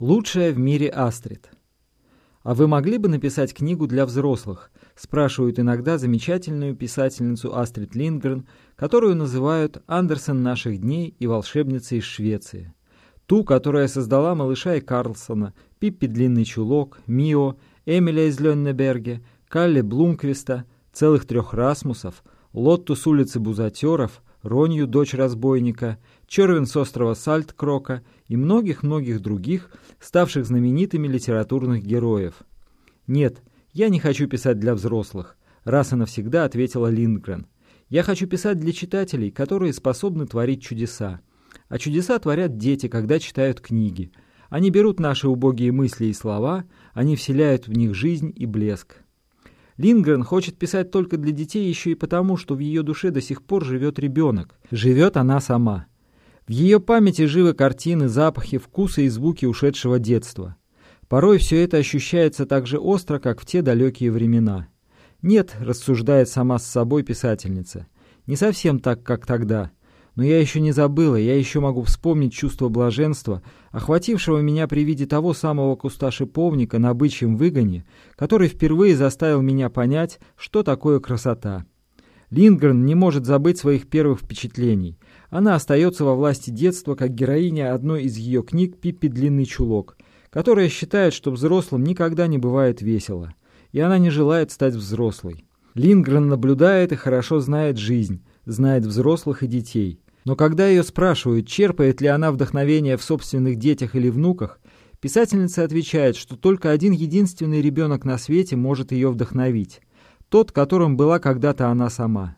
Лучшая в мире Астрид. А вы могли бы написать книгу для взрослых? Спрашивают иногда замечательную писательницу Астрид Линдгрен, которую называют Андерсон наших дней и волшебница из Швеции. Ту, которая создала малыша и Карлсона, Пиппи Длинный Чулок, Мио, Эмиля из Леннеберге, Калли Блумквиста, целых трех Расмусов, Лотту с улицы Бузатеров, Ронью, дочь разбойника, Червин с острова Сальт-Крока и многих-многих других, ставших знаменитыми литературных героев. «Нет, я не хочу писать для взрослых», — раз и навсегда ответила Линдгрен. «Я хочу писать для читателей, которые способны творить чудеса. А чудеса творят дети, когда читают книги. Они берут наши убогие мысли и слова, они вселяют в них жизнь и блеск». Лингрен хочет писать только для детей еще и потому, что в ее душе до сих пор живет ребенок. Живет она сама. В ее памяти живы картины, запахи, вкусы и звуки ушедшего детства. Порой все это ощущается так же остро, как в те далекие времена. Нет, рассуждает сама с собой писательница, не совсем так, как тогда – но я еще не забыла, я еще могу вспомнить чувство блаженства, охватившего меня при виде того самого куста шиповника на бычьем выгоне, который впервые заставил меня понять, что такое красота. Лингрен не может забыть своих первых впечатлений. Она остается во власти детства, как героиня одной из ее книг «Пиппи Длинный Чулок», которая считает, что взрослым никогда не бывает весело, и она не желает стать взрослой. Лингрен наблюдает и хорошо знает жизнь, знает взрослых и детей. Но когда ее спрашивают, черпает ли она вдохновение в собственных детях или внуках, писательница отвечает, что только один единственный ребенок на свете может ее вдохновить. Тот, которым была когда-то она сама.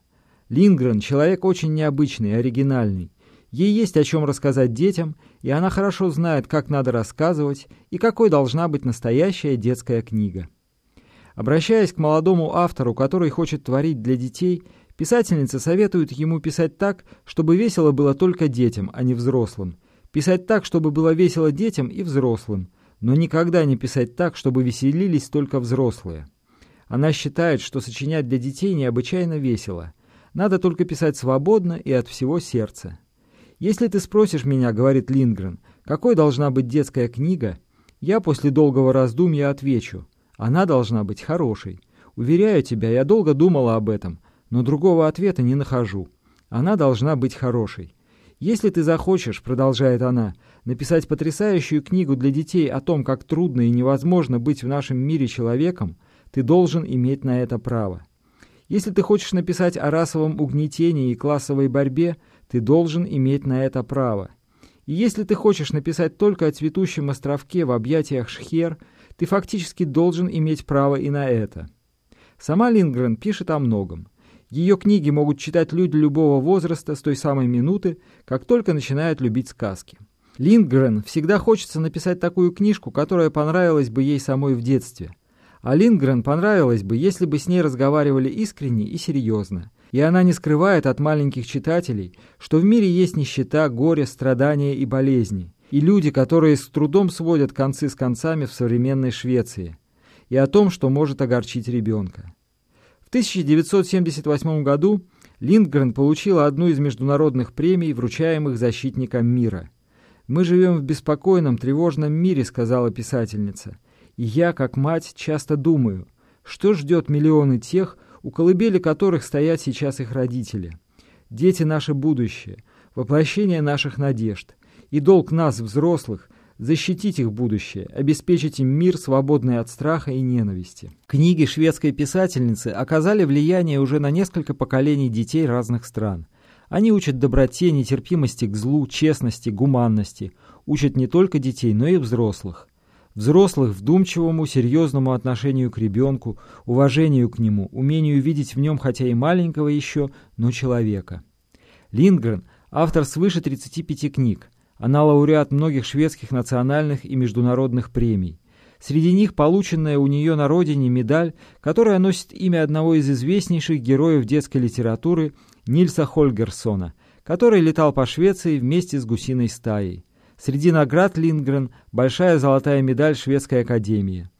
Лингрен – человек очень необычный, оригинальный. Ей есть о чем рассказать детям, и она хорошо знает, как надо рассказывать и какой должна быть настоящая детская книга. Обращаясь к молодому автору, который хочет творить для детей – Писательница советует ему писать так, чтобы весело было только детям, а не взрослым. Писать так, чтобы было весело детям и взрослым, но никогда не писать так, чтобы веселились только взрослые. Она считает, что сочинять для детей необычайно весело. Надо только писать свободно и от всего сердца. «Если ты спросишь меня, — говорит Лингрен, — какой должна быть детская книга, я после долгого раздумья отвечу. Она должна быть хорошей. Уверяю тебя, я долго думала об этом, но другого ответа не нахожу. Она должна быть хорошей. Если ты захочешь, продолжает она, написать потрясающую книгу для детей о том, как трудно и невозможно быть в нашем мире человеком, ты должен иметь на это право. Если ты хочешь написать о расовом угнетении и классовой борьбе, ты должен иметь на это право. И если ты хочешь написать только о цветущем островке в объятиях Шхер, ты фактически должен иметь право и на это. Сама Лингрен пишет о многом. Ее книги могут читать люди любого возраста с той самой минуты, как только начинают любить сказки. Линдгрен всегда хочется написать такую книжку, которая понравилась бы ей самой в детстве. А Линдгрен понравилась бы, если бы с ней разговаривали искренне и серьезно. И она не скрывает от маленьких читателей, что в мире есть нищета, горе, страдания и болезни, и люди, которые с трудом сводят концы с концами в современной Швеции, и о том, что может огорчить ребенка. 1978 году Линдгрен получила одну из международных премий, вручаемых защитникам мира. «Мы живем в беспокойном, тревожном мире», — сказала писательница. «И я, как мать, часто думаю, что ждет миллионы тех, у колыбели которых стоят сейчас их родители. Дети — наше будущее, воплощение наших надежд. И долг нас, взрослых — защитить их будущее, обеспечить им мир, свободный от страха и ненависти. Книги шведской писательницы оказали влияние уже на несколько поколений детей разных стран. Они учат доброте, нетерпимости к злу, честности, гуманности. Учат не только детей, но и взрослых. Взрослых вдумчивому, серьезному отношению к ребенку, уважению к нему, умению видеть в нем хотя и маленького еще, но человека. Линдгрен – автор свыше 35 книг – она лауреат многих шведских национальных и международных премий. Среди них полученная у нее на родине медаль, которая носит имя одного из известнейших героев детской литературы Нильса Хольгерсона, который летал по Швеции вместе с гусиной стаей. Среди наград Лингрен – большая золотая медаль Шведской академии.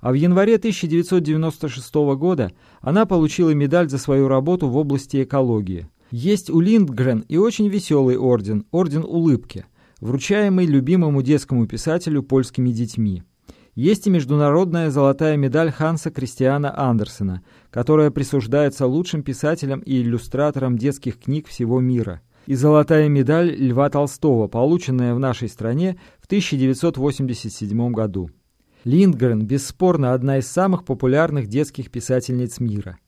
А в январе 1996 года она получила медаль за свою работу в области экологии. Есть у Линдгрен и очень веселый орден – Орден улыбки – вручаемый любимому детскому писателю польскими детьми. Есть и международная золотая медаль Ханса Кристиана Андерсена, которая присуждается лучшим писателям и иллюстраторам детских книг всего мира. И золотая медаль Льва Толстого, полученная в нашей стране в 1987 году. Линдгрен бесспорно одна из самых популярных детских писательниц мира.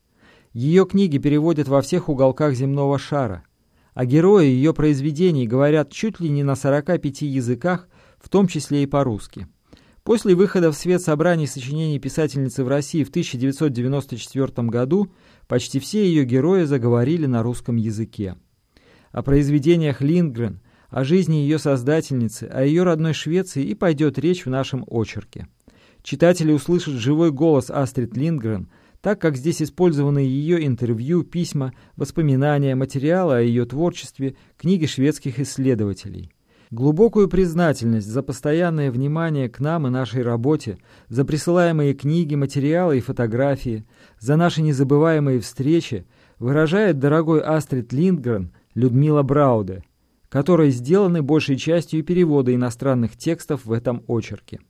Ее книги переводят во всех уголках земного шара, а герои ее произведений говорят чуть ли не на 45 языках, в том числе и по-русски. После выхода в свет собраний сочинений писательницы в России в 1994 году почти все ее герои заговорили на русском языке. О произведениях Линдгрен, о жизни ее создательницы, о ее родной Швеции и пойдет речь в нашем очерке. Читатели услышат живой голос Астрид Линдгрен, так как здесь использованы ее интервью, письма, воспоминания, материалы о ее творчестве, книги шведских исследователей. Глубокую признательность за постоянное внимание к нам и нашей работе, за присылаемые книги, материалы и фотографии, за наши незабываемые встречи выражает дорогой Астрид Линдгрен Людмила Брауде, которой сделаны большей частью переводы иностранных текстов в этом очерке.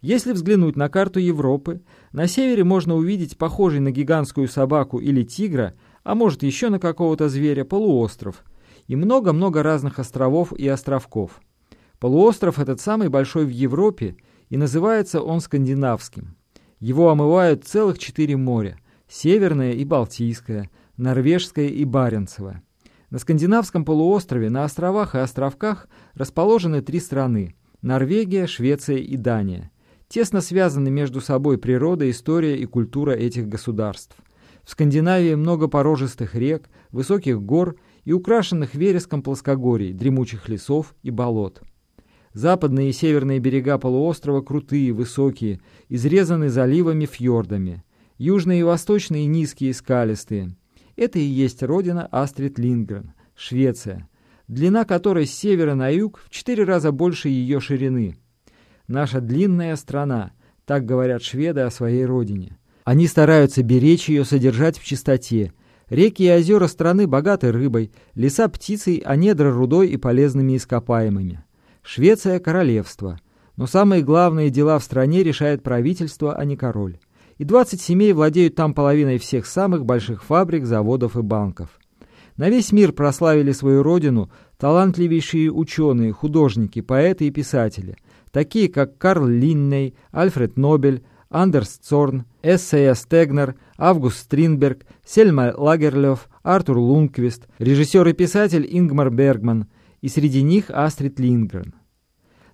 Если взглянуть на карту Европы, на севере можно увидеть похожий на гигантскую собаку или тигра, а может еще на какого-то зверя, полуостров, и много-много разных островов и островков. Полуостров этот самый большой в Европе, и называется он Скандинавским. Его омывают целых четыре моря – Северное и Балтийское, Норвежское и Баренцево. На Скандинавском полуострове, на островах и островках расположены три страны – Норвегия, Швеция и Дания – Тесно связаны между собой природа, история и культура этих государств. В Скандинавии много порожистых рек, высоких гор и украшенных вереском плоскогорий, дремучих лесов и болот. Западные и северные берега полуострова крутые, высокие, изрезаны заливами, фьордами. Южные и восточные низкие, скалистые. Это и есть родина Астрид Лингрен, Швеция, длина которой с севера на юг в четыре раза больше ее ширины – наша длинная страна, так говорят шведы о своей родине. Они стараются беречь ее, содержать в чистоте. Реки и озера страны богаты рыбой, леса птицей, а недра рудой и полезными ископаемыми. Швеция – королевство. Но самые главные дела в стране решает правительство, а не король. И 20 семей владеют там половиной всех самых больших фабрик, заводов и банков. На весь мир прославили свою родину талантливейшие ученые, художники, поэты и писатели – такие как Карл Линней, Альфред Нобель, Андерс Цорн, Эссея Стегнер, Август Стринберг, Сельма Лагерлёв, Артур Лунквист, режиссер и писатель Ингмар Бергман и среди них Астрид Лингрен.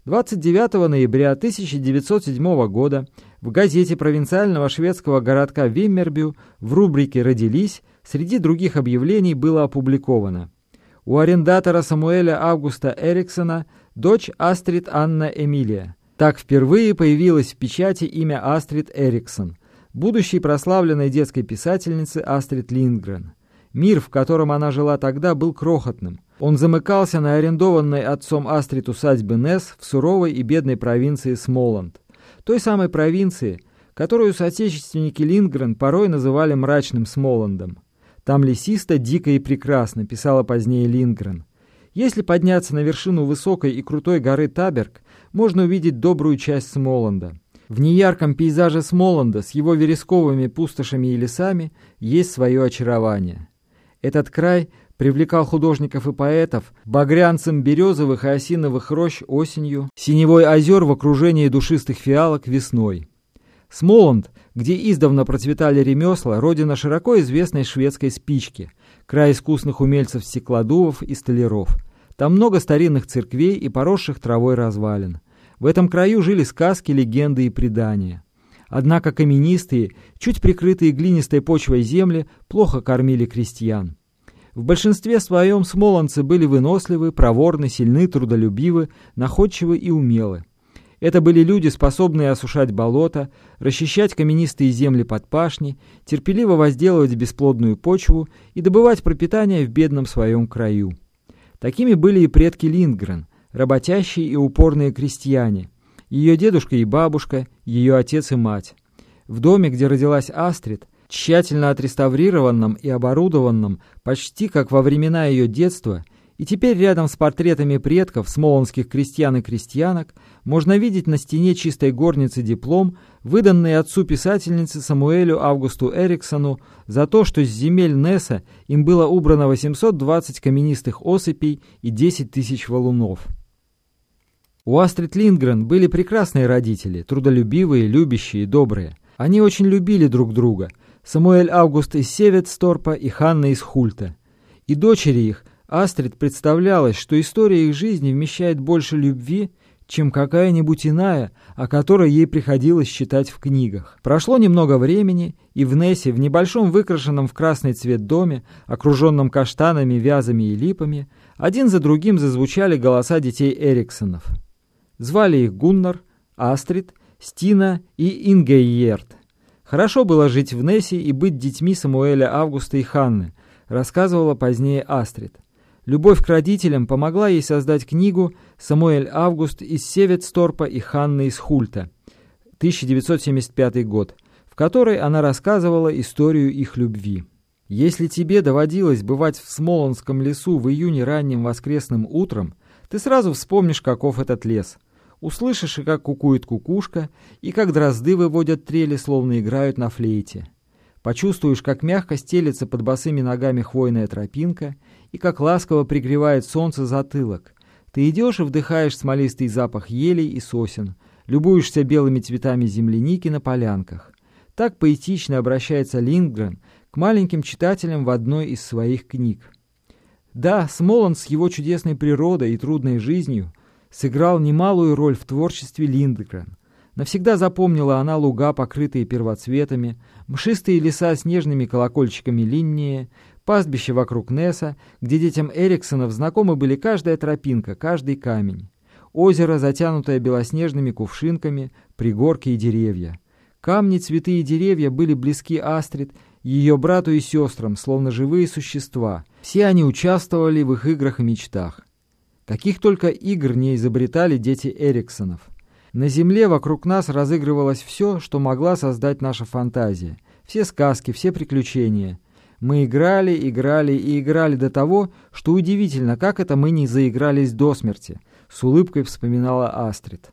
29 ноября 1907 года в газете провинциального шведского городка Виммербю в рубрике «Родились» среди других объявлений было опубликовано. У арендатора Самуэля Августа Эриксона дочь Астрид Анна Эмилия. Так впервые появилось в печати имя Астрид Эриксон, будущей прославленной детской писательницы Астрид Линдгрен. Мир, в котором она жила тогда, был крохотным. Он замыкался на арендованной отцом Астрид усадьбе Несс в суровой и бедной провинции Смоланд. Той самой провинции, которую соотечественники Линдгрен порой называли мрачным Смоландом. Там лесисто, дико и прекрасно, писала позднее Линдгрен. Если подняться на вершину высокой и крутой горы Таберг, можно увидеть добрую часть Смоланда. В неярком пейзаже Смоланда с его вересковыми пустошами и лесами есть свое очарование. Этот край привлекал художников и поэтов багрянцем березовых и осиновых рощ осенью, синевой озер в окружении душистых фиалок весной. Смоланд, где издавна процветали ремесла, родина широко известной шведской спички – край искусных умельцев-стеклодувов и столяров. Там много старинных церквей и поросших травой развалин. В этом краю жили сказки, легенды и предания. Однако каменистые, чуть прикрытые глинистой почвой земли плохо кормили крестьян. В большинстве своем смолонцы были выносливы, проворны, сильны, трудолюбивы, находчивы и умелы. Это были люди, способные осушать болота, расчищать каменистые земли под пашни, терпеливо возделывать бесплодную почву и добывать пропитание в бедном своем краю. Такими были и предки Линдгрен, работящие и упорные крестьяне, ее дедушка и бабушка, ее отец и мать. В доме, где родилась Астрид, тщательно отреставрированном и оборудованном, почти как во времена ее детства, И теперь рядом с портретами предков, смолонских крестьян и крестьянок, можно видеть на стене чистой горницы диплом, выданный отцу писательницы Самуэлю Августу Эриксону за то, что с земель Несса им было убрано 820 каменистых осыпей и 10 тысяч валунов. У Астрид Линдгрен были прекрасные родители, трудолюбивые, любящие, добрые. Они очень любили друг друга. Самуэль Август из Севетсторпа и Ханна из Хульта. И дочери их, Астрид, представлялось, что история их жизни вмещает больше любви, чем какая-нибудь иная, о которой ей приходилось читать в книгах. Прошло немного времени, и в Нессе, в небольшом выкрашенном в красный цвет доме, окруженном каштанами, вязами и липами, один за другим зазвучали голоса детей Эриксонов. Звали их Гуннар, Астрид, Стина и Ингейерт. Хорошо было жить в Нессе и быть детьми Самуэля Августа и Ханны, рассказывала позднее Астрид. Любовь к родителям помогла ей создать книгу «Самуэль Август из Севетсторпа и Ханны из Хульта» 1975 год, в которой она рассказывала историю их любви. Если тебе доводилось бывать в Смолонском лесу в июне ранним воскресным утром, ты сразу вспомнишь, каков этот лес. Услышишь, и как кукует кукушка, и как дрозды выводят трели, словно играют на флейте. Почувствуешь, как мягко стелется под босыми ногами хвойная тропинка, и как ласково пригревает солнце затылок. Ты идешь и вдыхаешь смолистый запах елей и сосен, любуешься белыми цветами земляники на полянках. Так поэтично обращается Линдгрен к маленьким читателям в одной из своих книг. Да, Смолан с его чудесной природой и трудной жизнью сыграл немалую роль в творчестве Линдгрен. Навсегда запомнила она луга, покрытые первоцветами, мшистые леса с нежными колокольчиками линии, пастбище вокруг Несса, где детям Эриксонов знакомы были каждая тропинка, каждый камень. Озеро, затянутое белоснежными кувшинками, пригорки и деревья. Камни, цветы и деревья были близки Астрид, ее брату и сестрам, словно живые существа. Все они участвовали в их играх и мечтах. Каких только игр не изобретали дети Эриксонов. На земле вокруг нас разыгрывалось все, что могла создать наша фантазия. Все сказки, все приключения. Мы играли, играли и играли до того, что удивительно, как это мы не заигрались до смерти, с улыбкой вспоминала Астрид.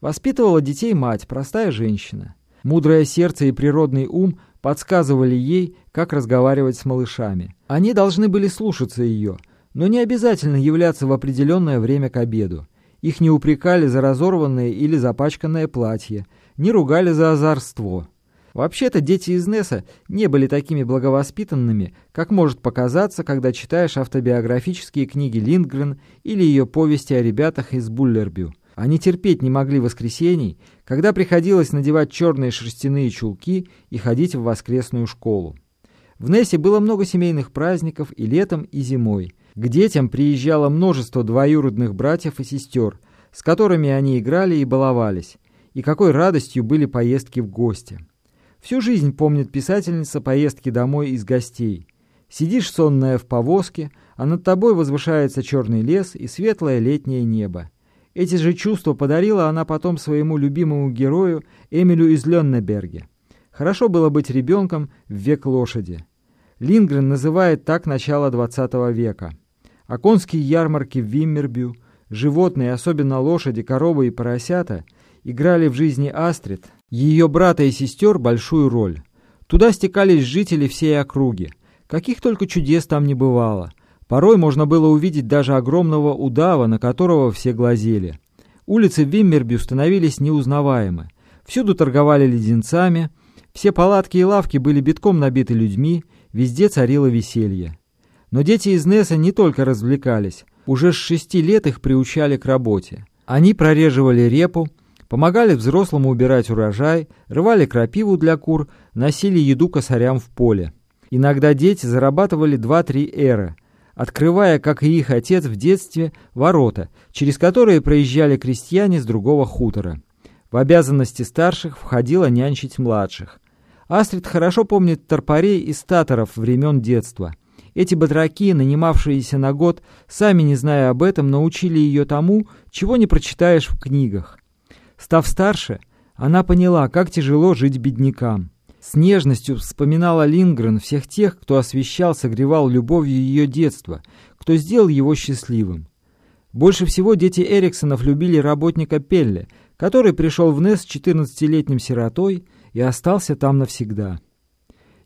Воспитывала детей мать, простая женщина. Мудрое сердце и природный ум подсказывали ей, как разговаривать с малышами. Они должны были слушаться ее, но не обязательно являться в определенное время к обеду. Их не упрекали за разорванное или запачканное платье, не ругали за озорство. Вообще-то дети из Несса не были такими благовоспитанными, как может показаться, когда читаешь автобиографические книги Линдгрен или ее повести о ребятах из Буллербю. Они терпеть не могли воскресений, когда приходилось надевать черные шерстяные чулки и ходить в воскресную школу. В Нессе было много семейных праздников и летом, и зимой. К детям приезжало множество двоюродных братьев и сестер, с которыми они играли и баловались. И какой радостью были поездки в гости. Всю жизнь помнит писательница поездки домой из гостей. Сидишь сонная в повозке, а над тобой возвышается черный лес и светлое летнее небо. Эти же чувства подарила она потом своему любимому герою Эмилю из Леннеберге. Хорошо было быть ребенком в век лошади. Лингрен называет так начало XX века. А ярмарки в Виммербю, животные, особенно лошади, коровы и поросята, играли в жизни Астрид, ее брата и сестер большую роль. Туда стекались жители всей округи. Каких только чудес там не бывало. Порой можно было увидеть даже огромного удава, на которого все глазели. Улицы в Виммербю становились неузнаваемы. Всюду торговали леденцами, все палатки и лавки были битком набиты людьми, везде царило веселье. Но дети из Несса не только развлекались, уже с шести лет их приучали к работе. Они прореживали репу, Помогали взрослому убирать урожай, рвали крапиву для кур, носили еду косарям в поле. Иногда дети зарабатывали 2-3 эра, открывая, как и их отец в детстве, ворота, через которые проезжали крестьяне с другого хутора. В обязанности старших входило нянчить младших. Астрид хорошо помнит торпарей и статоров времен детства. Эти батраки, нанимавшиеся на год, сами не зная об этом, научили ее тому, чего не прочитаешь в книгах. Став старше, она поняла, как тяжело жить беднякам. С нежностью вспоминала Лингрен всех тех, кто освещал, согревал любовью ее детства, кто сделал его счастливым. Больше всего дети Эриксонов любили работника Пелле, который пришел в Нес 14-летним сиротой и остался там навсегда.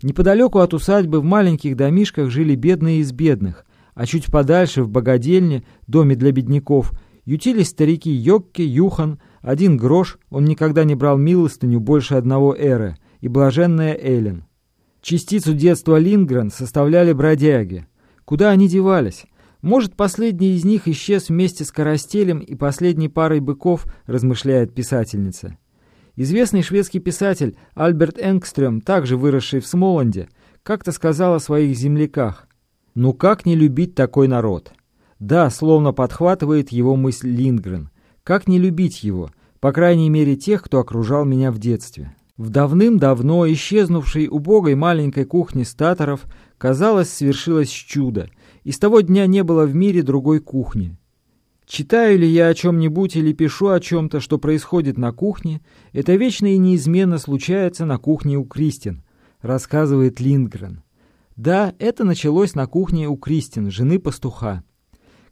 Неподалеку от усадьбы в маленьких домишках жили бедные из бедных, а чуть подальше, в богадельне, доме для бедняков, ютились старики Йокки, Юхан, один грош, он никогда не брал милостыню больше одного эры, и блаженная Эллен. Частицу детства Лингрен составляли бродяги. Куда они девались? Может, последний из них исчез вместе с Карастелем и последней парой быков, размышляет писательница. Известный шведский писатель Альберт Энгстрём, также выросший в Смоланде, как-то сказал о своих земляках. «Ну как не любить такой народ?» Да, словно подхватывает его мысль Лингрен. Как не любить его? По крайней мере, тех, кто окружал меня в детстве. В давным-давно исчезнувшей убогой маленькой кухне статоров, казалось, свершилось чудо, и с того дня не было в мире другой кухни. Читаю ли я о чем-нибудь или пишу о чем-то, что происходит на кухне, это вечно и неизменно случается на кухне у Кристин, рассказывает Линдгрен. Да, это началось на кухне у Кристин, жены пастуха.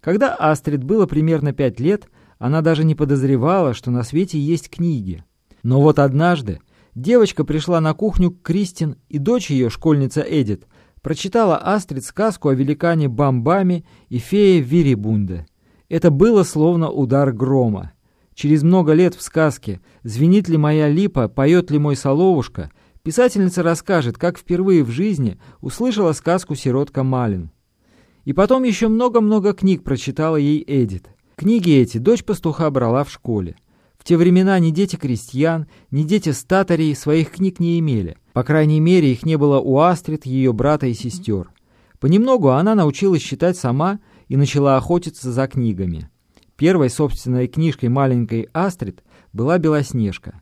Когда Астрид было примерно пять лет, она даже не подозревала, что на свете есть книги. Но вот однажды Девочка пришла на кухню к Кристин, и дочь ее, школьница Эдит, прочитала Астрид сказку о великане Бамбаме и фее Вирибунде. Это было словно удар грома. Через много лет в сказке «Звенит ли моя липа, поет ли мой соловушка» писательница расскажет, как впервые в жизни услышала сказку «Сиротка Малин». И потом еще много-много книг прочитала ей Эдит. Книги эти дочь пастуха брала в школе. В те времена ни дети крестьян, ни дети статарей своих книг не имели. По крайней мере, их не было у Астрид, ее брата и сестер. Понемногу она научилась читать сама и начала охотиться за книгами. Первой собственной книжкой маленькой Астрид была «Белоснежка».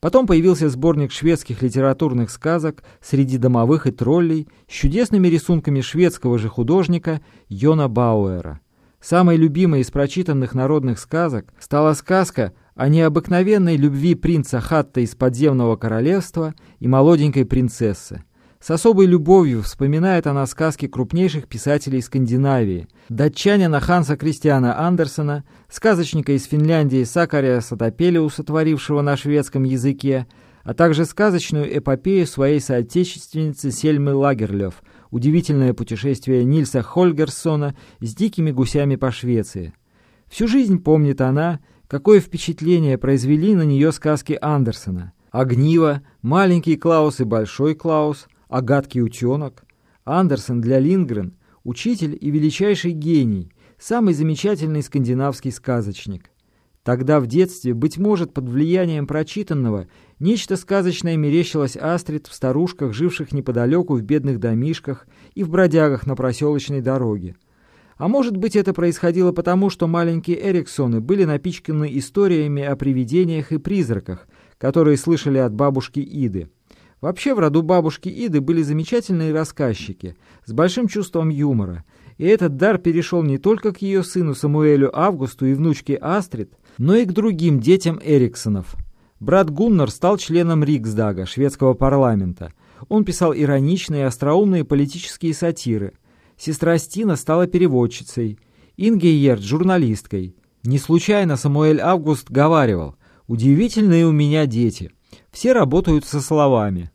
Потом появился сборник шведских литературных сказок среди домовых и троллей с чудесными рисунками шведского же художника Йона Бауэра. Самой любимой из прочитанных народных сказок стала сказка о необыкновенной любви принца Хатта из подземного королевства и молоденькой принцессы. С особой любовью вспоминает она сказки крупнейших писателей Скандинавии, датчанина Ханса Кристиана Андерсена, сказочника из Финляндии Сакария Сатопелиуса, творившего на шведском языке, а также сказочную эпопею своей соотечественницы Сельмы Лагерлёв, удивительное путешествие Нильса Хольгерсона с дикими гусями по Швеции. Всю жизнь помнит она, какое впечатление произвели на нее сказки Андерсона. Огниво, маленький Клаус и большой Клаус, а гадкий утенок. Андерсон для Лингрен – учитель и величайший гений, самый замечательный скандинавский сказочник. Тогда в детстве, быть может, под влиянием прочитанного, нечто сказочное мерещилось Астрид в старушках, живших неподалеку в бедных домишках и в бродягах на проселочной дороге. А может быть, это происходило потому, что маленькие Эриксоны были напичканы историями о привидениях и призраках, которые слышали от бабушки Иды. Вообще в роду бабушки Иды были замечательные рассказчики, с большим чувством юмора, и этот дар перешел не только к ее сыну Самуэлю Августу и внучке Астрид, но и к другим детям Эриксонов. Брат Гуннар стал членом Риксдага, шведского парламента. Он писал ироничные остроумные политические сатиры – Сестра Стина стала переводчицей, Ингейерт – журналисткой. Не случайно Самуэль Август говаривал «Удивительные у меня дети. Все работают со словами.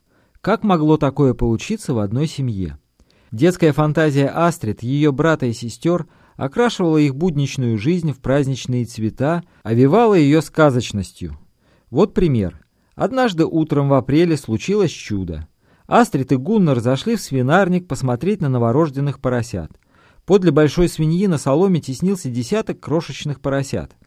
Как могло такое получиться в одной семье?» Детская фантазия Астрид, ее брата и сестер окрашивала их будничную жизнь в праздничные цвета, овивала ее сказочностью. Вот пример. Однажды утром в апреле случилось чудо. Астрид и Гуннар зашли в свинарник посмотреть на новорожденных поросят. Подле большой свиньи на соломе теснился десяток крошечных поросят.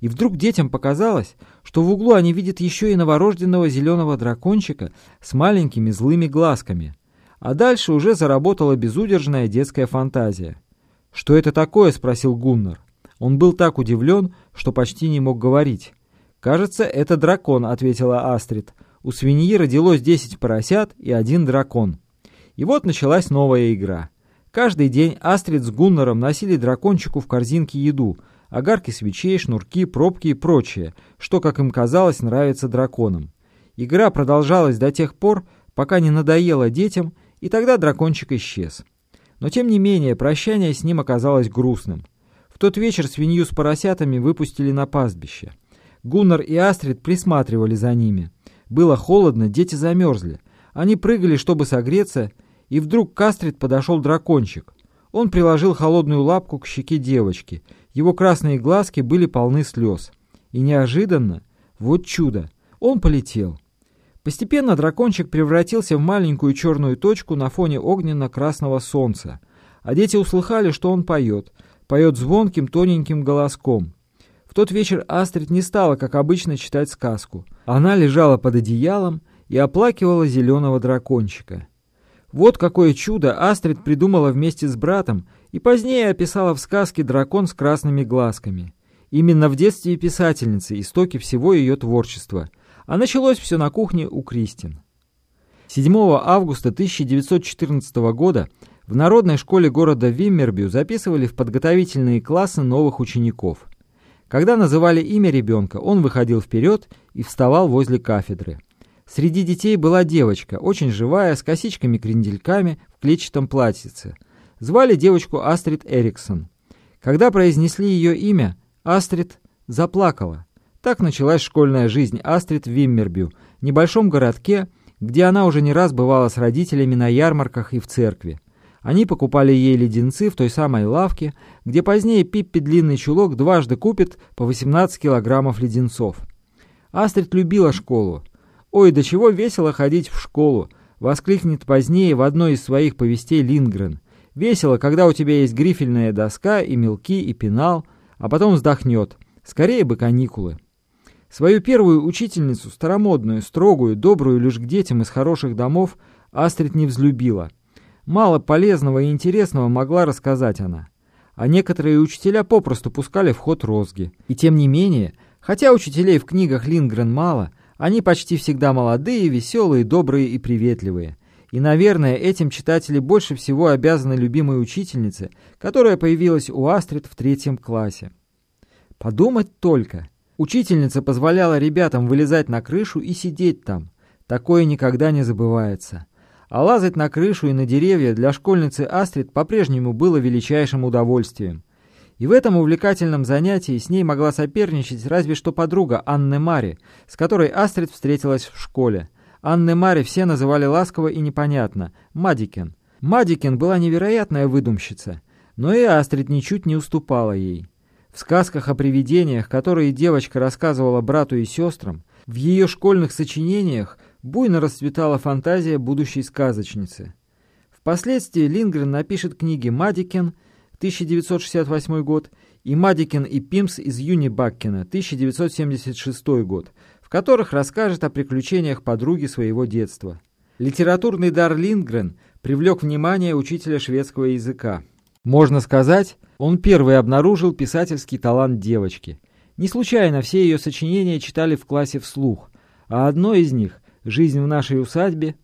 И вдруг детям показалось, что в углу они видят еще и новорожденного зеленого дракончика с маленькими злыми глазками. А дальше уже заработала безудержная детская фантазия. «Что это такое?» — спросил Гуннар. Он был так удивлен, что почти не мог говорить. «Кажется, это дракон», — ответила Астрид. У свиньи родилось 10 поросят и один дракон. И вот началась новая игра. Каждый день Астрид с Гуннером носили дракончику в корзинке еду, огарки свечей, шнурки, пробки и прочее, что, как им казалось, нравится драконам. Игра продолжалась до тех пор, пока не надоело детям, и тогда дракончик исчез. Но тем не менее, прощание с ним оказалось грустным. В тот вечер свинью с поросятами выпустили на пастбище. Гуннар и Астрид присматривали за ними. Было холодно, дети замерзли. Они прыгали, чтобы согреться, и вдруг к Астрид подошел дракончик. Он приложил холодную лапку к щеке девочки. Его красные глазки были полны слез. И неожиданно, вот чудо, он полетел. Постепенно дракончик превратился в маленькую черную точку на фоне огненно-красного солнца. А дети услыхали, что он поет. Поет звонким тоненьким голоском. В тот вечер Астрид не стала, как обычно, читать сказку. Она лежала под одеялом и оплакивала зеленого дракончика. Вот какое чудо Астрид придумала вместе с братом и позднее описала в сказке «Дракон с красными глазками». Именно в детстве писательницы истоки всего ее творчества – а началось все на кухне у Кристин. 7 августа 1914 года в Народной школе города Виммербю записывали в подготовительные классы новых учеников. Когда называли имя ребенка, он выходил вперед и вставал возле кафедры. Среди детей была девочка, очень живая, с косичками-крендельками в клетчатом платьице. Звали девочку Астрид Эриксон. Когда произнесли ее имя, Астрид заплакала. Так началась школьная жизнь Астрид в Виммербю, небольшом городке, где она уже не раз бывала с родителями на ярмарках и в церкви. Они покупали ей леденцы в той самой лавке, где позднее Пиппи длинный чулок дважды купит по 18 килограммов леденцов. Астрид любила школу. «Ой, до чего весело ходить в школу!» — воскликнет позднее в одной из своих повестей Лингрен. «Весело, когда у тебя есть грифельная доска и мелки, и пенал, а потом вздохнет. Скорее бы каникулы!» Свою первую учительницу, старомодную, строгую, добрую лишь к детям из хороших домов, Астрид не взлюбила. Мало полезного и интересного могла рассказать она. А некоторые учителя попросту пускали в ход розги. И тем не менее, хотя учителей в книгах Лингрен мало, они почти всегда молодые, веселые, добрые и приветливые. И, наверное, этим читатели больше всего обязаны любимой учительнице, которая появилась у Астрид в третьем классе. Подумать только! Учительница позволяла ребятам вылезать на крышу и сидеть там. Такое никогда не забывается. А лазать на крышу и на деревья для школьницы Астрид по-прежнему было величайшим удовольствием. И в этом увлекательном занятии с ней могла соперничать разве что подруга Анны Мари, с которой Астрид встретилась в школе. Анны Мари все называли ласково и непонятно – Мадикен. Мадикен была невероятная выдумщица, но и Астрид ничуть не уступала ей. В сказках о привидениях, которые девочка рассказывала брату и сестрам, в ее школьных сочинениях буйно расцветала фантазия будущей сказочницы. Впоследствии Линдгрен напишет книги «Мадикен» 1968 год и «Мадикен и Пимс из Юнибаккена» 1976 год, в которых расскажет о приключениях подруги своего детства. Литературный дар Линдгрен привлек внимание учителя шведского языка. Можно сказать, он первый обнаружил писательский талант девочки. Не случайно все ее сочинения читали в классе вслух, а одно из них «Жизнь в нашей усадьбе»,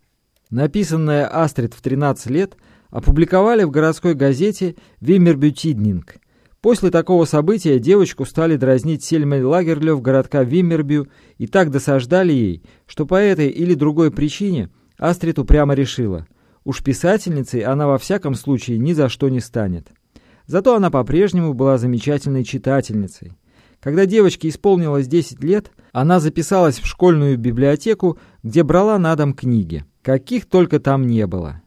написанное Астрид в 13 лет, опубликовали в городской газете «Виммербютиднинг». После такого события девочку стали дразнить Сельмой Лагерлёв городка Виммербю и так досаждали ей, что по этой или другой причине Астрид упрямо решила, уж писательницей она во всяком случае ни за что не станет. Зато она по-прежнему была замечательной читательницей. Когда девочке исполнилось 10 лет, она записалась в школьную библиотеку, где брала на дом книги. Каких только там не было.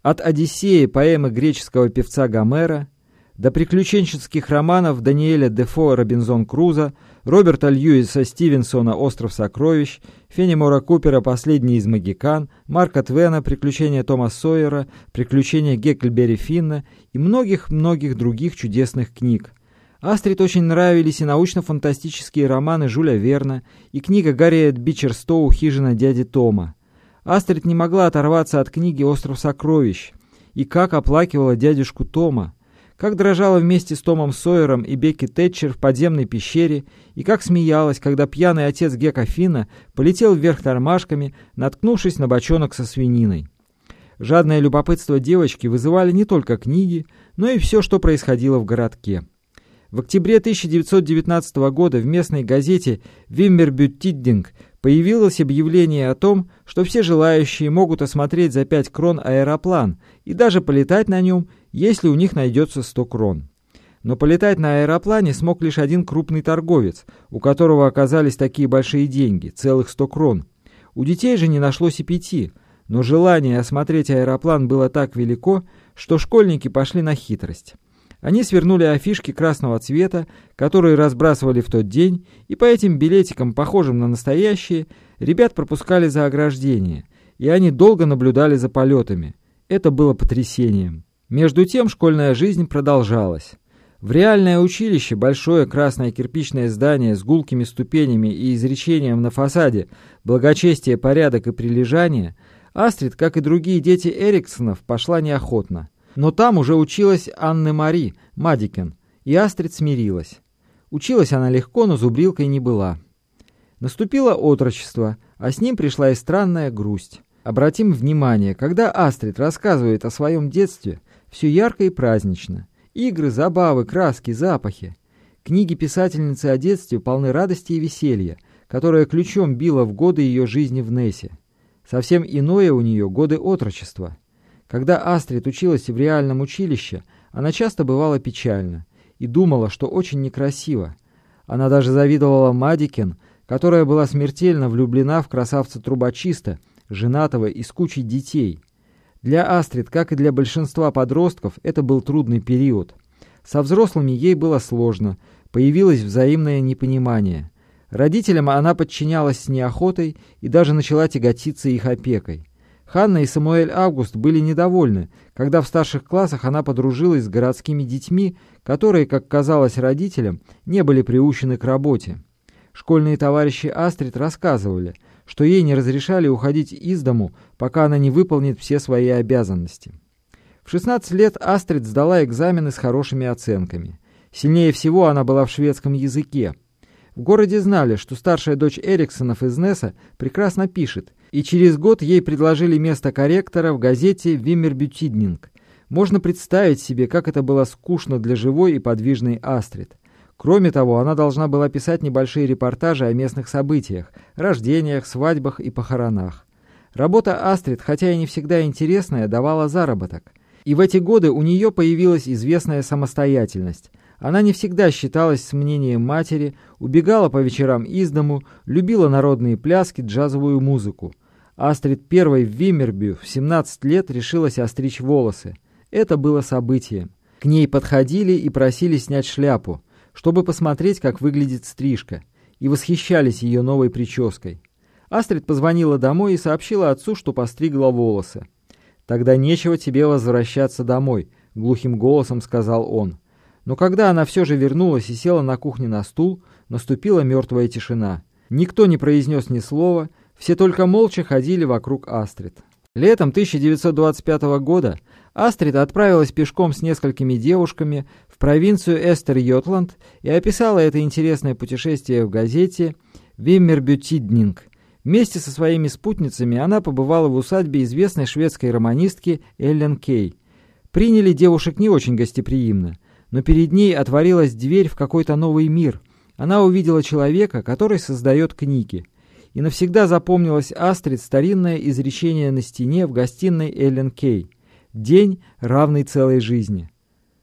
От «Одиссеи» поэмы греческого певца Гомера до приключенческих романов Даниэля Дефо «Робинзон Крузо», Роберта Льюиса Стивенсона «Остров сокровищ», Фенемора Купера «Последний из магикан», Марка Твена «Приключения Тома Сойера», «Приключения Гекльберри Финна» и многих-многих других чудесных книг. Астрид очень нравились и научно-фантастические романы Жюля Верна, и книга Гарриет Бичерстоу «Хижина дяди Тома». Астрид не могла оторваться от книги «Остров сокровищ» и как оплакивала дядюшку Тома как дрожала вместе с Томом Сойером и Бекки Тэтчер в подземной пещере, и как смеялась, когда пьяный отец Гека Фина полетел вверх тормашками, наткнувшись на бочонок со свининой. Жадное любопытство девочки вызывали не только книги, но и все, что происходило в городке. В октябре 1919 года в местной газете «Виммербютиддинг» появилось объявление о том, что все желающие могут осмотреть за 5 крон аэроплан и даже полетать на нем, если у них найдется 100 крон. Но полетать на аэроплане смог лишь один крупный торговец, у которого оказались такие большие деньги, целых 100 крон. У детей же не нашлось и пяти, но желание осмотреть аэроплан было так велико, что школьники пошли на хитрость. Они свернули афишки красного цвета, которые разбрасывали в тот день, и по этим билетикам, похожим на настоящие, ребят пропускали за ограждение, и они долго наблюдали за полетами. Это было потрясением. Между тем школьная жизнь продолжалась. В реальное училище, большое красное кирпичное здание с гулкими ступенями и изречением на фасаде «Благочестие, порядок и прилежание», Астрид, как и другие дети Эриксонов, пошла неохотно. Но там уже училась Анны-Мари Мадикен, и Астрид смирилась. Училась она легко, но зубрилкой не была. Наступило отрочество, а с ним пришла и странная грусть. Обратим внимание, когда Астрид рассказывает о своем детстве, все ярко и празднично. Игры, забавы, краски, запахи. Книги писательницы о детстве полны радости и веселья, которое ключом било в годы ее жизни в Нессе. Совсем иное у нее годы отрочества – когда Астрид училась в реальном училище, она часто бывала печальна и думала, что очень некрасива. Она даже завидовала Мадикен, которая была смертельно влюблена в красавца-трубочиста, женатого и с кучей детей. Для Астрид, как и для большинства подростков, это был трудный период. Со взрослыми ей было сложно, появилось взаимное непонимание. Родителям она подчинялась с неохотой и даже начала тяготиться их опекой. Ханна и Самуэль Август были недовольны, когда в старших классах она подружилась с городскими детьми, которые, как казалось родителям, не были приучены к работе. Школьные товарищи Астрид рассказывали, что ей не разрешали уходить из дому, пока она не выполнит все свои обязанности. В 16 лет Астрид сдала экзамены с хорошими оценками. Сильнее всего она была в шведском языке. В городе знали, что старшая дочь Эриксонов из Несса прекрасно пишет, и через год ей предложили место корректора в газете «Виммербютиднинг». Можно представить себе, как это было скучно для живой и подвижной Астрид. Кроме того, она должна была писать небольшие репортажи о местных событиях, рождениях, свадьбах и похоронах. Работа Астрид, хотя и не всегда интересная, давала заработок. И в эти годы у нее появилась известная самостоятельность. Она не всегда считалась с мнением матери, убегала по вечерам из дому, любила народные пляски, джазовую музыку. Астрид первой в Виммербю в 17 лет решилась остричь волосы. Это было событием. К ней подходили и просили снять шляпу, чтобы посмотреть, как выглядит стрижка, и восхищались ее новой прической. Астрид позвонила домой и сообщила отцу, что постригла волосы. «Тогда нечего тебе возвращаться домой», — глухим голосом сказал он. Но когда она все же вернулась и села на кухне на стул, наступила мертвая тишина. Никто не произнес ни слова, все только молча ходили вокруг Астрид. Летом 1925 года Астрид отправилась пешком с несколькими девушками в провинцию Эстер-Йотланд и описала это интересное путешествие в газете «Виммербютиднинг». Вместе со своими спутницами она побывала в усадьбе известной шведской романистки Эллен Кей. Приняли девушек не очень гостеприимно но перед ней отворилась дверь в какой-то новый мир. Она увидела человека, который создает книги. И навсегда запомнилось Астрид старинное изречение на стене в гостиной Эллен Кей. «День, равный целой жизни».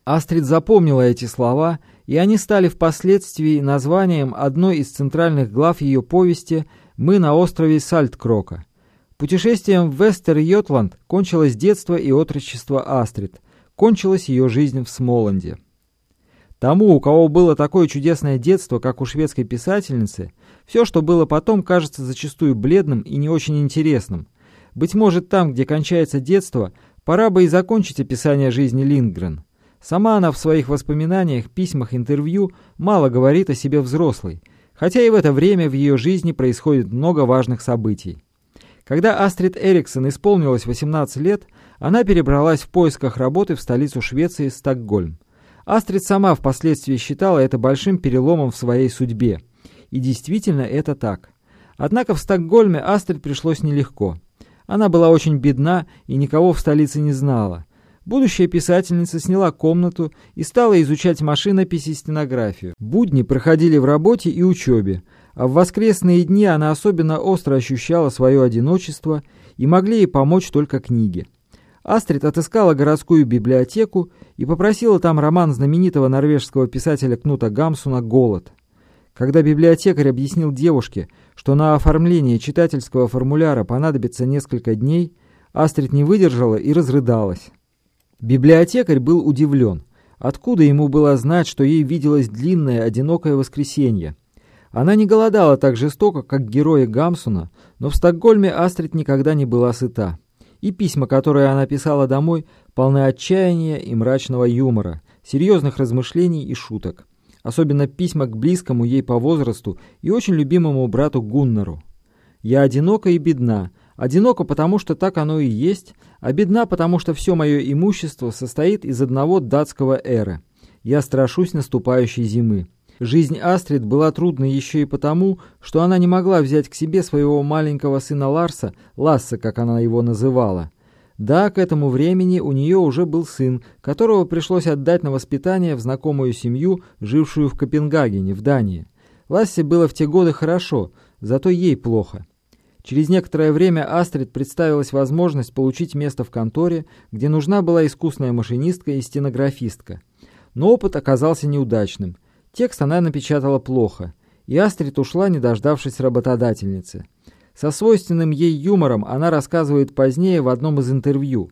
Астрид запомнила эти слова, и они стали впоследствии названием одной из центральных глав ее повести «Мы на острове Сальткрока». Путешествием в Вестер-Йотланд кончилось детство и отрочество Астрид, кончилась ее жизнь в Смоланде. Тому, у кого было такое чудесное детство, как у шведской писательницы, все, что было потом, кажется зачастую бледным и не очень интересным. Быть может, там, где кончается детство, пора бы и закончить описание жизни Линдгрен. Сама она в своих воспоминаниях, письмах, интервью мало говорит о себе взрослой, хотя и в это время в ее жизни происходит много важных событий. Когда Астрид Эриксон исполнилось 18 лет, она перебралась в поисках работы в столицу Швеции Стокгольм. Астрид сама впоследствии считала это большим переломом в своей судьбе. И действительно это так. Однако в Стокгольме Астрид пришлось нелегко. Она была очень бедна и никого в столице не знала. Будущая писательница сняла комнату и стала изучать машинопись и стенографию. Будни проходили в работе и учебе, а в воскресные дни она особенно остро ощущала свое одиночество, и могли ей помочь только книги. Астрид отыскала городскую библиотеку и попросила там роман знаменитого норвежского писателя Кнута Гамсуна «Голод». Когда библиотекарь объяснил девушке, что на оформление читательского формуляра понадобится несколько дней, Астрид не выдержала и разрыдалась. Библиотекарь был удивлен. Откуда ему было знать, что ей виделось длинное, одинокое воскресенье? Она не голодала так жестоко, как герои Гамсуна, но в Стокгольме Астрид никогда не была сыта. И письма, которые она писала домой, полны отчаяния и мрачного юмора, серьезных размышлений и шуток особенно письма к близкому ей по возрасту и очень любимому брату Гуннару. «Я одинока и бедна. Одинока, потому что так оно и есть, а бедна, потому что все мое имущество состоит из одного датского эра. Я страшусь наступающей зимы. Жизнь Астрид была трудной еще и потому, что она не могла взять к себе своего маленького сына Ларса, Ласса, как она его называла. Да, к этому времени у нее уже был сын, которого пришлось отдать на воспитание в знакомую семью, жившую в Копенгагене, в Дании. Лассе было в те годы хорошо, зато ей плохо. Через некоторое время Астрид представилась возможность получить место в конторе, где нужна была искусная машинистка и стенографистка. Но опыт оказался неудачным. Текст она напечатала плохо, и Астрид ушла, не дождавшись работодательницы. Со свойственным ей юмором она рассказывает позднее в одном из интервью.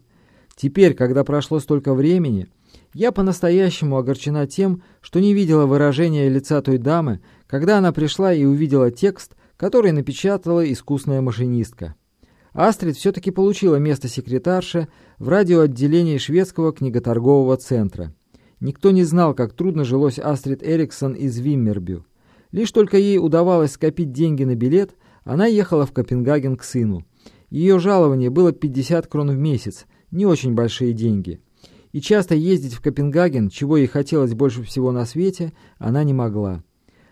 «Теперь, когда прошло столько времени, я по-настоящему огорчена тем, что не видела выражения лица той дамы, когда она пришла и увидела текст, который напечатала искусная машинистка. Астрид все-таки получила место секретарши в радиоотделении шведского книготоргового центра. Никто не знал, как трудно жилось Астрид Эриксон из Виммербю. Лишь только ей удавалось скопить деньги на билет, она ехала в Копенгаген к сыну. Ее жалование было 50 крон в месяц, не очень большие деньги. И часто ездить в Копенгаген, чего ей хотелось больше всего на свете, она не могла.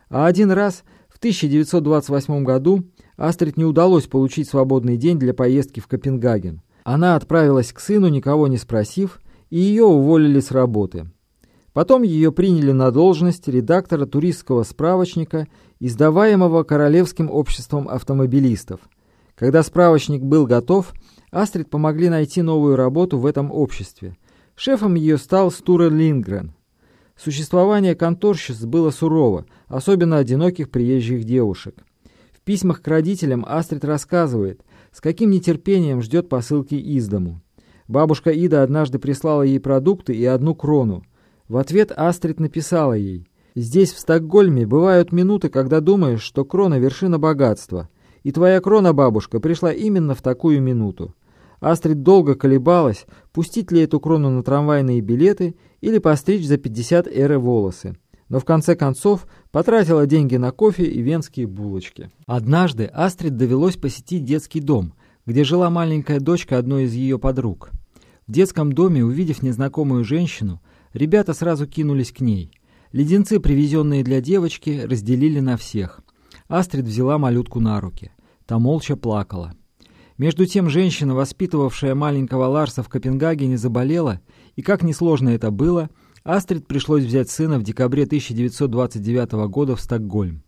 А один раз, в 1928 году, Астрид не удалось получить свободный день для поездки в Копенгаген. Она отправилась к сыну, никого не спросив, и ее уволили с работы. Потом ее приняли на должность редактора туристского справочника, издаваемого Королевским обществом автомобилистов. Когда справочник был готов, Астрид помогли найти новую работу в этом обществе. Шефом ее стал Стура Лингрен. Существование конторщиц было сурово, особенно одиноких приезжих девушек. В письмах к родителям Астрид рассказывает, с каким нетерпением ждет посылки из дому. Бабушка Ида однажды прислала ей продукты и одну крону. В ответ Астрид написала ей, «Здесь, в Стокгольме, бывают минуты, когда думаешь, что крона — вершина богатства, и твоя крона, бабушка, пришла именно в такую минуту». Астрид долго колебалась, пустить ли эту крону на трамвайные билеты или постричь за 50 эры волосы. Но в конце концов потратила деньги на кофе и венские булочки. Однажды Астрид довелось посетить детский дом, где жила маленькая дочка одной из ее подруг. В детском доме, увидев незнакомую женщину, Ребята сразу кинулись к ней. Леденцы, привезенные для девочки, разделили на всех. Астрид взяла малютку на руки. Та молча плакала. Между тем женщина, воспитывавшая маленького Ларса в Копенгагене, заболела, и как несложно это было, Астрид пришлось взять сына в декабре 1929 года в Стокгольм.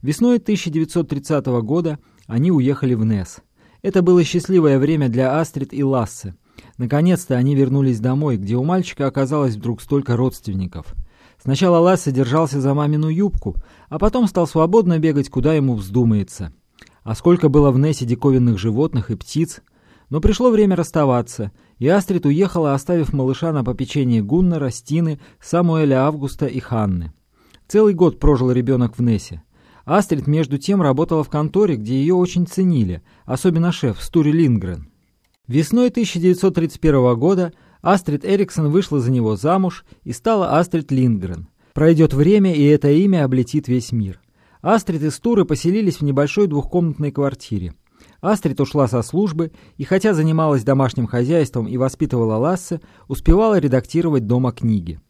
Весной 1930 года они уехали в Несс. Это было счастливое время для Астрид и Лассе. Наконец-то они вернулись домой, где у мальчика оказалось вдруг столько родственников. Сначала Лассе держался за мамину юбку, а потом стал свободно бегать, куда ему вздумается. А сколько было в Нессе диковинных животных и птиц. Но пришло время расставаться, и Астрид уехала, оставив малыша на попечение Гуннера, Стины, Самуэля Августа и Ханны. Целый год прожил ребенок в Нессе. Астрид, между тем, работала в конторе, где ее очень ценили, особенно шеф Стури Лингрен. Весной 1931 года Астрид Эриксон вышла за него замуж и стала Астрид Линдгрен. Пройдет время, и это имя облетит весь мир. Астрид и Стуры поселились в небольшой двухкомнатной квартире. Астрид ушла со службы и, хотя занималась домашним хозяйством и воспитывала Лассе, успевала редактировать дома книги.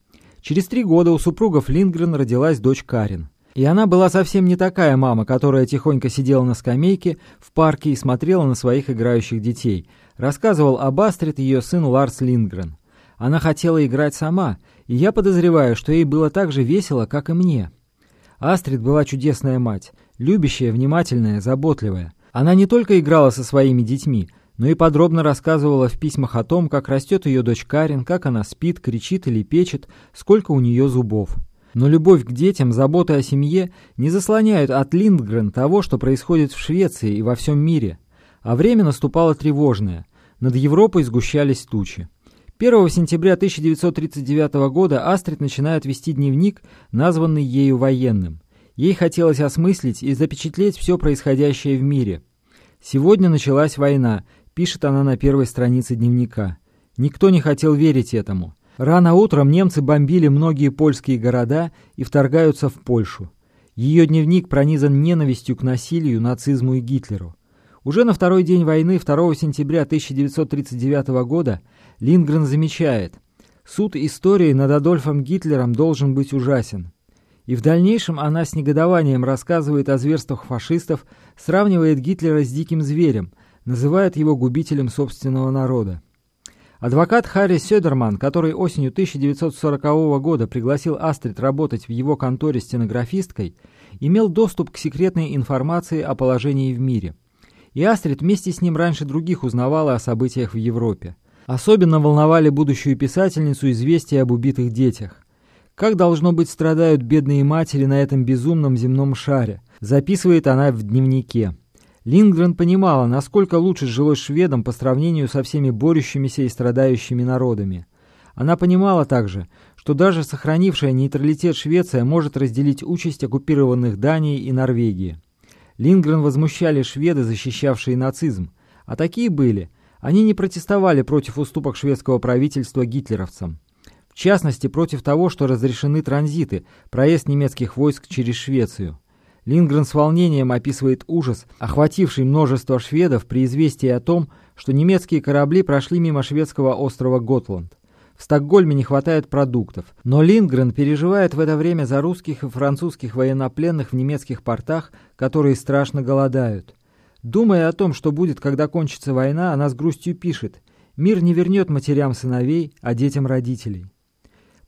Через три года у супругов Линдгрен родилась дочь Карин. И она была совсем не такая мама, которая тихонько сидела на скамейке в парке и смотрела на своих играющих детей, Рассказывал об Астрид ее сын Ларс Линдгрен. Она хотела играть сама, и я подозреваю, что ей было так же весело, как и мне. Астрид была чудесная мать, любящая, внимательная, заботливая. Она не только играла со своими детьми, но и подробно рассказывала в письмах о том, как растет ее дочь Карин, как она спит, кричит или печет, сколько у нее зубов. Но любовь к детям, забота о семье не заслоняют от Линдгрен того, что происходит в Швеции и во всем мире. А время наступало тревожное. Над Европой сгущались тучи. 1 сентября 1939 года Астрид начинает вести дневник, названный ею военным. Ей хотелось осмыслить и запечатлеть все происходящее в мире. «Сегодня началась война», — пишет она на первой странице дневника. Никто не хотел верить этому. Рано утром немцы бомбили многие польские города и вторгаются в Польшу. Ее дневник пронизан ненавистью к насилию, нацизму и Гитлеру. Уже на второй день войны, 2 сентября 1939 года, Лингрен замечает, «Суд истории над Адольфом Гитлером должен быть ужасен». И в дальнейшем она с негодованием рассказывает о зверствах фашистов, сравнивает Гитлера с диким зверем, называет его губителем собственного народа. Адвокат Харри Сёдерман, который осенью 1940 года пригласил Астрид работать в его конторе стенографисткой, имел доступ к секретной информации о положении в мире. И Астрид вместе с ним раньше других узнавала о событиях в Европе. Особенно волновали будущую писательницу известия об убитых детях. Как, должно быть, страдают бедные матери на этом безумном земном шаре, записывает она в дневнике. Лингрен понимала, насколько лучше жилось шведам по сравнению со всеми борющимися и страдающими народами. Она понимала также, что даже сохранившая нейтралитет Швеция может разделить участь оккупированных Дании и Норвегии. Лингрен возмущали шведы, защищавшие нацизм, а такие были. Они не протестовали против уступок шведского правительства гитлеровцам. В частности, против того, что разрешены транзиты, проезд немецких войск через Швецию. Лингрен с волнением описывает ужас, охвативший множество шведов при известии о том, что немецкие корабли прошли мимо шведского острова Готланд. В Стокгольме не хватает продуктов, но Лингрен переживает в это время за русских и французских военнопленных в немецких портах, которые страшно голодают. Думая о том, что будет, когда кончится война, она с грустью пишет «Мир не вернет матерям сыновей, а детям родителей».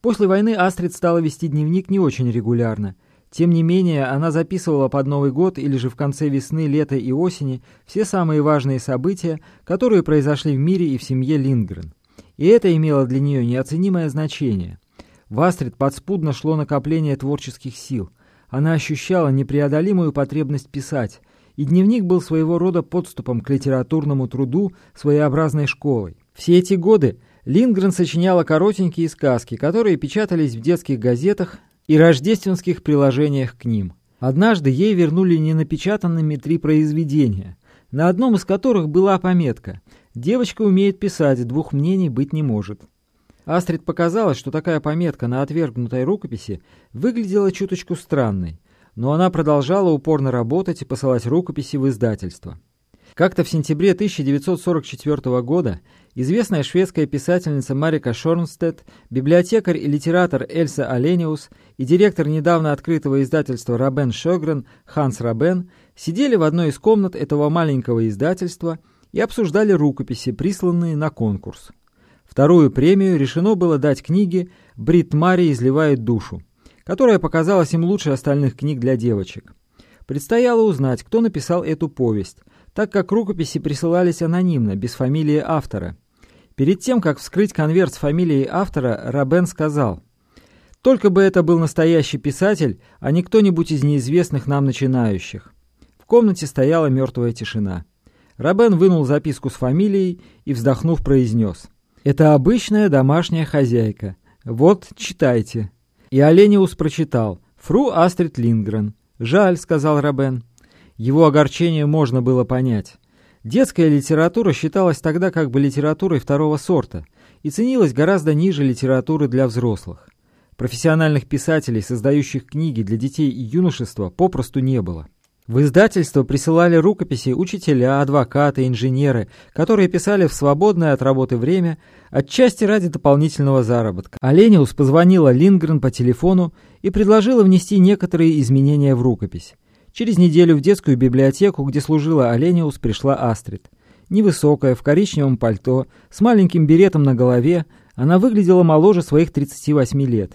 После войны Астрид стала вести дневник не очень регулярно. Тем не менее, она записывала под Новый год или же в конце весны, лета и осени все самые важные события, которые произошли в мире и в семье Лингрен. И это имело для нее неоценимое значение. В Астрид подспудно шло накопление творческих сил. Она ощущала непреодолимую потребность писать, и дневник был своего рода подступом к литературному труду, своеобразной школой. Все эти годы Лингрен сочиняла коротенькие сказки, которые печатались в детских газетах и рождественских приложениях к ним. Однажды ей вернули ненапечатанными три произведения, на одном из которых была пометка «Девочка умеет писать, двух мнений быть не может». Астрид показалось, что такая пометка на отвергнутой рукописи выглядела чуточку странной, но она продолжала упорно работать и посылать рукописи в издательство. Как-то в сентябре 1944 года известная шведская писательница Марика Шорнстедт, библиотекарь и литератор Эльса Олениус и директор недавно открытого издательства Рабен Шогрен Ханс Рабен сидели в одной из комнат этого маленького издательства и обсуждали рукописи, присланные на конкурс. Вторую премию решено было дать книге «Брит Мари изливает душу», которая показалась им лучше остальных книг для девочек. Предстояло узнать, кто написал эту повесть – так как рукописи присылались анонимно, без фамилии автора. Перед тем, как вскрыть конверт с фамилией автора, Рабен сказал, «Только бы это был настоящий писатель, а не кто-нибудь из неизвестных нам начинающих». В комнате стояла мертвая тишина. Рабен вынул записку с фамилией и, вздохнув, произнес, «Это обычная домашняя хозяйка. Вот, читайте». И Олениус прочитал, «Фру Астрид Лингрен». «Жаль», — сказал Рабен. Его огорчение можно было понять. Детская литература считалась тогда как бы литературой второго сорта и ценилась гораздо ниже литературы для взрослых. Профессиональных писателей, создающих книги для детей и юношества, попросту не было. В издательство присылали рукописи учителя, адвокаты, инженеры, которые писали в свободное от работы время, отчасти ради дополнительного заработка. Олениус позвонила Лингрен по телефону и предложила внести некоторые изменения в рукопись. Через неделю в детскую библиотеку, где служила Олениус, пришла Астрид. Невысокая, в коричневом пальто, с маленьким беретом на голове, она выглядела моложе своих 38 лет.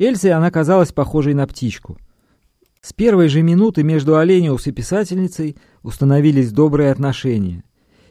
Эльзе она казалась похожей на птичку. С первой же минуты между Олениус и писательницей установились добрые отношения.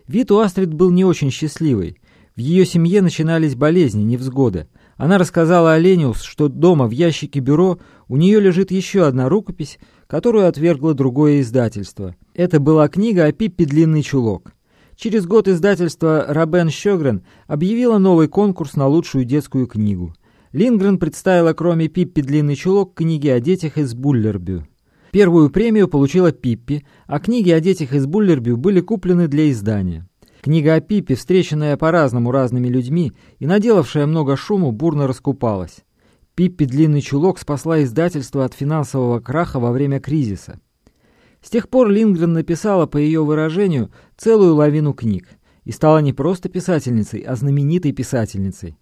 Вид у Астрид был не очень счастливый. В ее семье начинались болезни, невзгоды. Она рассказала Олениус, что дома в ящике бюро у нее лежит еще одна рукопись, которую отвергло другое издательство. Это была книга о Пиппе «Длинный чулок». Через год издательство «Рабен Щегрен» объявило новый конкурс на лучшую детскую книгу. Лингрен представила кроме Пиппи «Длинный чулок» книги о детях из Буллербю. Первую премию получила Пиппи, а книги о детях из Буллербю были куплены для издания. Книга о Пиппе, встреченная по-разному разными людьми и наделавшая много шуму, бурно раскупалась. Пиппи «Длинный чулок» спасла издательство от финансового краха во время кризиса. С тех пор Лингрен написала, по ее выражению, целую лавину книг и стала не просто писательницей, а знаменитой писательницей.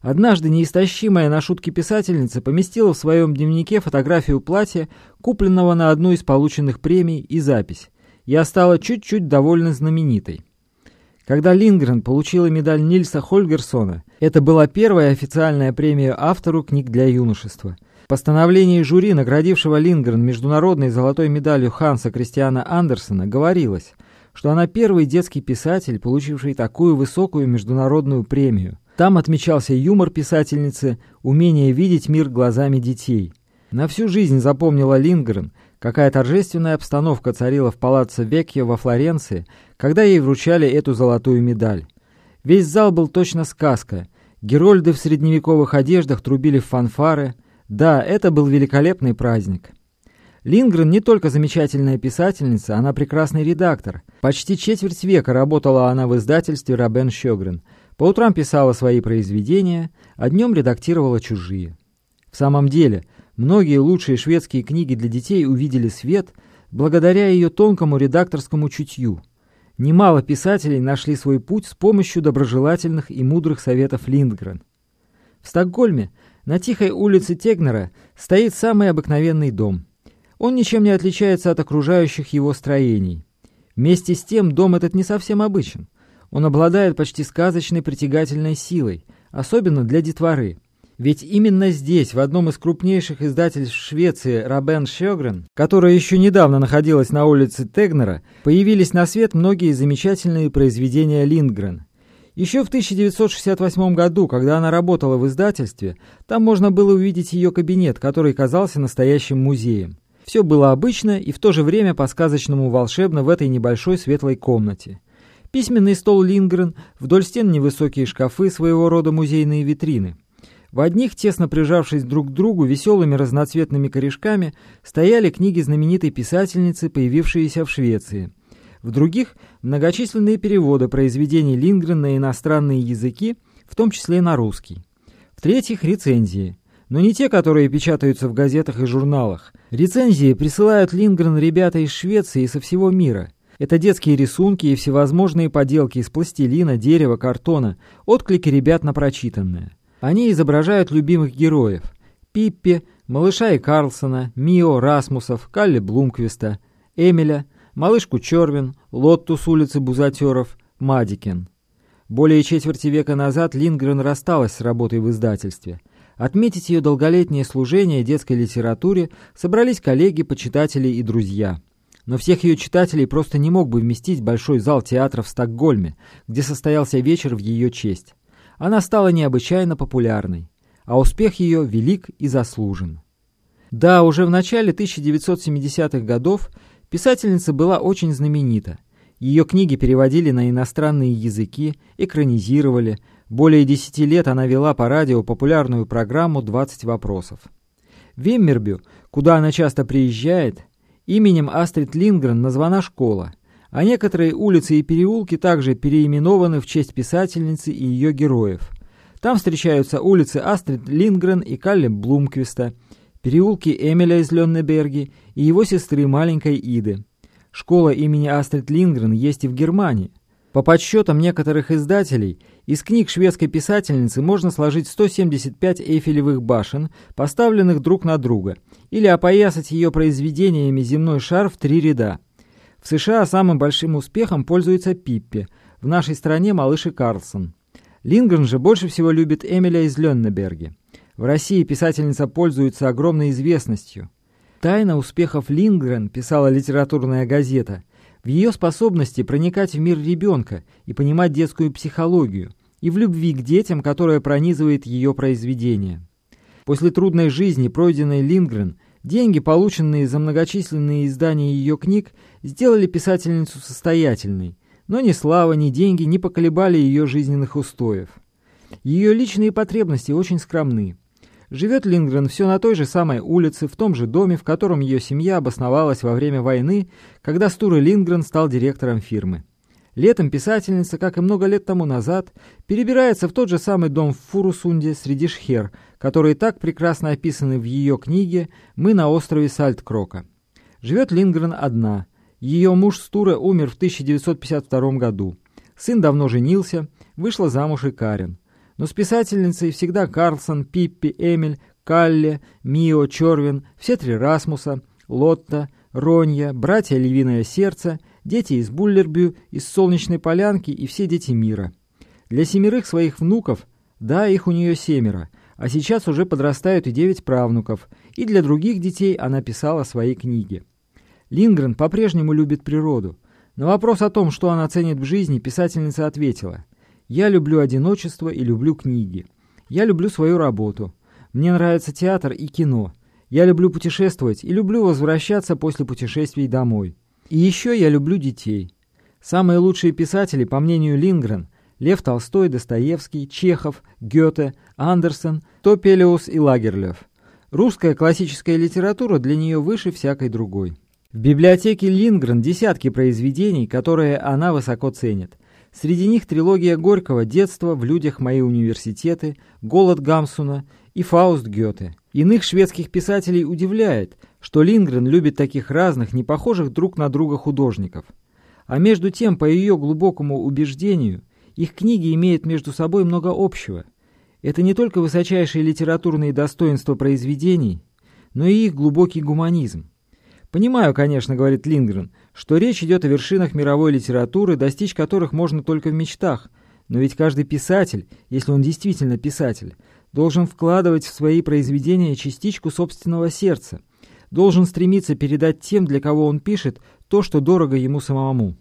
Однажды неистощимая на шутки писательница поместила в своем дневнике фотографию платья, купленного на одну из полученных премий, и запись. «Я стала чуть-чуть довольно знаменитой». Когда Лингрен получила медаль Нильса Хольгерсона, это была первая официальная премия автору книг для юношества – постановлении жюри, наградившего Лингрен международной золотой медалью Ханса Кристиана Андерсона, говорилось, что она первый детский писатель, получивший такую высокую международную премию. Там отмечался юмор писательницы, умение видеть мир глазами детей. На всю жизнь запомнила Лингрен, какая торжественная обстановка царила в палаццо Векья во Флоренции, когда ей вручали эту золотую медаль. Весь зал был точно сказка. Герольды в средневековых одеждах трубили в фанфары – да, это был великолепный праздник. Лингрен не только замечательная писательница, она прекрасный редактор. Почти четверть века работала она в издательстве Робен Щегрен. По утрам писала свои произведения, а днем редактировала чужие. В самом деле, многие лучшие шведские книги для детей увидели свет благодаря ее тонкому редакторскому чутью. Немало писателей нашли свой путь с помощью доброжелательных и мудрых советов Линдгрен. В Стокгольме на тихой улице Тегнера стоит самый обыкновенный дом. Он ничем не отличается от окружающих его строений. Вместе с тем дом этот не совсем обычен. Он обладает почти сказочной притягательной силой, особенно для детворы. Ведь именно здесь, в одном из крупнейших издательств Швеции Рабен Шёгрен, которая еще недавно находилась на улице Тегнера, появились на свет многие замечательные произведения Линдгрен. Еще в 1968 году, когда она работала в издательстве, там можно было увидеть ее кабинет, который казался настоящим музеем. Все было обычно и в то же время по-сказочному волшебно в этой небольшой светлой комнате. Письменный стол Лингрен, вдоль стен невысокие шкафы, своего рода музейные витрины. В одних, тесно прижавшись друг к другу веселыми разноцветными корешками, стояли книги знаменитой писательницы, появившиеся в Швеции – в других – многочисленные переводы произведений Лингрен на иностранные языки, в том числе на русский. В-третьих – рецензии. Но не те, которые печатаются в газетах и журналах. Рецензии присылают Лингрен ребята из Швеции и со всего мира. Это детские рисунки и всевозможные поделки из пластилина, дерева, картона, отклики ребят на прочитанное. Они изображают любимых героев. Пиппи, малыша и Карлсона, Мио, Расмусов, Калли Блумквиста, Эмиля – малышку Чёрвен, Лотту с улицы Бузотёров, Мадикен. Более четверти века назад Линдгрен рассталась с работой в издательстве. Отметить ее долголетнее служение детской литературе собрались коллеги, почитатели и друзья. Но всех ее читателей просто не мог бы вместить большой зал театра в Стокгольме, где состоялся вечер в ее честь. Она стала необычайно популярной, а успех ее велик и заслужен. Да, уже в начале 1970-х годов Писательница была очень знаменита. Ее книги переводили на иностранные языки, экранизировали. Более десяти лет она вела по радио популярную программу «20 вопросов». В Виммербю, куда она часто приезжает, именем Астрид Лингрен названа школа, а некоторые улицы и переулки также переименованы в честь писательницы и ее героев. Там встречаются улицы Астрид Лингрен и Калли Блумквиста – переулки Эмиля из Леннеберги и его сестры маленькой Иды. Школа имени Астрид Лингрен есть и в Германии. По подсчетам некоторых издателей, из книг шведской писательницы можно сложить 175 эйфелевых башен, поставленных друг на друга, или опоясать ее произведениями земной шар в три ряда. В США самым большим успехом пользуется Пиппи, в нашей стране малыш и Карлсон. Лингрен же больше всего любит Эмиля из Леннеберги. В России писательница пользуется огромной известностью. Тайна успехов Лингрен, писала литературная газета, в ее способности проникать в мир ребенка и понимать детскую психологию, и в любви к детям, которая пронизывает ее произведения. После трудной жизни, пройденной Лингрен, деньги, полученные за многочисленные издания ее книг, сделали писательницу состоятельной, но ни слава, ни деньги не поколебали ее жизненных устоев. Ее личные потребности очень скромны. Живет Лингрен все на той же самой улице, в том же доме, в котором ее семья обосновалась во время войны, когда Стура Лингрен стал директором фирмы. Летом писательница, как и много лет тому назад, перебирается в тот же самый дом в Фурусунде среди шхер, которые так прекрасно описаны в ее книге «Мы на острове Сальткрока». Живет Лингрен одна. Ее муж Стура умер в 1952 году. Сын давно женился, вышла замуж и Карен. Но с писательницей всегда Карлсон, Пиппи, Эмиль, Калле, Мио, Чорвин, все три Расмуса, Лотта, Ронья, братья Львиное Сердце, дети из Буллербю, из Солнечной Полянки и все дети мира. Для семерых своих внуков, да, их у нее семеро, а сейчас уже подрастают и девять правнуков, и для других детей она писала свои книги. Лингрен по-прежнему любит природу. На вопрос о том, что она ценит в жизни, писательница ответила – я люблю одиночество и люблю книги. Я люблю свою работу. Мне нравится театр и кино. Я люблю путешествовать и люблю возвращаться после путешествий домой. И еще я люблю детей. Самые лучшие писатели, по мнению Лингрен, Лев Толстой, Достоевский, Чехов, Гёте, Андерсон, Топелиус и Лагерлёв. Русская классическая литература для нее выше всякой другой. В библиотеке Лингрен десятки произведений, которые она высоко ценит – Среди них трилогия Горького «Детство», «В людях мои университеты», «Голод Гамсуна» и «Фауст Гёте». Иных шведских писателей удивляет, что Лингрен любит таких разных, не похожих друг на друга художников. А между тем, по ее глубокому убеждению, их книги имеют между собой много общего. Это не только высочайшие литературные достоинства произведений, но и их глубокий гуманизм. Понимаю, конечно, говорит Лингрен, что речь идет о вершинах мировой литературы, достичь которых можно только в мечтах. Но ведь каждый писатель, если он действительно писатель, должен вкладывать в свои произведения частичку собственного сердца, должен стремиться передать тем, для кого он пишет, то, что дорого ему самому.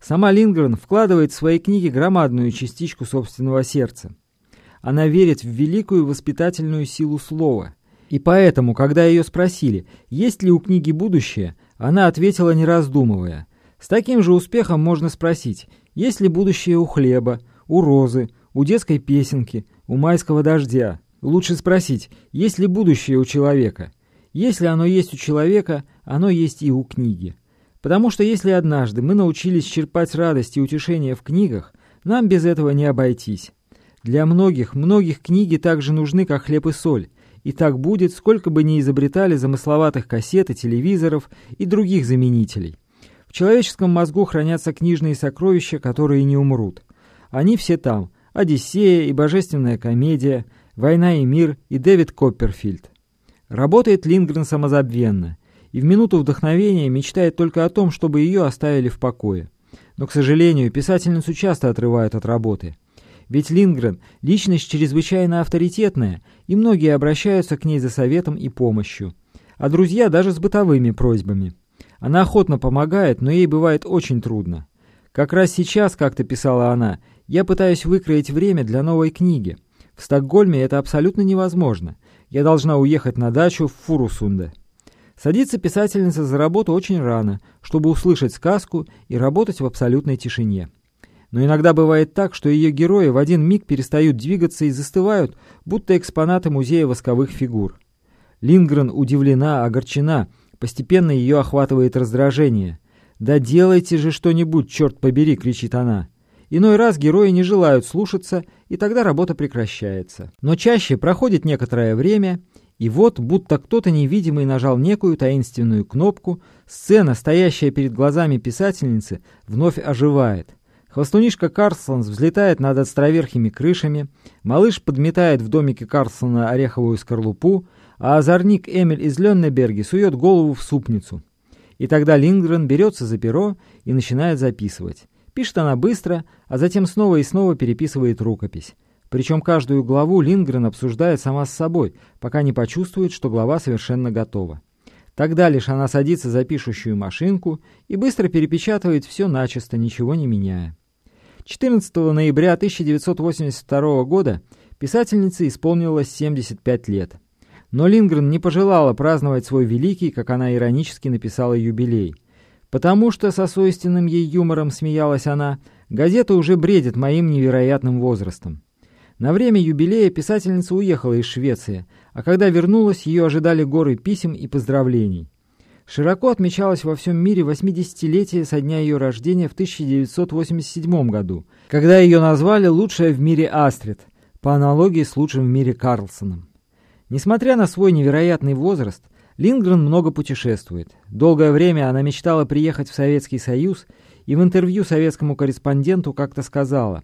Сама Лингрен вкладывает в свои книги громадную частичку собственного сердца. Она верит в великую воспитательную силу слова – и поэтому, когда ее спросили, есть ли у книги будущее, она ответила, не раздумывая. С таким же успехом можно спросить, есть ли будущее у хлеба, у розы, у детской песенки, у майского дождя. Лучше спросить, есть ли будущее у человека. Если оно есть у человека, оно есть и у книги. Потому что если однажды мы научились черпать радость и утешение в книгах, нам без этого не обойтись. Для многих, многих книги также нужны, как хлеб и соль, и так будет, сколько бы ни изобретали замысловатых кассет и телевизоров и других заменителей. В человеческом мозгу хранятся книжные сокровища, которые не умрут. Они все там. «Одиссея» и «Божественная комедия», «Война и мир» и «Дэвид Копперфильд». Работает Лингрен самозабвенно и в минуту вдохновения мечтает только о том, чтобы ее оставили в покое. Но, к сожалению, писательницу часто отрывают от работы – ведь Лингрен – личность чрезвычайно авторитетная, и многие обращаются к ней за советом и помощью. А друзья даже с бытовыми просьбами. Она охотно помогает, но ей бывает очень трудно. Как раз сейчас, как-то писала она, я пытаюсь выкроить время для новой книги. В Стокгольме это абсолютно невозможно. Я должна уехать на дачу в Фурусунде. Садится писательница за работу очень рано, чтобы услышать сказку и работать в абсолютной тишине. Но иногда бывает так, что ее герои в один миг перестают двигаться и застывают, будто экспонаты музея восковых фигур. Лингрен удивлена, огорчена, постепенно ее охватывает раздражение. «Да делайте же что-нибудь, черт побери!» — кричит она. Иной раз герои не желают слушаться, и тогда работа прекращается. Но чаще проходит некоторое время, и вот, будто кто-то невидимый нажал некую таинственную кнопку, сцена, стоящая перед глазами писательницы, вновь оживает — Хвостунишка Карлсон взлетает над островерхими крышами, малыш подметает в домике Карлсона ореховую скорлупу, а озорник Эмиль из Леннеберги сует голову в супницу. И тогда Лингрен берется за перо и начинает записывать. Пишет она быстро, а затем снова и снова переписывает рукопись. Причем каждую главу Лингрен обсуждает сама с собой, пока не почувствует, что глава совершенно готова. Тогда лишь она садится за пишущую машинку и быстро перепечатывает все начисто, ничего не меняя. 14 ноября 1982 года писательнице исполнилось 75 лет. Но Лингрен не пожелала праздновать свой великий, как она иронически написала, юбилей. Потому что со свойственным ей юмором смеялась она, газета уже бредит моим невероятным возрастом. На время юбилея писательница уехала из Швеции, а когда вернулась, ее ожидали горы писем и поздравлений. Широко отмечалось во всем мире 80-летие со дня ее рождения в 1987 году, когда ее назвали «лучшая в мире Астрид», по аналогии с лучшим в мире Карлсоном. Несмотря на свой невероятный возраст, Лингрен много путешествует. Долгое время она мечтала приехать в Советский Союз и в интервью советскому корреспонденту как-то сказала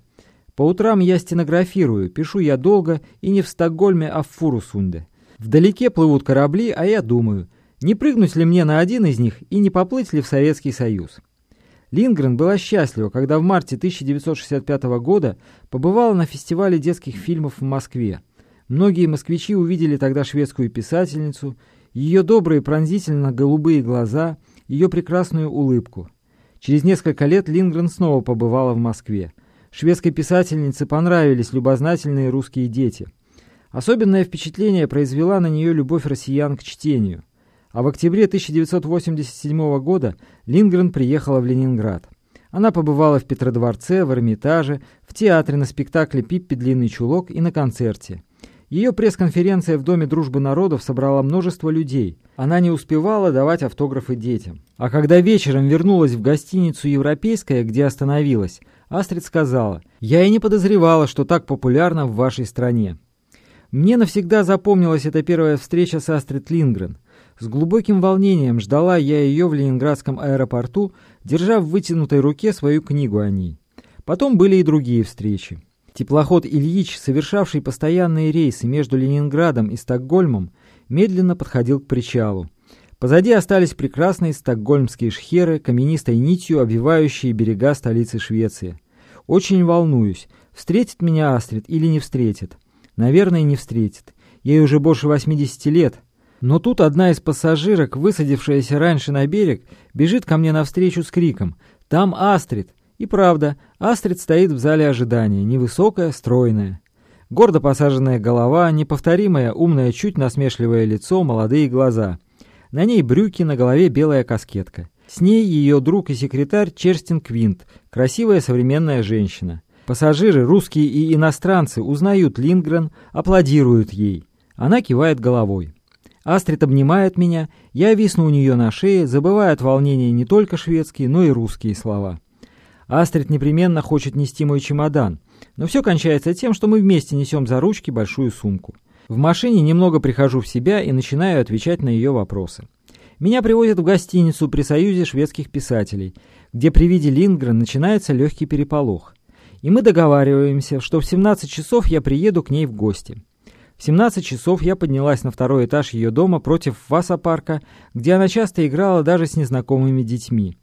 «По утрам я стенографирую, пишу я долго и не в Стокгольме, а в Фурусунде. Вдалеке плывут корабли, а я думаю, не прыгнуть ли мне на один из них и не поплыть ли в Советский Союз?» Лингрен была счастлива, когда в марте 1965 года побывала на фестивале детских фильмов в Москве. Многие москвичи увидели тогда шведскую писательницу, ее добрые пронзительно-голубые глаза, ее прекрасную улыбку. Через несколько лет Лингрен снова побывала в Москве. Шведской писательнице понравились любознательные русские дети. Особенное впечатление произвела на нее любовь россиян к чтению. А в октябре 1987 года Лингрен приехала в Ленинград. Она побывала в Петродворце, в Эрмитаже, в театре на спектакле «Пиппи. Длинный чулок» и на концерте. Ее пресс-конференция в Доме дружбы народов собрала множество людей. Она не успевала давать автографы детям. А когда вечером вернулась в гостиницу «Европейская», где остановилась, Астрид сказала, «Я и не подозревала, что так популярно в вашей стране». Мне навсегда запомнилась эта первая встреча с Астрид Лингрен – с глубоким волнением ждала я ее в Ленинградском аэропорту, держа в вытянутой руке свою книгу о ней. Потом были и другие встречи. Теплоход «Ильич», совершавший постоянные рейсы между Ленинградом и Стокгольмом, медленно подходил к причалу. Позади остались прекрасные стокгольмские шхеры, каменистой нитью обвивающие берега столицы Швеции. Очень волнуюсь, встретит меня Астрид или не встретит. Наверное, не встретит. Ей уже больше 80 лет, но тут одна из пассажирок, высадившаяся раньше на берег, бежит ко мне навстречу с криком «Там Астрид!» И правда, Астрид стоит в зале ожидания, невысокая, стройная. Гордо посаженная голова, неповторимое, умное, чуть насмешливое лицо, молодые глаза. На ней брюки, на голове белая каскетка. С ней ее друг и секретарь Черстин Квинт, красивая современная женщина. Пассажиры, русские и иностранцы, узнают Лингрен, аплодируют ей. Она кивает головой. Астрид обнимает меня, я висну у нее на шее, забывая от волнения не только шведские, но и русские слова. Астрид непременно хочет нести мой чемодан, но все кончается тем, что мы вместе несем за ручки большую сумку. В машине немного прихожу в себя и начинаю отвечать на ее вопросы. Меня привозят в гостиницу при Союзе шведских писателей, где при виде Лингрен начинается легкий переполох. И мы договариваемся, что в 17 часов я приеду к ней в гости. В 17 часов я поднялась на второй этаж ее дома против Васа-парка, где она часто играла даже с незнакомыми детьми.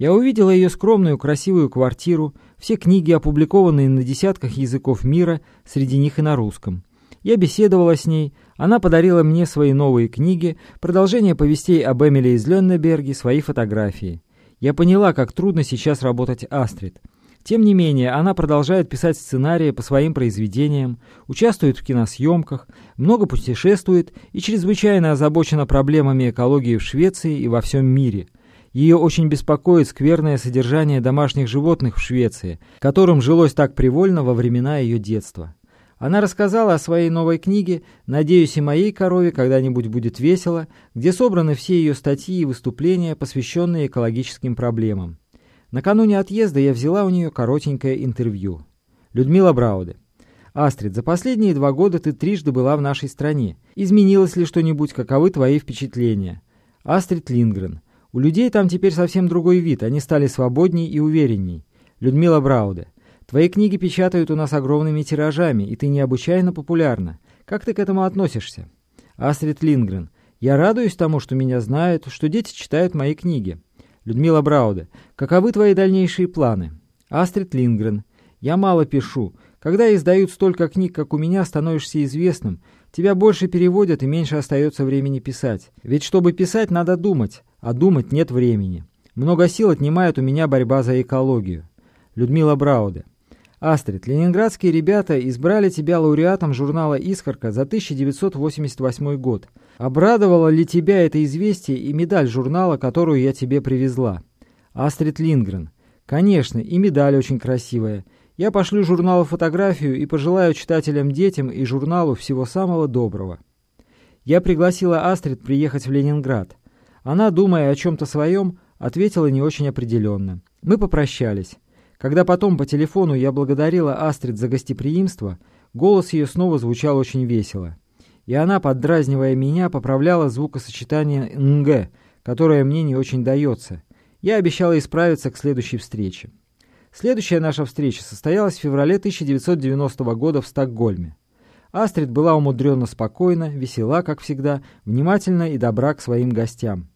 Я увидела ее скромную красивую квартиру, все книги, опубликованные на десятках языков мира, среди них и на русском. Я беседовала с ней, она подарила мне свои новые книги, продолжение повестей об Эмиле из Леннеберге, свои фотографии. Я поняла, как трудно сейчас работать Астрид. Тем не менее, она продолжает писать сценарии по своим произведениям, участвует в киносъемках, много путешествует и чрезвычайно озабочена проблемами экологии в Швеции и во всем мире. Ее очень беспокоит скверное содержание домашних животных в Швеции, которым жилось так привольно во времена ее детства. Она рассказала о своей новой книге «Надеюсь, и моей корове когда-нибудь будет весело», где собраны все ее статьи и выступления, посвященные экологическим проблемам. Накануне отъезда я взяла у нее коротенькое интервью. Людмила Брауде. «Астрид, за последние два года ты трижды была в нашей стране. Изменилось ли что-нибудь? Каковы твои впечатления?» Астрид Лингрен. «У людей там теперь совсем другой вид. Они стали свободней и уверенней». Людмила Брауде. «Твои книги печатают у нас огромными тиражами, и ты необычайно популярна. Как ты к этому относишься?» Астрид Лингрен. «Я радуюсь тому, что меня знают, что дети читают мои книги». Людмила Брауде, каковы твои дальнейшие планы? Астрид Лингрен, я мало пишу. Когда издают столько книг, как у меня, становишься известным. Тебя больше переводят и меньше остается времени писать. Ведь чтобы писать, надо думать, а думать нет времени. Много сил отнимает у меня борьба за экологию. Людмила Брауде. Астрид, ленинградские ребята избрали тебя лауреатом журнала «Искорка» за 1988 год. Обрадовало ли тебя это известие и медаль журнала, которую я тебе привезла? Астрид Лингрен. Конечно, и медаль очень красивая. Я пошлю журналу фотографию и пожелаю читателям-детям и журналу всего самого доброго. Я пригласила Астрид приехать в Ленинград. Она, думая о чем-то своем, ответила не очень определенно. Мы попрощались. Когда потом по телефону я благодарила Астрид за гостеприимство, голос ее снова звучал очень весело. И она, поддразнивая меня, поправляла звукосочетание «нг», которое мне не очень дается. Я обещала исправиться к следующей встрече. Следующая наша встреча состоялась в феврале 1990 года в Стокгольме. Астрид была умудренно спокойна, весела, как всегда, внимательна и добра к своим гостям.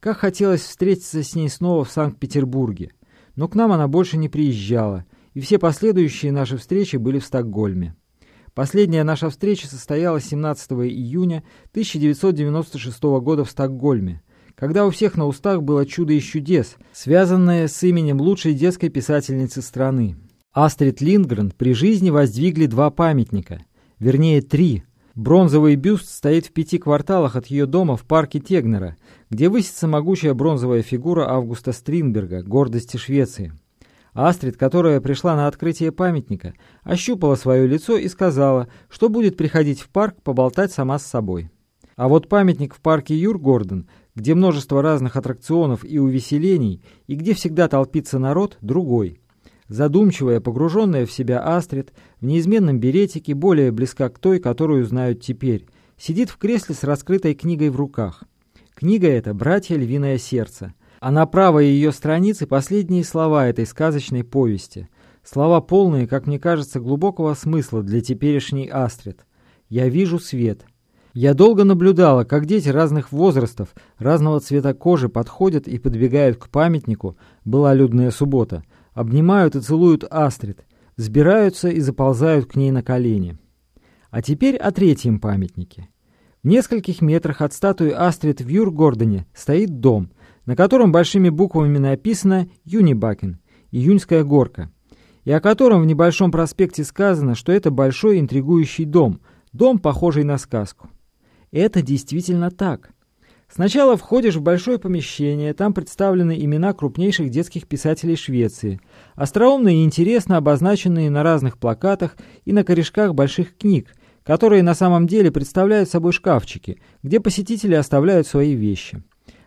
Как хотелось встретиться с ней снова в Санкт-Петербурге но к нам она больше не приезжала, и все последующие наши встречи были в Стокгольме. Последняя наша встреча состоялась 17 июня 1996 года в Стокгольме, когда у всех на устах было чудо из чудес, связанное с именем лучшей детской писательницы страны. Астрид Линдгрен при жизни воздвигли два памятника, вернее три. Бронзовый бюст стоит в пяти кварталах от ее дома в парке Тегнера, где высится могучая бронзовая фигура Августа Стринберга, гордости Швеции. Астрид, которая пришла на открытие памятника, ощупала свое лицо и сказала, что будет приходить в парк поболтать сама с собой. А вот памятник в парке Юргорден, где множество разных аттракционов и увеселений, и где всегда толпится народ, другой. Задумчивая, погруженная в себя Астрид, в неизменном беретике, более близка к той, которую знают теперь, сидит в кресле с раскрытой книгой в руках – Книга эта «Братья Львиное сердце», а на правой ее странице последние слова этой сказочной повести. Слова полные, как мне кажется, глубокого смысла для теперешней Астрид. «Я вижу свет». Я долго наблюдала, как дети разных возрастов, разного цвета кожи подходят и подбегают к памятнику «Была людная суббота», обнимают и целуют Астрид, сбираются и заползают к ней на колени. А теперь о третьем памятнике. В нескольких метрах от статуи Астрид в Юргордоне стоит дом, на котором большими буквами написано «Юнибакен» — «Июньская горка», и о котором в небольшом проспекте сказано, что это большой интригующий дом, дом, похожий на сказку. Это действительно так. Сначала входишь в большое помещение, там представлены имена крупнейших детских писателей Швеции, остроумно и интересно обозначенные на разных плакатах и на корешках больших книг, которые на самом деле представляют собой шкафчики, где посетители оставляют свои вещи.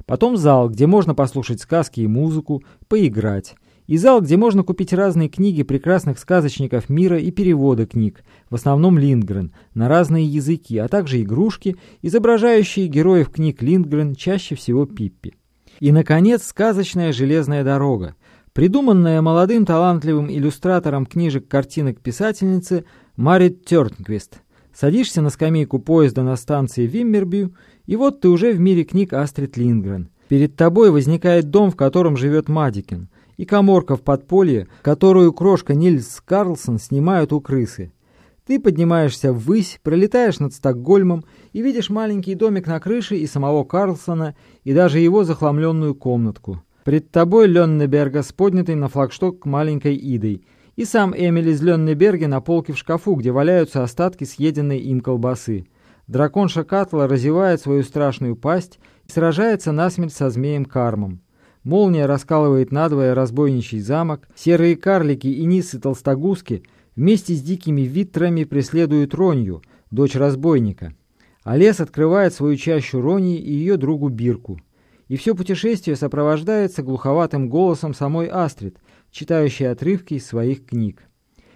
Потом зал, где можно послушать сказки и музыку, поиграть. И зал, где можно купить разные книги прекрасных сказочников мира и переводы книг, в основном Линдгрен, на разные языки, а также игрушки, изображающие героев книг Линдгрен, чаще всего Пиппи. И, наконец, сказочная железная дорога, придуманная молодым талантливым иллюстратором книжек-картинок писательницы Марит Тёрнквист – Садишься на скамейку поезда на станции Виммербю, и вот ты уже в мире книг Астрид Лингрен. Перед тобой возникает дом, в котором живет Мадикин, и коморка в подполье, которую крошка Нильс Карлсон снимают у крысы. Ты поднимаешься ввысь, пролетаешь над Стокгольмом и видишь маленький домик на крыше и самого Карлсона, и даже его захламленную комнатку. Пред тобой Леннеберга с поднятой на флагшток маленькой Идой – и сам Эмиль из Леннеберге на полке в шкафу, где валяются остатки съеденной им колбасы. Дракон Шакатла разевает свою страшную пасть и сражается насмерть со змеем Кармом. Молния раскалывает надвое разбойничий замок, серые карлики и нисы толстогузки вместе с дикими витрами преследуют Ронью, дочь разбойника. А лес открывает свою чащу Роньи и ее другу Бирку. И все путешествие сопровождается глуховатым голосом самой Астрид – читающий отрывки из своих книг.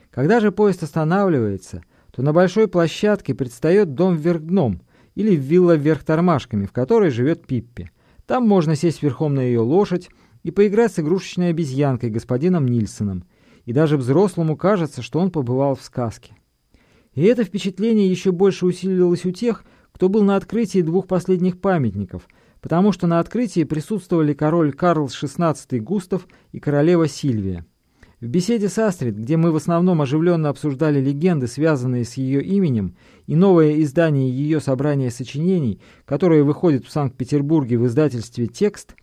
Когда же поезд останавливается, то на большой площадке предстает дом вверх дном или вилла вверх тормашками, в которой живет Пиппи. Там можно сесть верхом на ее лошадь и поиграть с игрушечной обезьянкой господином Нильсоном, и даже взрослому кажется, что он побывал в сказке. И это впечатление еще больше усилилось у тех, кто был на открытии двух последних памятников – потому что на открытии присутствовали король Карл XVI Густав и королева Сильвия. В беседе с Астрид, где мы в основном оживленно обсуждали легенды, связанные с ее именем, и новое издание ее собрания сочинений, которое выходит в Санкт-Петербурге в издательстве «Текст»,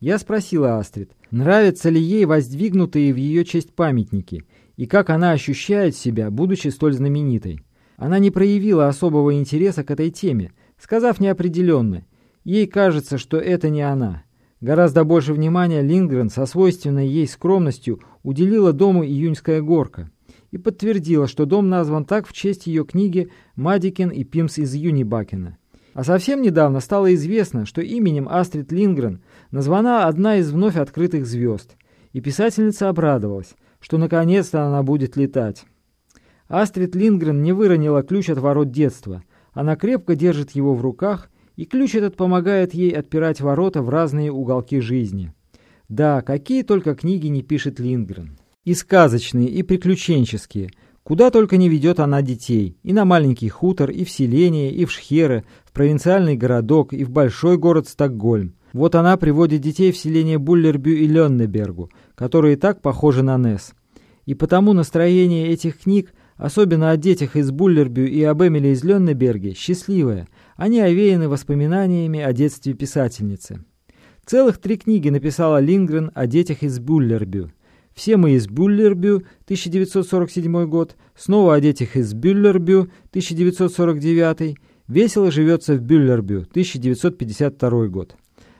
я спросила Астрид, нравятся ли ей воздвигнутые в ее честь памятники, и как она ощущает себя, будучи столь знаменитой. Она не проявила особого интереса к этой теме, сказав неопределенно, ей кажется, что это не она. Гораздо больше внимания Лингрен со свойственной ей скромностью уделила дому «Июньская горка» и подтвердила, что дом назван так в честь ее книги «Мадикин и Пимс из Юнибакена». А совсем недавно стало известно, что именем Астрид Лингрен названа одна из вновь открытых звезд, и писательница обрадовалась, что наконец-то она будет летать. Астрид Лингрен не выронила ключ от ворот детства. Она крепко держит его в руках и ключ этот помогает ей отпирать ворота в разные уголки жизни. Да, какие только книги не пишет Линдгрен. И сказочные, и приключенческие. Куда только не ведет она детей. И на маленький хутор, и в селение, и в Шхеры, в провинциальный городок, и в большой город Стокгольм. Вот она приводит детей в селение Буллербю и Леннебергу, которые так похожи на Несс. И потому настроение этих книг, особенно о детях из Буллербю и об Эмиле из Леннеберге, счастливое – они овеяны воспоминаниями о детстве писательницы. Целых три книги написала Лингрен о детях из Буллербю. «Все мы из Буллербю» 1947 год, снова о детях из Бюллербю 1949, «Весело живется в Бюллербю» 1952 год.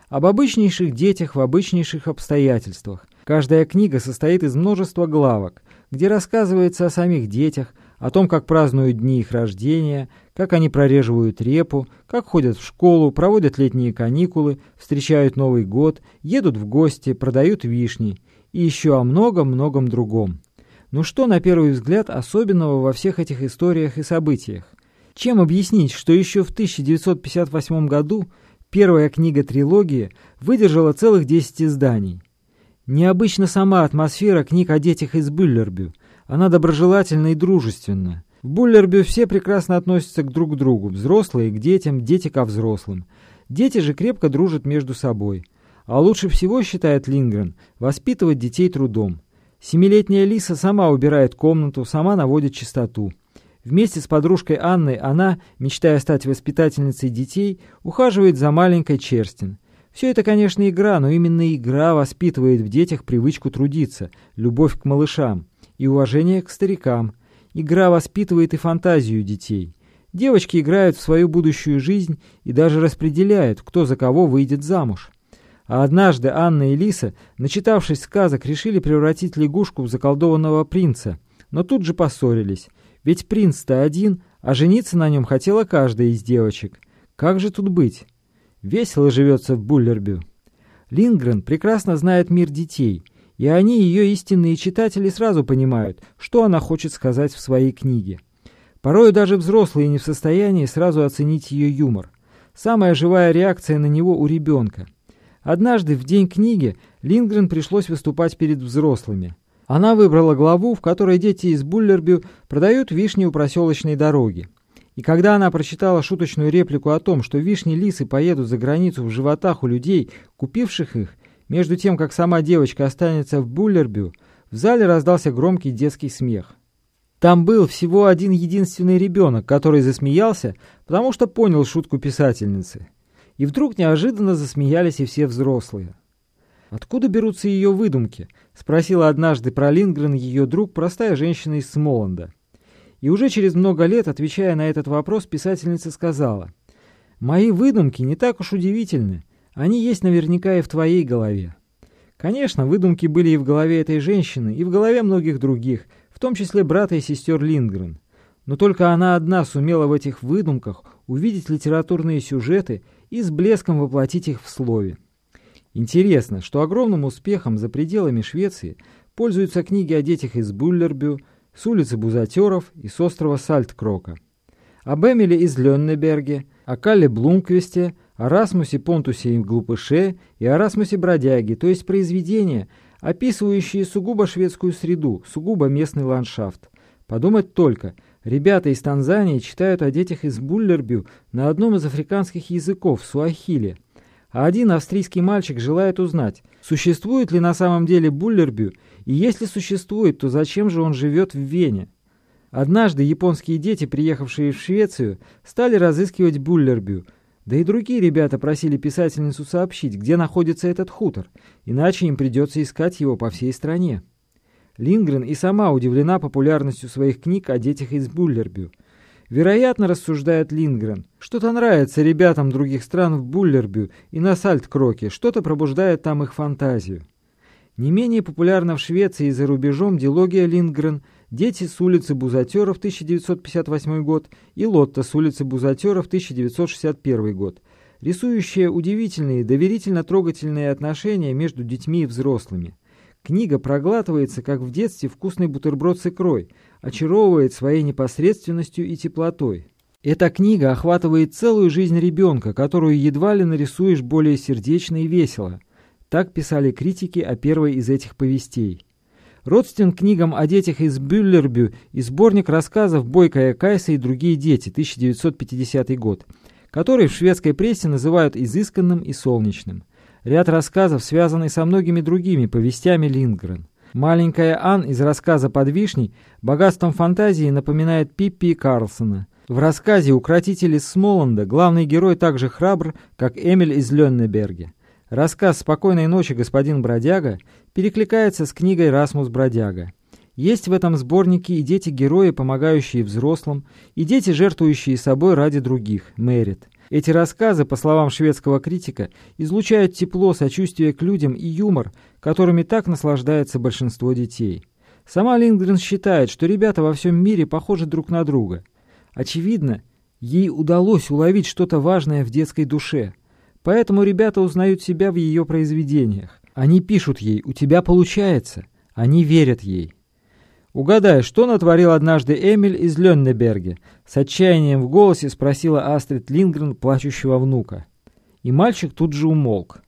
Об обычнейших детях в обычнейших обстоятельствах. Каждая книга состоит из множества главок, где рассказывается о самих детях, о том, как празднуют дни их рождения, как они прореживают репу, как ходят в школу, проводят летние каникулы, встречают Новый год, едут в гости, продают вишни и еще о многом-многом другом. Ну что, на первый взгляд, особенного во всех этих историях и событиях? Чем объяснить, что еще в 1958 году первая книга трилогии выдержала целых 10 изданий? Необычна сама атмосфера книг о детях из Бюллербю – она доброжелательна и дружественна. В Буллербю все прекрасно относятся к друг другу, взрослые к детям, дети ко взрослым. Дети же крепко дружат между собой. А лучше всего, считает Лингрен, воспитывать детей трудом. Семилетняя Лиса сама убирает комнату, сама наводит чистоту. Вместе с подружкой Анной она, мечтая стать воспитательницей детей, ухаживает за маленькой Черстин. Все это, конечно, игра, но именно игра воспитывает в детях привычку трудиться, любовь к малышам и уважение к старикам. Игра воспитывает и фантазию детей. Девочки играют в свою будущую жизнь и даже распределяют, кто за кого выйдет замуж. А однажды Анна и Лиса, начитавшись сказок, решили превратить лягушку в заколдованного принца, но тут же поссорились. Ведь принц-то один, а жениться на нем хотела каждая из девочек. Как же тут быть? Весело живется в Буллербю. Лингрен прекрасно знает мир детей и они, ее истинные читатели, сразу понимают, что она хочет сказать в своей книге. Порой даже взрослые не в состоянии сразу оценить ее юмор. Самая живая реакция на него у ребенка. Однажды в день книги Лингрен пришлось выступать перед взрослыми. Она выбрала главу, в которой дети из Буллербю продают вишни у проселочной дороги. И когда она прочитала шуточную реплику о том, что вишни-лисы поедут за границу в животах у людей, купивших их, между тем, как сама девочка останется в Буллербю, в зале раздался громкий детский смех. Там был всего один единственный ребенок, который засмеялся, потому что понял шутку писательницы. И вдруг неожиданно засмеялись и все взрослые. «Откуда берутся ее выдумки?» — спросила однажды про Лингрен ее друг, простая женщина из Смоланда. И уже через много лет, отвечая на этот вопрос, писательница сказала, «Мои выдумки не так уж удивительны. Они есть наверняка и в твоей голове. Конечно, выдумки были и в голове этой женщины, и в голове многих других, в том числе брата и сестер Линдгрен. Но только она одна сумела в этих выдумках увидеть литературные сюжеты и с блеском воплотить их в слове. Интересно, что огромным успехом за пределами Швеции пользуются книги о детях из Буллербю, с улицы Бузатеров и с острова Сальткрока. Об Эмиле из Леннеберге, о Калле Блумквесте, о Расмусе Понтусе и Глупыше и о Расмусе Бродяге, то есть произведения, описывающие сугубо шведскую среду, сугубо местный ландшафт. Подумать только, ребята из Танзании читают о детях из Буллербю на одном из африканских языков, суахили. А один австрийский мальчик желает узнать, существует ли на самом деле Буллербю И если существует, то зачем же он живет в Вене? Однажды японские дети, приехавшие в Швецию, стали разыскивать Буллербю, да и другие ребята просили писательницу сообщить, где находится этот хутор, иначе им придется искать его по всей стране. Лингрен и сама удивлена популярностью своих книг о детях из Буллербю. Вероятно, рассуждает Лингрен, что-то нравится ребятам других стран в Буллербю и на Сальткроке, что-то пробуждает там их фантазию. Не менее популярна в Швеции и за рубежом дилогия Лингрен «Дети с улицы Бузатеров» 1958 год и «Лотта с улицы Бузатеров» 1961 год, рисующая удивительные, доверительно-трогательные отношения между детьми и взрослыми. Книга проглатывается, как в детстве, вкусный бутерброд с икрой, очаровывает своей непосредственностью и теплотой. Эта книга охватывает целую жизнь ребенка, которую едва ли нарисуешь более сердечно и весело. Так писали критики о первой из этих повестей. Родствен книгам о детях из Бюллербю и сборник рассказов «Бойкая Кайса и другие дети» 1950 год, который в шведской прессе называют изысканным и солнечным. Ряд рассказов, связанный со многими другими повестями Линдгрен. Маленькая Ан из рассказа «Под вишней» богатством фантазии напоминает Пиппи Карлсона. В рассказе «Укротитель из Смоланда» главный герой так же храбр, как Эмиль из Леннеберге. Рассказ «Спокойной ночи, господин Бродяга» перекликается с книгой «Расмус Бродяга». Есть в этом сборнике и дети-герои, помогающие взрослым, и дети, жертвующие собой ради других, Мэрит. Эти рассказы, по словам шведского критика, излучают тепло, сочувствие к людям и юмор, которыми так наслаждается большинство детей. Сама Лингрен считает, что ребята во всем мире похожи друг на друга. Очевидно, ей удалось уловить что-то важное в детской душе. Поэтому ребята узнают себя в ее произведениях. Они пишут ей «У тебя получается». Они верят ей. «Угадай, что натворил однажды Эмиль из Леннеберге?» С отчаянием в голосе спросила Астрид Лингрен плачущего внука. И мальчик тут же умолк.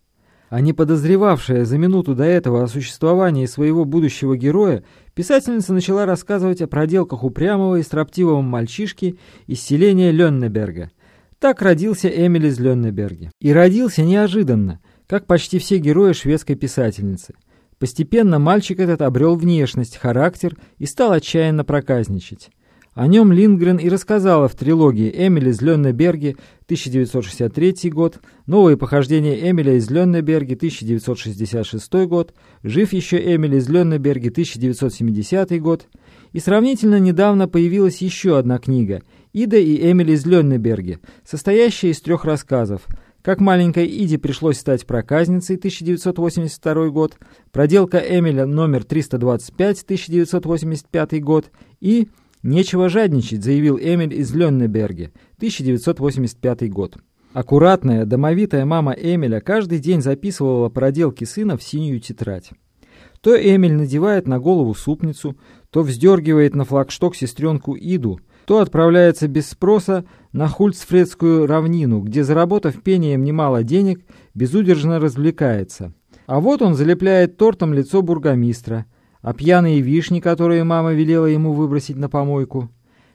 А не подозревавшая за минуту до этого о существовании своего будущего героя, писательница начала рассказывать о проделках упрямого и строптивого мальчишки из селения Леннеберга. Так родился Эмиль из Леннеберге. И родился неожиданно, как почти все герои шведской писательницы. Постепенно мальчик этот обрел внешность, характер и стал отчаянно проказничать. О нем Лингрен и рассказала в трилогии «Эмили из Леннеберге» 1963 год, «Новые похождения Эмиля из Леннеберге» 1966 год, «Жив еще Эмили из Леннеберге» 1970 год. И сравнительно недавно появилась еще одна книга «Ида и Эмили из Леннеберге», состоящая из трех рассказов – как маленькой Иде пришлось стать проказницей 1982 год, проделка Эмиля номер 325 1985 год и «Нечего жадничать», заявил Эмиль из Леннеберге 1985 год. Аккуратная, домовитая мама Эмиля каждый день записывала проделки сына в синюю тетрадь. То Эмиль надевает на голову супницу, то вздергивает на флагшток сестренку Иду – то отправляется без спроса на Хульцфредскую равнину, где, заработав пением немало денег, безудержно развлекается. А вот он залепляет тортом лицо бургомистра, а пьяные вишни, которые мама велела ему выбросить на помойку.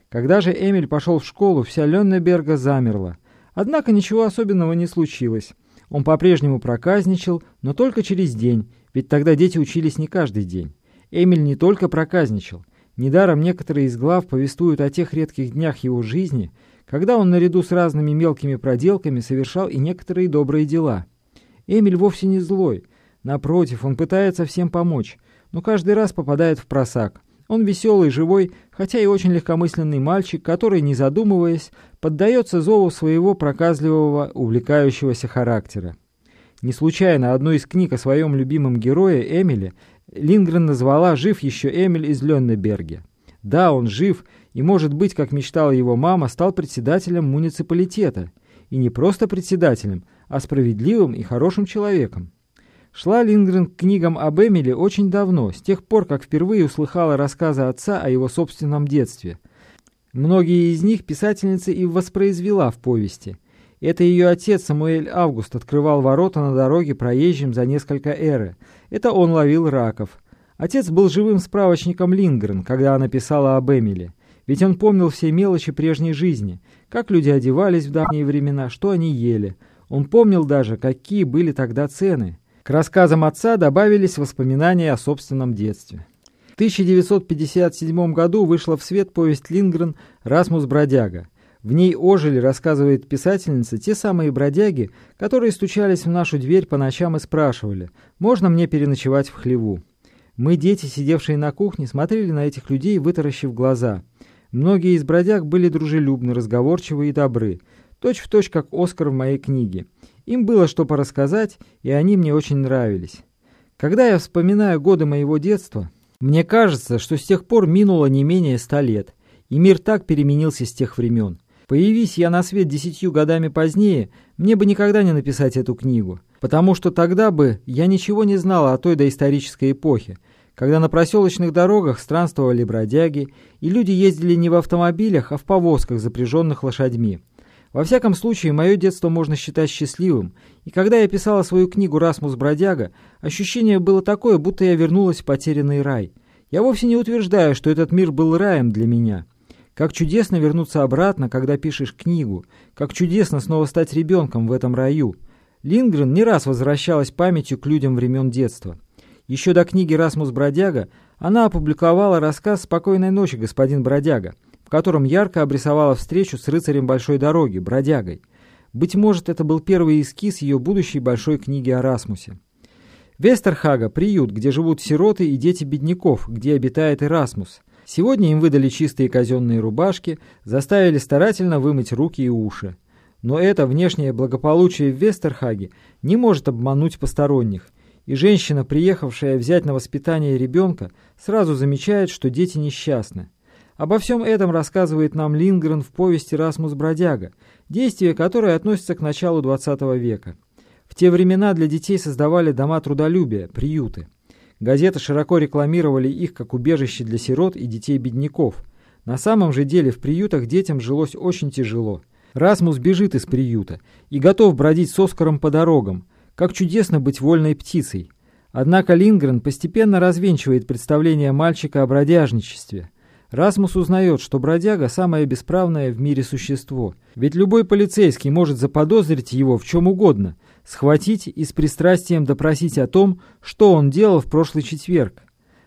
Когда же Эмиль пошел в школу, вся Леннеберга замерла. Однако ничего особенного не случилось. Он по-прежнему проказничал, но только через день, ведь тогда дети учились не каждый день. Эмиль не только проказничал, Недаром некоторые из глав повествуют о тех редких днях его жизни, когда он наряду с разными мелкими проделками совершал и некоторые добрые дела. Эмиль вовсе не злой. Напротив, он пытается всем помочь, но каждый раз попадает в просак. Он веселый, живой, хотя и очень легкомысленный мальчик, который, не задумываясь, поддается зову своего проказливого, увлекающегося характера. Не случайно одну из книг о своем любимом герое Эмиле Лингрен назвала «Жив еще Эмиль из Леннеберге». Да, он жив, и, может быть, как мечтала его мама, стал председателем муниципалитета. И не просто председателем, а справедливым и хорошим человеком. Шла Лингрен к книгам об Эмиле очень давно, с тех пор, как впервые услыхала рассказы отца о его собственном детстве. Многие из них писательница и воспроизвела в повести. Это ее отец Самуэль Август открывал ворота на дороге проезжим за несколько эры – это он ловил раков. Отец был живым справочником Лингрен, когда она писала об Эмиле. Ведь он помнил все мелочи прежней жизни, как люди одевались в давние времена, что они ели. Он помнил даже, какие были тогда цены. К рассказам отца добавились воспоминания о собственном детстве. В 1957 году вышла в свет повесть Лингрен «Расмус Бродяга». В ней ожили, рассказывает писательница, те самые бродяги, которые стучались в нашу дверь по ночам и спрашивали, можно мне переночевать в хлеву. Мы, дети, сидевшие на кухне, смотрели на этих людей, вытаращив глаза. Многие из бродяг были дружелюбны, разговорчивы и добры, точь в точь, как Оскар в моей книге. Им было что порассказать, и они мне очень нравились. Когда я вспоминаю годы моего детства, мне кажется, что с тех пор минуло не менее ста лет, и мир так переменился с тех времен. Появись я на свет десятью годами позднее, мне бы никогда не написать эту книгу, потому что тогда бы я ничего не знала о той доисторической эпохе, когда на проселочных дорогах странствовали бродяги, и люди ездили не в автомобилях, а в повозках, запряженных лошадьми. Во всяком случае, мое детство можно считать счастливым, и когда я писала свою книгу «Расмус Бродяга», ощущение было такое, будто я вернулась в потерянный рай. Я вовсе не утверждаю, что этот мир был раем для меня – как чудесно вернуться обратно, когда пишешь книгу. Как чудесно снова стать ребенком в этом раю. Лингрен не раз возвращалась памятью к людям времен детства. Еще до книги «Расмус Бродяга» она опубликовала рассказ «Спокойной ночи, господин Бродяга», в котором ярко обрисовала встречу с рыцарем большой дороги, Бродягой. Быть может, это был первый эскиз ее будущей большой книги о Расмусе. Вестерхага – приют, где живут сироты и дети бедняков, где обитает Эрасмус. Сегодня им выдали чистые казенные рубашки, заставили старательно вымыть руки и уши. Но это внешнее благополучие в Вестерхаге не может обмануть посторонних, и женщина, приехавшая взять на воспитание ребенка, сразу замечает, что дети несчастны. Обо всем этом рассказывает нам Лингрен в повести «Расмус Бродяга», действие которой относится к началу XX века. В те времена для детей создавали дома трудолюбия, приюты. Газеты широко рекламировали их как убежище для сирот и детей-бедняков. На самом же деле в приютах детям жилось очень тяжело. Расмус бежит из приюта и готов бродить с Оскаром по дорогам. Как чудесно быть вольной птицей. Однако Лингрен постепенно развенчивает представление мальчика о бродяжничестве. Расмус узнает, что бродяга – самое бесправное в мире существо. Ведь любой полицейский может заподозрить его в чем угодно – схватить и с пристрастием допросить о том, что он делал в прошлый четверг.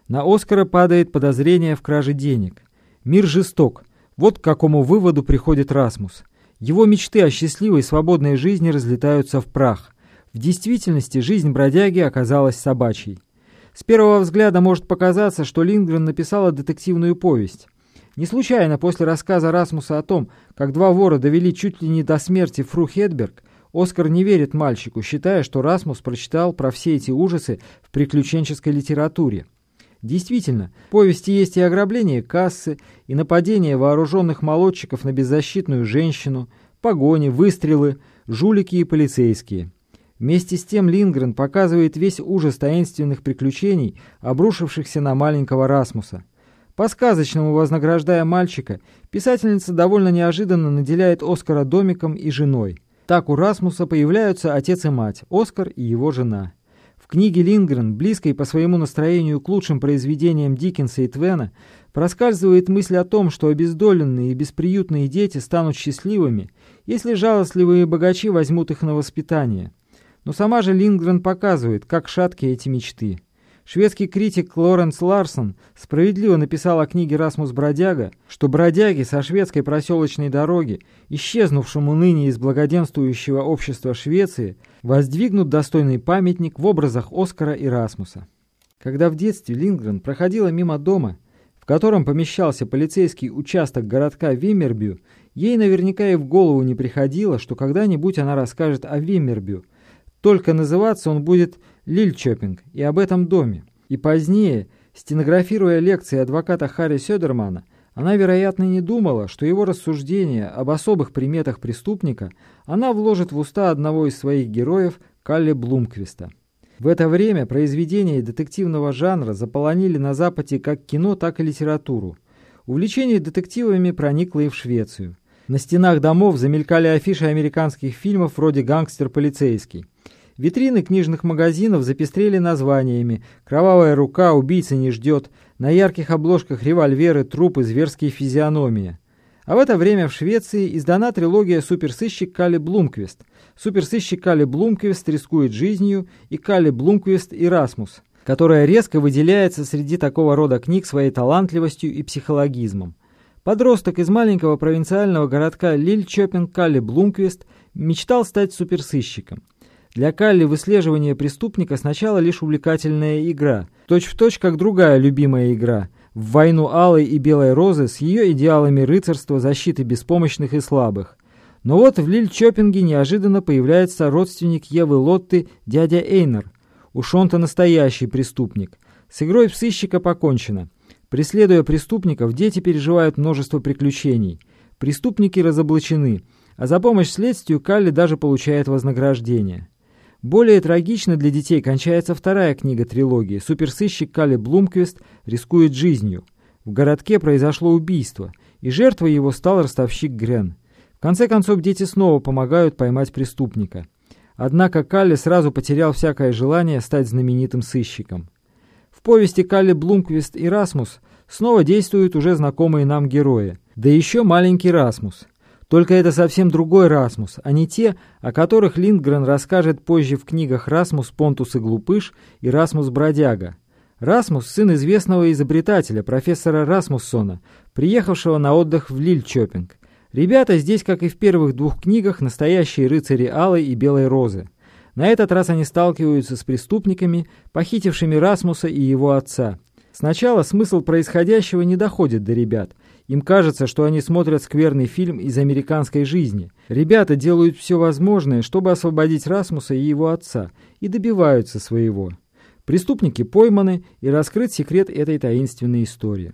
На Оскара падает подозрение в краже денег. Мир жесток. Вот к какому выводу приходит Расмус. Его мечты о счастливой свободной жизни разлетаются в прах. В действительности жизнь бродяги оказалась собачьей. С первого взгляда может показаться, что Лингрен написала детективную повесть. Не случайно после рассказа Расмуса о том, как два вора довели чуть ли не до смерти Фру Хедберг, Оскар не верит мальчику, считая, что Расмус прочитал про все эти ужасы в приключенческой литературе. Действительно, в повести есть и ограбление кассы, и нападение вооруженных молодчиков на беззащитную женщину, погони, выстрелы, жулики и полицейские. Вместе с тем Лингрен показывает весь ужас таинственных приключений, обрушившихся на маленького Расмуса. По-сказочному вознаграждая мальчика, писательница довольно неожиданно наделяет Оскара домиком и женой. Так у Расмуса появляются отец и мать, Оскар и его жена. В книге Лингрен, близкой по своему настроению к лучшим произведениям Диккенса и Твена, проскальзывает мысль о том, что обездоленные и бесприютные дети станут счастливыми, если жалостливые богачи возьмут их на воспитание. Но сама же Лингрен показывает, как шатки эти мечты. Шведский критик Лоренс Ларсон справедливо написал о книге «Расмус Бродяга», что бродяги со шведской проселочной дороги, исчезнувшему ныне из благоденствующего общества Швеции, воздвигнут достойный памятник в образах Оскара и Расмуса. Когда в детстве Лингрен проходила мимо дома, в котором помещался полицейский участок городка Виммербю, ей наверняка и в голову не приходило, что когда-нибудь она расскажет о Виммербю, только называться он будет Лильчопинг и об этом доме. И позднее, стенографируя лекции адвоката Харри Сёдермана, она, вероятно, не думала, что его рассуждения об особых приметах преступника она вложит в уста одного из своих героев Калли Блумквиста. В это время произведения детективного жанра заполонили на Западе как кино, так и литературу. Увлечение детективами проникло и в Швецию. На стенах домов замелькали афиши американских фильмов вроде «Гангстер-полицейский». Витрины книжных магазинов запестрели названиями «Кровавая рука», «Убийца не ждет», на ярких обложках револьверы, трупы, зверские физиономии. А в это время в Швеции издана трилогия «Суперсыщик Калли Блумквист». суперсыщик Калли Блумквист рискует жизнью и Калли Блумквист и Расмус, которая резко выделяется среди такого рода книг своей талантливостью и психологизмом. Подросток из маленького провинциального городка Лильчопинг Калли Блумквист мечтал стать суперсыщиком. Для Калли выслеживание преступника сначала лишь увлекательная игра, точь-в-точь точь как другая любимая игра – в войну Алой и Белой Розы с ее идеалами рыцарства, защиты беспомощных и слабых. Но вот в Лильчопинге неожиданно появляется родственник Евы Лотты, дядя Эйнер. Уж он-то настоящий преступник. С игрой в сыщика покончено. Преследуя преступников, дети переживают множество приключений. Преступники разоблачены, а за помощь следствию Калли даже получает вознаграждение. Более трагично для детей кончается вторая книга трилогии. Суперсыщик Калли Блумквист рискует жизнью. В городке произошло убийство, и жертвой его стал ростовщик Грен. В конце концов, дети снова помогают поймать преступника. Однако Калли сразу потерял всякое желание стать знаменитым сыщиком. В повести Калли Блумквист и Расмус снова действуют уже знакомые нам герои. Да еще маленький Расмус. Только это совсем другой Расмус, а не те, о которых Линдгрен расскажет позже в книгах «Расмус, Понтус и Глупыш» и «Расмус, Бродяга». Расмус – сын известного изобретателя, профессора Расмуссона, приехавшего на отдых в Лильчопинг. Ребята здесь, как и в первых двух книгах, настоящие рыцари Алой и Белой Розы. На этот раз они сталкиваются с преступниками, похитившими Расмуса и его отца. Сначала смысл происходящего не доходит до ребят – им кажется, что они смотрят скверный фильм из американской жизни. Ребята делают все возможное, чтобы освободить Расмуса и его отца, и добиваются своего. Преступники пойманы, и раскрыт секрет этой таинственной истории.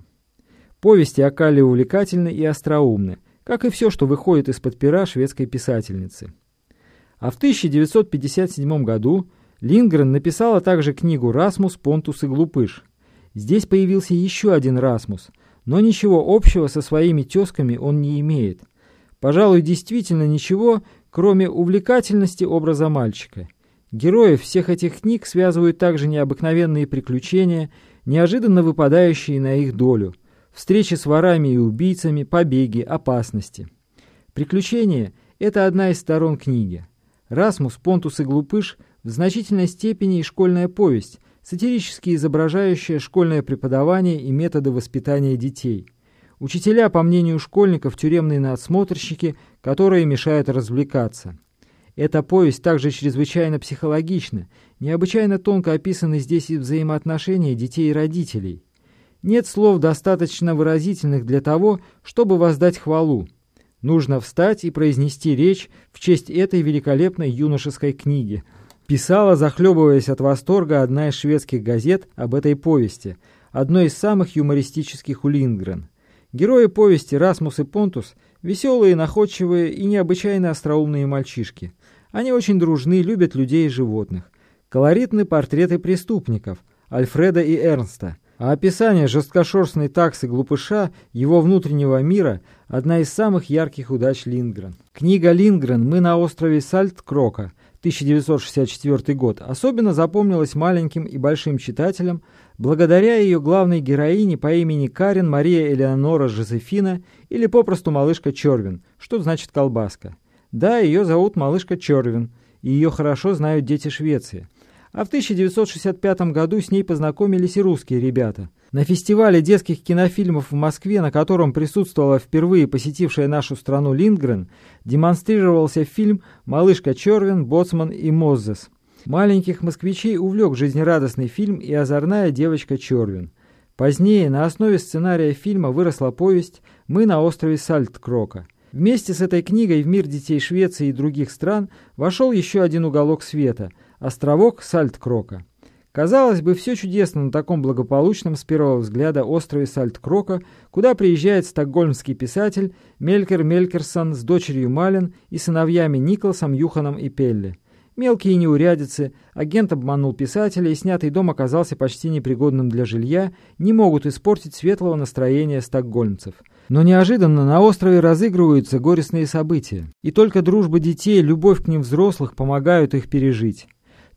Повести о Калле увлекательны и остроумны, как и все, что выходит из-под пера шведской писательницы. А в 1957 году Лингрен написала также книгу «Расмус, Понтус и Глупыш». Здесь появился еще один Расмус – но ничего общего со своими тесками он не имеет. Пожалуй, действительно ничего, кроме увлекательности образа мальчика. Героев всех этих книг связывают также необыкновенные приключения, неожиданно выпадающие на их долю, встречи с ворами и убийцами, побеги, опасности. Приключения – это одна из сторон книги. Расмус, Понтус и Глупыш в значительной степени и школьная повесть, сатирически изображающая школьное преподавание и методы воспитания детей. Учителя, по мнению школьников, тюремные надсмотрщики, которые мешают развлекаться. Эта повесть также чрезвычайно психологична, необычайно тонко описаны здесь и взаимоотношения детей и родителей. Нет слов достаточно выразительных для того, чтобы воздать хвалу. Нужно встать и произнести речь в честь этой великолепной юношеской книги – Писала, захлебываясь от восторга, одна из шведских газет об этой повести, одной из самых юмористических у Лингрен. Герои повести Расмус и Понтус – веселые, находчивые и необычайно остроумные мальчишки. Они очень дружны, любят людей и животных. Колоритны портреты преступников – Альфреда и Эрнста. А описание жесткошерстной таксы глупыша, его внутреннего мира – одна из самых ярких удач Лингрен. Книга Лингрен «Мы на острове Сальт-Крока» 1964 год особенно запомнилась маленьким и большим читателям благодаря ее главной героине по имени Карен Мария Элеонора Жозефина или попросту малышка Чорвин, что значит колбаска. Да, ее зовут малышка Чорвин, и ее хорошо знают дети Швеции. А в 1965 году с ней познакомились и русские ребята. На фестивале детских кинофильмов в Москве, на котором присутствовала впервые посетившая нашу страну Линдгрен, демонстрировался фильм «Малышка Чорвин, Боцман и Моззес». Маленьких москвичей увлек жизнерадостный фильм и озорная девочка Чорвин. Позднее на основе сценария фильма выросла повесть «Мы на острове Сальткрока». Вместе с этой книгой в мир детей Швеции и других стран вошел еще один уголок света – Островок Сальткрока. Казалось бы, все чудесно на таком благополучном с первого взгляда острове Сальткрока, куда приезжает стокгольмский писатель Мелькер Мелькерсон с дочерью Малин и сыновьями Николасом, Юханом и Пелли. Мелкие неурядицы, агент обманул писателя и снятый дом оказался почти непригодным для жилья, не могут испортить светлого настроения стокгольмцев. Но неожиданно на острове разыгрываются горестные события, и только дружба детей, любовь к ним взрослых помогают их пережить.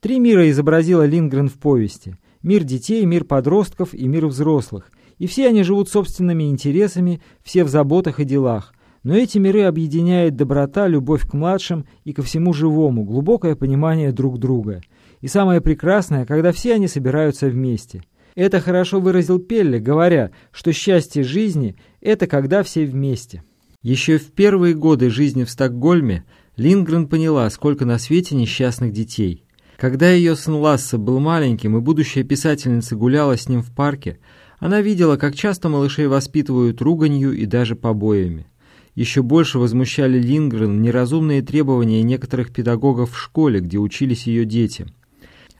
Три мира изобразила Лингрен в повести. Мир детей, мир подростков и мир взрослых. И все они живут собственными интересами, все в заботах и делах. Но эти миры объединяет доброта, любовь к младшим и ко всему живому, глубокое понимание друг друга. И самое прекрасное, когда все они собираются вместе. Это хорошо выразил Пелле, говоря, что счастье жизни – это когда все вместе. Еще в первые годы жизни в Стокгольме Лингрен поняла, сколько на свете несчастных детей. Когда ее сын Ласса был маленьким и будущая писательница гуляла с ним в парке, она видела, как часто малышей воспитывают руганью и даже побоями. Еще больше возмущали Лингрен неразумные требования некоторых педагогов в школе, где учились ее дети.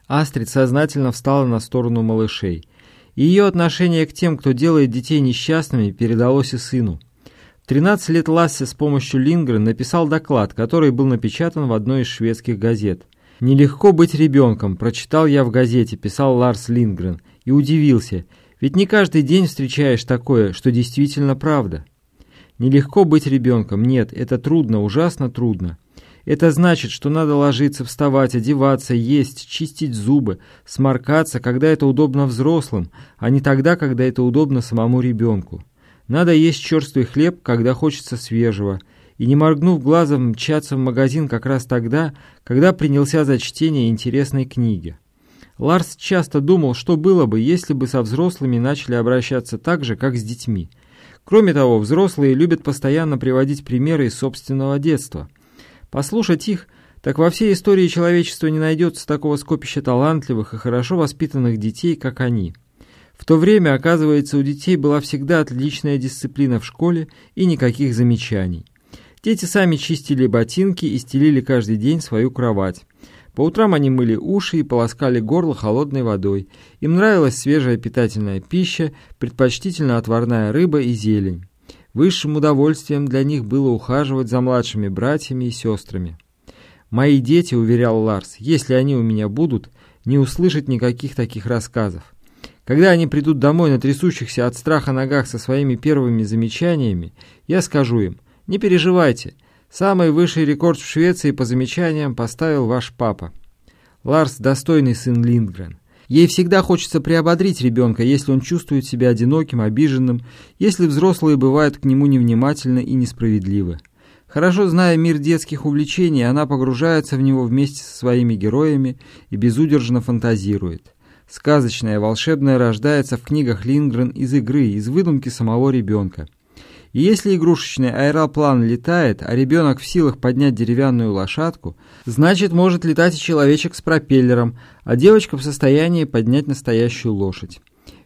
Астрид сознательно встала на сторону малышей. И ее отношение к тем, кто делает детей несчастными, передалось и сыну. В 13 лет Лассе с помощью Лингрен написал доклад, который был напечатан в одной из шведских газет. «Нелегко быть ребенком», прочитал я в газете, писал Ларс Лингрен, и удивился, ведь не каждый день встречаешь такое, что действительно правда. Нелегко быть ребенком, нет, это трудно, ужасно трудно. Это значит, что надо ложиться, вставать, одеваться, есть, чистить зубы, сморкаться, когда это удобно взрослым, а не тогда, когда это удобно самому ребенку. Надо есть черствый хлеб, когда хочется свежего, и не моргнув глазом мчаться в магазин как раз тогда, когда принялся за чтение интересной книги. Ларс часто думал, что было бы, если бы со взрослыми начали обращаться так же, как с детьми. Кроме того, взрослые любят постоянно приводить примеры из собственного детства – Послушать их, так во всей истории человечества не найдется такого скопища талантливых и хорошо воспитанных детей, как они. В то время, оказывается, у детей была всегда отличная дисциплина в школе и никаких замечаний. Дети сами чистили ботинки и стелили каждый день свою кровать. По утрам они мыли уши и полоскали горло холодной водой. Им нравилась свежая питательная пища, предпочтительно отварная рыба и зелень. Высшим удовольствием для них было ухаживать за младшими братьями и сестрами. «Мои дети», — уверял Ларс, — «если они у меня будут, не услышат никаких таких рассказов. Когда они придут домой на трясущихся от страха ногах со своими первыми замечаниями, я скажу им, не переживайте, самый высший рекорд в Швеции по замечаниям поставил ваш папа. Ларс – достойный сын Линдгрен. Ей всегда хочется приободрить ребенка, если он чувствует себя одиноким, обиженным, если взрослые бывают к нему невнимательны и несправедливы. Хорошо зная мир детских увлечений, она погружается в него вместе со своими героями и безудержно фантазирует. Сказочное, волшебное рождается в книгах Лингрен из игры, из выдумки самого ребенка. И если игрушечный аэроплан летает, а ребенок в силах поднять деревянную лошадку, значит может летать и человечек с пропеллером, а девочка в состоянии поднять настоящую лошадь.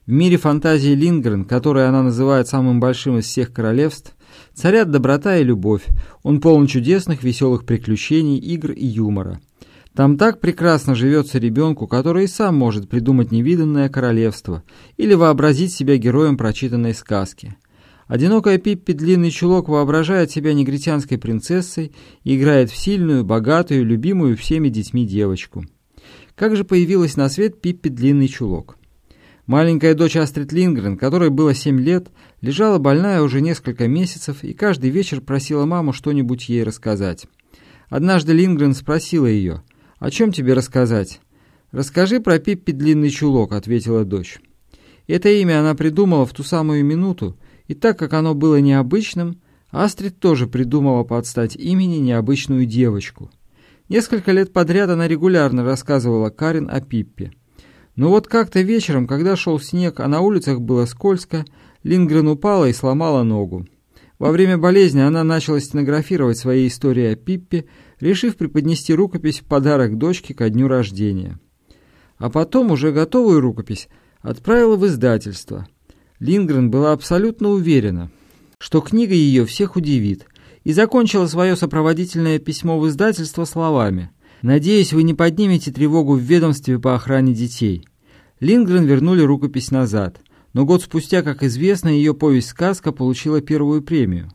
В мире фантазии Лингрен, который она называет самым большим из всех королевств, царят доброта и любовь. Он полон чудесных, веселых приключений, игр и юмора. Там так прекрасно живется ребенку, который и сам может придумать невиданное королевство или вообразить себя героем прочитанной сказки. Одинокая Пиппи Длинный Чулок воображает себя негритянской принцессой и играет в сильную, богатую, любимую всеми детьми девочку. Как же появилась на свет Пиппи Длинный Чулок? Маленькая дочь Астрид Лингрен, которой было 7 лет, лежала больная уже несколько месяцев и каждый вечер просила маму что-нибудь ей рассказать. Однажды Лингрен спросила ее, «О чем тебе рассказать?» «Расскажи про Пиппи Длинный Чулок», — ответила дочь. Это имя она придумала в ту самую минуту, и так как оно было необычным, Астрид тоже придумала под стать имени необычную девочку. Несколько лет подряд она регулярно рассказывала Карин о Пиппе. Но вот как-то вечером, когда шел снег, а на улицах было скользко, Лингрен упала и сломала ногу. Во время болезни она начала стенографировать свои истории о Пиппе, решив преподнести рукопись в подарок дочке ко дню рождения. А потом уже готовую рукопись отправила в издательство – Лингрен была абсолютно уверена, что книга ее всех удивит, и закончила свое сопроводительное письмо в издательство словами «Надеюсь, вы не поднимете тревогу в ведомстве по охране детей». Лингрен вернули рукопись назад, но год спустя, как известно, ее повесть-сказка получила первую премию.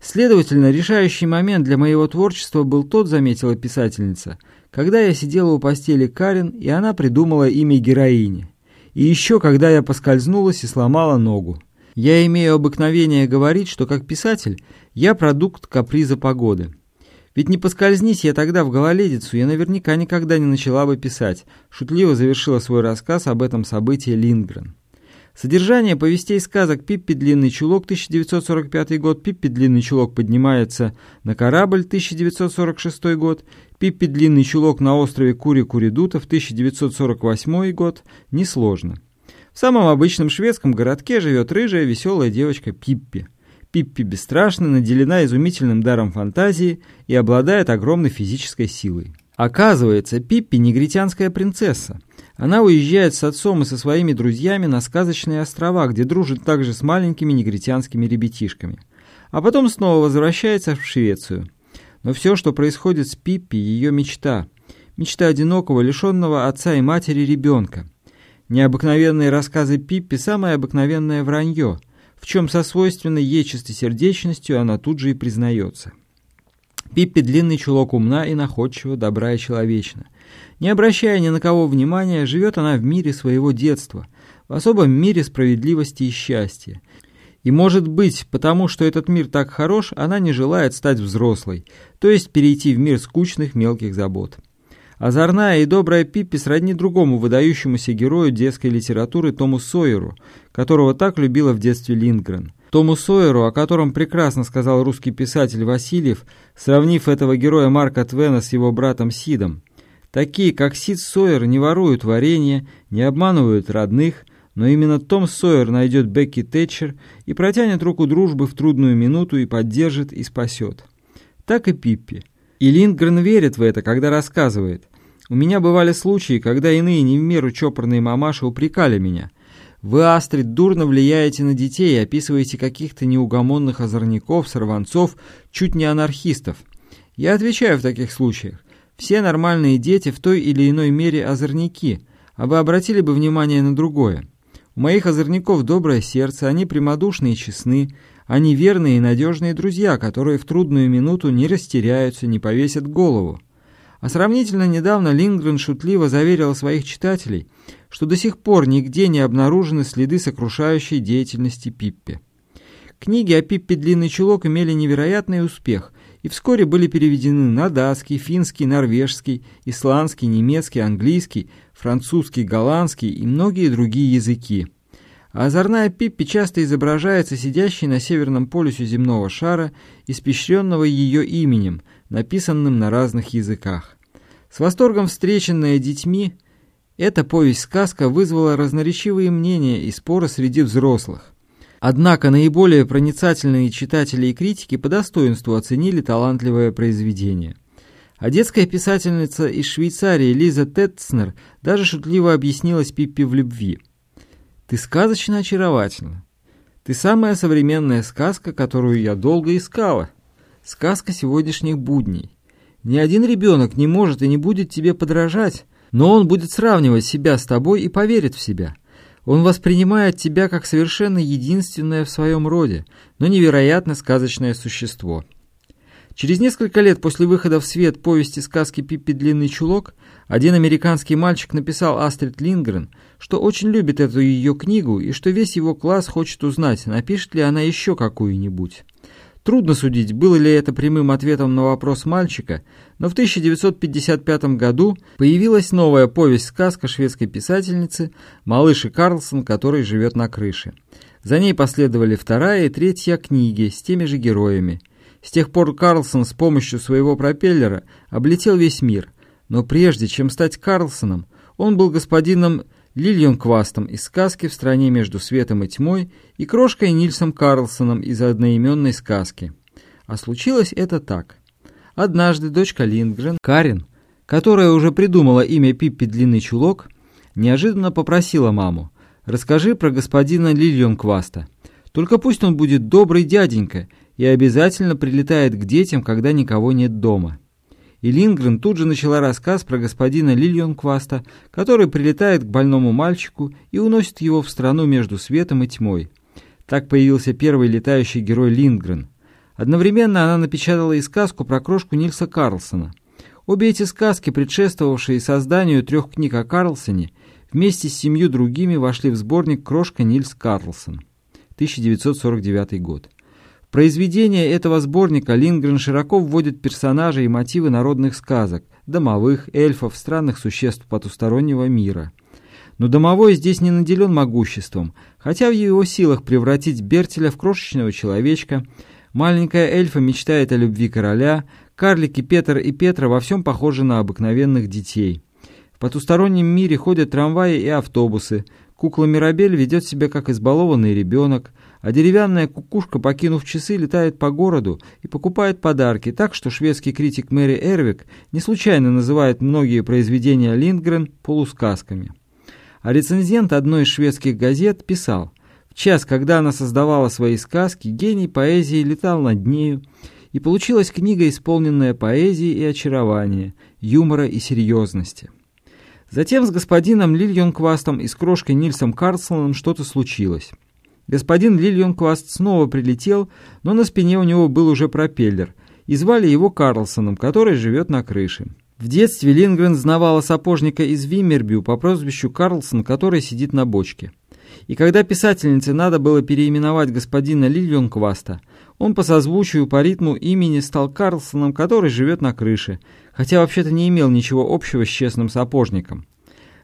Следовательно, решающий момент для моего творчества был тот, заметила писательница, когда я сидела у постели Карен, и она придумала имя героини. И еще, когда я поскользнулась и сломала ногу. Я имею обыкновение говорить, что как писатель я продукт каприза погоды. Ведь не поскользнись я тогда в гололедицу, я наверняка никогда не начала бы писать. Шутливо завершила свой рассказ об этом событии Линдгрен. Содержание повестей сказок «Пиппи длинный чулок» 1945 год, «Пиппи длинный чулок поднимается на корабль» 1946 год, «Пиппи длинный чулок на острове Кури-Куридутов» 1948 год несложно. В самом обычном шведском городке живет рыжая веселая девочка Пиппи. Пиппи бесстрашна, наделена изумительным даром фантазии и обладает огромной физической силой. Оказывается, Пиппи – негритянская принцесса. Она уезжает с отцом и со своими друзьями на сказочные острова, где дружит также с маленькими негритянскими ребятишками. А потом снова возвращается в Швецию. Но все, что происходит с Пиппи, ее мечта. Мечта одинокого, лишенного отца и матери ребенка. Необыкновенные рассказы Пиппи – самое обыкновенное вранье, в чем со свойственной ей чистосердечностью она тут же и признается. Пиппи длинный чулок умна и находчива, добра и человечна. Не обращая ни на кого внимания, живет она в мире своего детства, в особом мире справедливости и счастья. И, может быть, потому что этот мир так хорош, она не желает стать взрослой, то есть перейти в мир скучных мелких забот. Озорная и добрая Пиппи сродни другому выдающемуся герою детской литературы Тому Сойеру, которого так любила в детстве Линдгрен – Тому Сойеру, о котором прекрасно сказал русский писатель Васильев, сравнив этого героя Марка Твена с его братом Сидом. Такие, как Сид Сойер, не воруют варенье, не обманывают родных, но именно Том Сойер найдет Бекки Тэтчер и протянет руку дружбы в трудную минуту и поддержит и спасет. Так и Пиппи. И Линдгрен верит в это, когда рассказывает. «У меня бывали случаи, когда иные не в меру чопорные мамаши упрекали меня – вы, Астрид, дурно влияете на детей и описываете каких-то неугомонных озорников, сорванцов, чуть не анархистов. Я отвечаю в таких случаях. Все нормальные дети в той или иной мере озорники, а вы обратили бы внимание на другое. У моих озорников доброе сердце, они прямодушные и честны, они верные и надежные друзья, которые в трудную минуту не растеряются, не повесят голову. А сравнительно недавно Лингрен шутливо заверил своих читателей, что до сих пор нигде не обнаружены следы сокрушающей деятельности Пиппи. Книги о Пиппе «Длинный чулок» имели невероятный успех и вскоре были переведены на датский, финский, норвежский, исландский, немецкий, английский, французский, голландский и многие другие языки. А озорная Пиппи часто изображается сидящей на северном полюсе земного шара, испещренного ее именем, написанным на разных языках. С восторгом встреченная детьми, эта повесть-сказка вызвала разноречивые мнения и споры среди взрослых. Однако наиболее проницательные читатели и критики по достоинству оценили талантливое произведение. А детская писательница из Швейцарии Лиза Тетцнер даже шутливо объяснилась Пиппи в любви. «Ты сказочно очаровательна. Ты самая современная сказка, которую я долго искала. Сказка сегодняшних будней. Ни один ребенок не может и не будет тебе подражать, но он будет сравнивать себя с тобой и поверит в себя. Он воспринимает тебя как совершенно единственное в своем роде, но невероятно сказочное существо. Через несколько лет после выхода в свет повести сказки «Пиппи длинный чулок» один американский мальчик написал Астрид Лингрен, что очень любит эту ее книгу и что весь его класс хочет узнать, напишет ли она еще какую-нибудь. Трудно судить, было ли это прямым ответом на вопрос мальчика, но в 1955 году появилась новая повесть-сказка шведской писательницы «Малыш и Карлсон, который живет на крыше». За ней последовали вторая и третья книги с теми же героями. С тех пор Карлсон с помощью своего пропеллера облетел весь мир, но прежде чем стать Карлсоном, он был господином Лильонквастом из сказки «В стране между светом и тьмой» и крошкой Нильсом Карлсоном из одноименной сказки. А случилось это так. Однажды дочка Линдгрен, Карин, которая уже придумала имя Пиппи Длинный Чулок, неожиданно попросила маму «Расскажи про господина Лильонкваста. Только пусть он будет добрый дяденька и обязательно прилетает к детям, когда никого нет дома». И Лингрен тут же начала рассказ про господина Лильонкваста, который прилетает к больному мальчику и уносит его в страну между светом и тьмой. Так появился первый летающий герой Лингрен. Одновременно она напечатала и сказку про крошку Нильса Карлсона. Обе эти сказки, предшествовавшие созданию трех книг о Карлсоне, вместе с семью другими вошли в сборник «Крошка Нильс Карлсон» 1949 год произведение этого сборника Лингрен широко вводит персонажи и мотивы народных сказок, домовых, эльфов, странных существ потустороннего мира. Но домовой здесь не наделен могуществом, хотя в его силах превратить Бертеля в крошечного человечка. Маленькая эльфа мечтает о любви короля, карлики Петр и Петра во всем похожи на обыкновенных детей. В потустороннем мире ходят трамваи и автобусы, кукла Мирабель ведет себя как избалованный ребенок, а деревянная кукушка, покинув часы, летает по городу и покупает подарки, так что шведский критик Мэри Эрвик не случайно называет многие произведения Линдгрен полусказками. А рецензент одной из шведских газет писал, в час, когда она создавала свои сказки, гений поэзии летал над нею, и получилась книга, исполненная поэзии и очарования, юмора и серьезности. Затем с господином Лильонквастом и с крошкой Нильсом Карлсоном что-то случилось. Господин Лильонкваст снова прилетел, но на спине у него был уже пропеллер, и звали его Карлсоном, который живет на крыше. В детстве Лингрен знавала сапожника из Виммербю по прозвищу Карлсон, который сидит на бочке. И когда писательнице надо было переименовать господина Лильонкваста, он по созвучию, по ритму имени стал Карлсоном, который живет на крыше, хотя вообще-то не имел ничего общего с честным сапожником.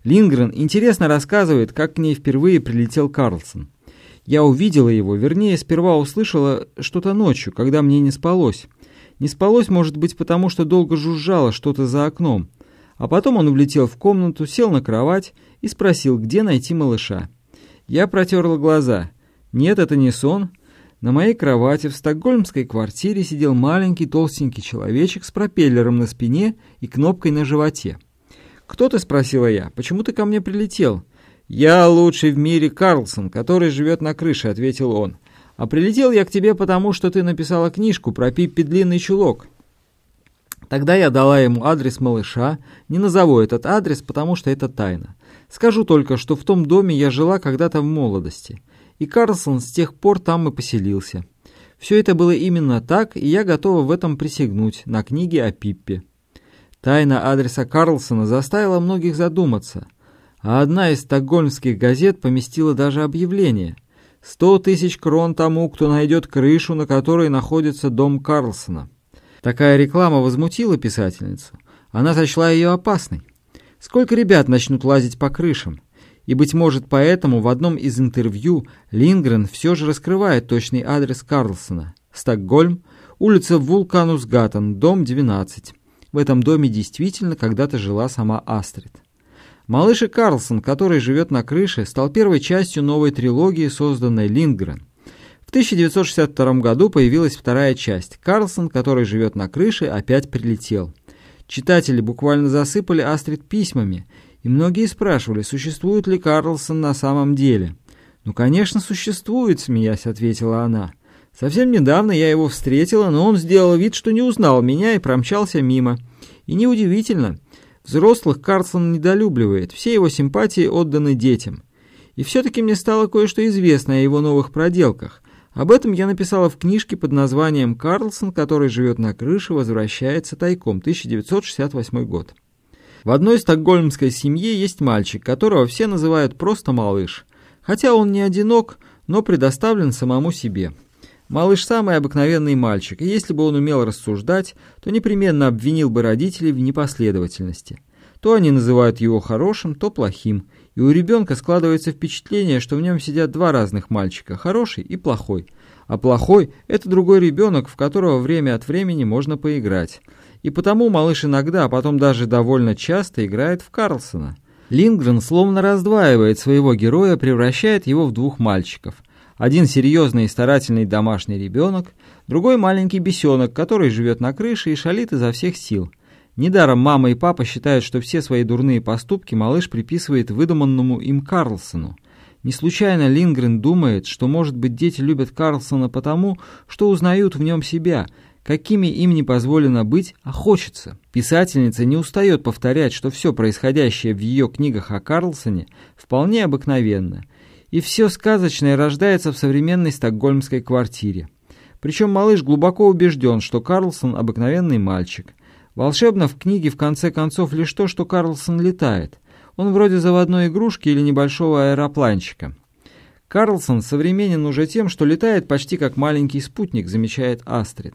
Лингрен интересно рассказывает, как к ней впервые прилетел Карлсон. Я увидела его, вернее, сперва услышала что-то ночью, когда мне не спалось. Не спалось, может быть, потому что долго жужжало что-то за окном. А потом он влетел в комнату, сел на кровать и спросил, где найти малыша. Я протерла глаза. Нет, это не сон. На моей кровати в стокгольмской квартире сидел маленький толстенький человечек с пропеллером на спине и кнопкой на животе. «Кто ты?» — спросила я. «Почему ты ко мне прилетел?» «Я лучший в мире Карлсон, который живет на крыше», — ответил он. «А прилетел я к тебе потому, что ты написала книжку про Пиппи Длинный Чулок». Тогда я дала ему адрес малыша, не назову этот адрес, потому что это тайна. Скажу только, что в том доме я жила когда-то в молодости, и Карлсон с тех пор там и поселился. Все это было именно так, и я готова в этом присягнуть на книге о Пиппе. Тайна адреса Карлсона заставила многих задуматься – а одна из стокгольмских газет поместила даже объявление. «Сто тысяч крон тому, кто найдет крышу, на которой находится дом Карлсона». Такая реклама возмутила писательницу. Она сочла ее опасной. Сколько ребят начнут лазить по крышам? И, быть может, поэтому в одном из интервью Лингрен все же раскрывает точный адрес Карлсона. Стокгольм, улица Вулканусгаттен, дом 12. В этом доме действительно когда-то жила сама Астрид. Малыш и Карлсон, который живет на крыше, стал первой частью новой трилогии, созданной Линдгрен. В 1962 году появилась вторая часть. Карлсон, который живет на крыше, опять прилетел. Читатели буквально засыпали Астрид письмами, и многие спрашивали, существует ли Карлсон на самом деле. «Ну, конечно, существует», — смеясь ответила она. «Совсем недавно я его встретила, но он сделал вид, что не узнал меня и промчался мимо. И неудивительно». Взрослых Карлсон недолюбливает, все его симпатии отданы детям. И все-таки мне стало кое-что известно о его новых проделках. Об этом я написала в книжке под названием «Карлсон, который живет на крыше, возвращается тайком», 1968 год. В одной стокгольмской семье есть мальчик, которого все называют просто малыш. Хотя он не одинок, но предоставлен самому себе. Малыш самый обыкновенный мальчик, и если бы он умел рассуждать, то непременно обвинил бы родителей в непоследовательности. То они называют его хорошим, то плохим, и у ребенка складывается впечатление, что в нем сидят два разных мальчика, хороший и плохой. А плохой – это другой ребенок, в которого время от времени можно поиграть. И потому малыш иногда, а потом даже довольно часто играет в Карлсона. Лингрен словно раздваивает своего героя, превращает его в двух мальчиков – один серьезный и старательный домашний ребенок, другой маленький бесенок, который живет на крыше и шалит изо всех сил. Недаром мама и папа считают, что все свои дурные поступки малыш приписывает выдуманному им Карлсону. Не случайно Лингрен думает, что, может быть, дети любят Карлсона потому, что узнают в нем себя, какими им не позволено быть, а хочется. Писательница не устает повторять, что все происходящее в ее книгах о Карлсоне вполне обыкновенно – и все сказочное рождается в современной стокгольмской квартире. Причем малыш глубоко убежден, что Карлсон обыкновенный мальчик. Волшебно в книге в конце концов лишь то, что Карлсон летает. Он вроде заводной игрушки или небольшого аэропланчика. Карлсон современен уже тем, что летает почти как маленький спутник, замечает Астрид.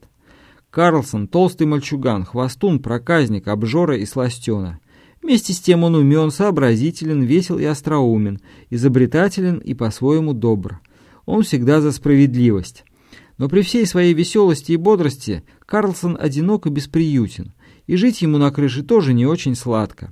Карлсон – толстый мальчуган, хвостун, проказник, обжора и сластена. Вместе с тем он умен, сообразителен, весел и остроумен, изобретателен и по-своему добр. Он всегда за справедливость. Но при всей своей веселости и бодрости Карлсон одинок и бесприютен, и жить ему на крыше тоже не очень сладко.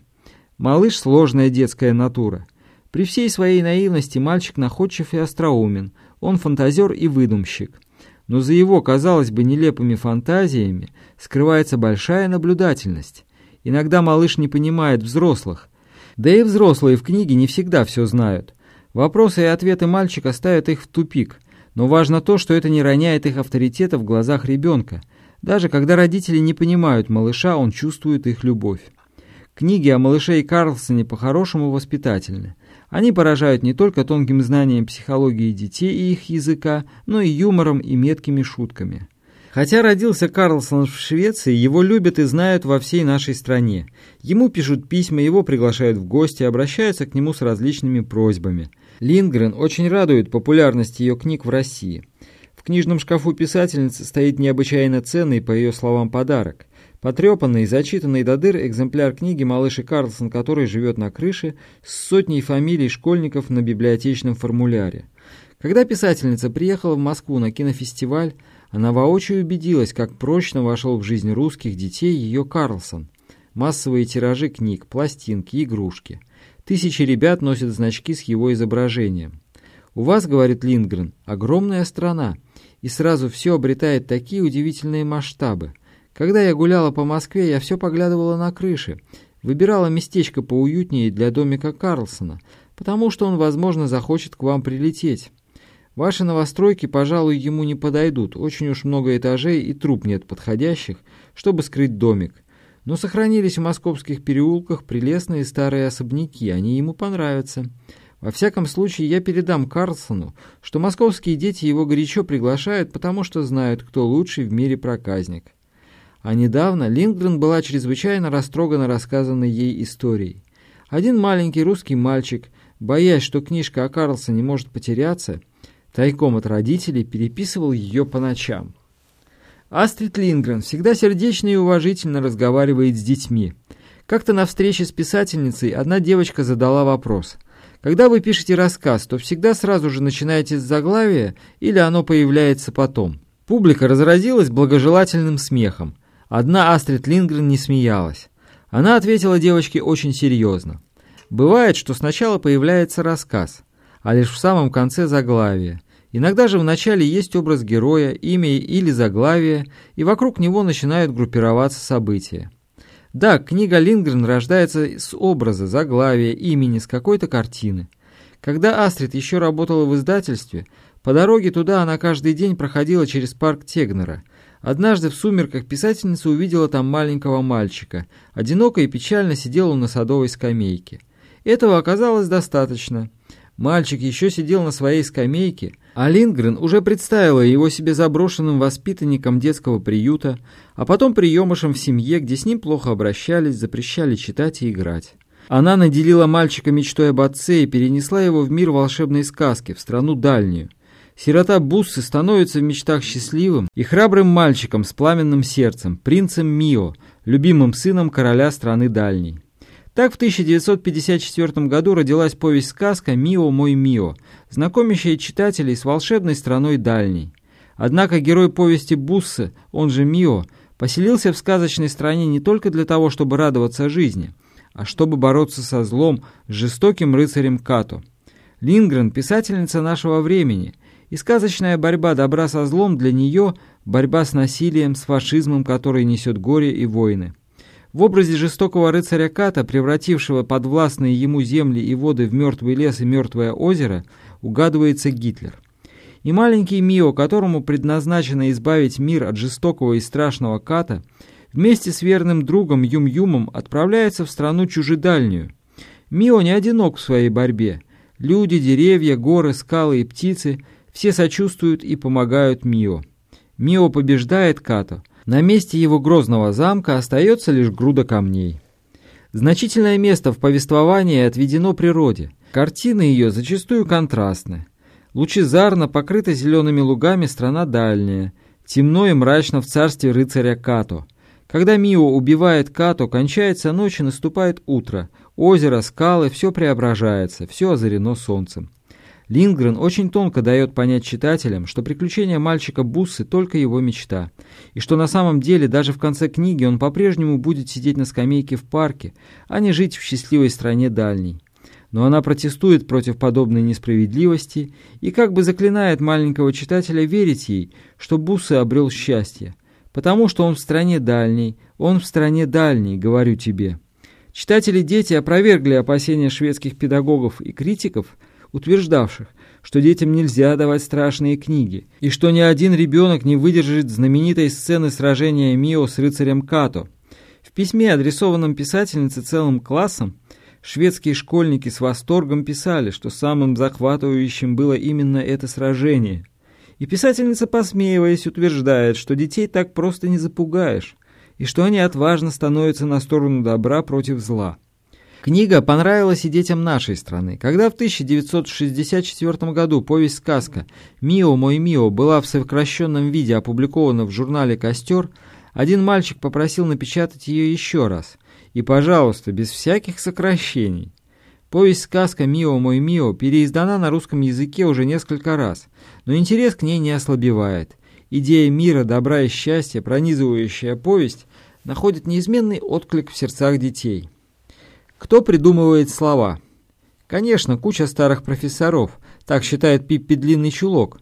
Малыш — сложная детская натура. При всей своей наивности мальчик находчив и остроумен, он фантазер и выдумщик. Но за его, казалось бы, нелепыми фантазиями скрывается большая наблюдательность. Иногда малыш не понимает взрослых. Да и взрослые в книге не всегда все знают. Вопросы и ответы мальчика ставят их в тупик. Но важно то, что это не роняет их авторитета в глазах ребенка. Даже когда родители не понимают малыша, он чувствует их любовь. Книги о малыше и Карлсоне по-хорошему воспитательны. Они поражают не только тонким знанием психологии детей и их языка, но и юмором и меткими шутками. Хотя родился Карлсон в Швеции, его любят и знают во всей нашей стране. Ему пишут письма, его приглашают в гости, обращаются к нему с различными просьбами. Лингрен очень радует популярность ее книг в России. В книжном шкафу писательницы стоит необычайно ценный, по ее словам, подарок. Потрепанный, зачитанный до дыр экземпляр книги «Малыш и Карлсон», который живет на крыше, с сотней фамилий школьников на библиотечном формуляре. Когда писательница приехала в Москву на кинофестиваль, она воочию убедилась, как прочно вошел в жизнь русских детей ее Карлсон. Массовые тиражи книг, пластинки, игрушки. Тысячи ребят носят значки с его изображением. «У вас, — говорит Линдгрен, — огромная страна, и сразу все обретает такие удивительные масштабы. Когда я гуляла по Москве, я все поглядывала на крыши, выбирала местечко поуютнее для домика Карлсона, потому что он, возможно, захочет к вам прилететь». Ваши новостройки, пожалуй, ему не подойдут. Очень уж много этажей и труб нет подходящих, чтобы скрыть домик. Но сохранились в московских переулках прелестные старые особняки, они ему понравятся. Во всяком случае, я передам Карлсону, что московские дети его горячо приглашают, потому что знают, кто лучший в мире проказник. А недавно Лингрен была чрезвычайно растрогана рассказанной ей историей. Один маленький русский мальчик, боясь, что книжка о Карлсоне может потеряться, тайком от родителей переписывал ее по ночам. Астрид Лингрен всегда сердечно и уважительно разговаривает с детьми. Как-то на встрече с писательницей одна девочка задала вопрос. Когда вы пишете рассказ, то всегда сразу же начинаете с заглавия или оно появляется потом? Публика разразилась благожелательным смехом. Одна Астрид Лингрен не смеялась. Она ответила девочке очень серьезно. Бывает, что сначала появляется рассказ – а лишь в самом конце заглавия. Иногда же в начале есть образ героя, имя или заглавие, и вокруг него начинают группироваться события. Да, книга Лингрен рождается с образа, заглавия, имени, с какой-то картины. Когда Астрид еще работала в издательстве, по дороге туда она каждый день проходила через парк Тегнера. Однажды в сумерках писательница увидела там маленького мальчика. Одиноко и печально сидел он на садовой скамейке. Этого оказалось достаточно – Мальчик еще сидел на своей скамейке, а Лингрен уже представила его себе заброшенным воспитанником детского приюта, а потом приемышем в семье, где с ним плохо обращались, запрещали читать и играть. Она наделила мальчика мечтой об отце и перенесла его в мир волшебной сказки, в страну дальнюю. Сирота Буссы становится в мечтах счастливым и храбрым мальчиком с пламенным сердцем, принцем Мио, любимым сыном короля страны дальней. Так в 1954 году родилась повесть-сказка «Мио, мой Мио», знакомящая читателей с волшебной страной дальней. Однако герой повести Буссы, он же Мио, поселился в сказочной стране не только для того, чтобы радоваться жизни, а чтобы бороться со злом, с жестоким рыцарем Като. Лингрен – писательница нашего времени, и сказочная борьба добра со злом для нее – борьба с насилием, с фашизмом, который несет горе и войны. В образе жестокого рыцаря Ката, превратившего подвластные ему земли и воды в мертвый лес и мертвое озеро, угадывается Гитлер. И маленький Мио, которому предназначено избавить мир от жестокого и страшного Ката, вместе с верным другом Юм-Юмом отправляется в страну чужедальнюю. Мио не одинок в своей борьбе. Люди, деревья, горы, скалы и птицы все сочувствуют и помогают Мио. Мио побеждает Като – на месте его грозного замка остается лишь груда камней. Значительное место в повествовании отведено природе. Картины ее зачастую контрастны. Лучезарно покрыта зелеными лугами страна дальняя, темно и мрачно в царстве рыцаря Като. Когда Мио убивает Като, кончается ночь и наступает утро. Озеро, скалы, все преображается, все озарено солнцем. Лингрен очень тонко дает понять читателям, что приключения мальчика Буссы только его мечта, и что на самом деле даже в конце книги он по-прежнему будет сидеть на скамейке в парке, а не жить в счастливой стране дальней. Но она протестует против подобной несправедливости и как бы заклинает маленького читателя верить ей, что Буссы обрел счастье. Потому что он в стране дальней, он в стране дальней, говорю тебе. Читатели-дети опровергли опасения шведских педагогов и критиков – утверждавших, что детям нельзя давать страшные книги, и что ни один ребенок не выдержит знаменитой сцены сражения Мио с рыцарем Като. В письме, адресованном писательнице целым классом, шведские школьники с восторгом писали, что самым захватывающим было именно это сражение. И писательница, посмеиваясь, утверждает, что детей так просто не запугаешь, и что они отважно становятся на сторону добра против зла. Книга понравилась и детям нашей страны. Когда в 1964 году повесть-сказка «Мио, мой Мио» была в сокращенном виде опубликована в журнале «Костер», один мальчик попросил напечатать ее еще раз. И, пожалуйста, без всяких сокращений. Повесть-сказка «Мио, мой Мио» переиздана на русском языке уже несколько раз, но интерес к ней не ослабевает. Идея мира, добра и счастья, пронизывающая повесть, находит неизменный отклик в сердцах детей. Кто придумывает слова? Конечно, куча старых профессоров, так считает Пиппи Длинный Чулок.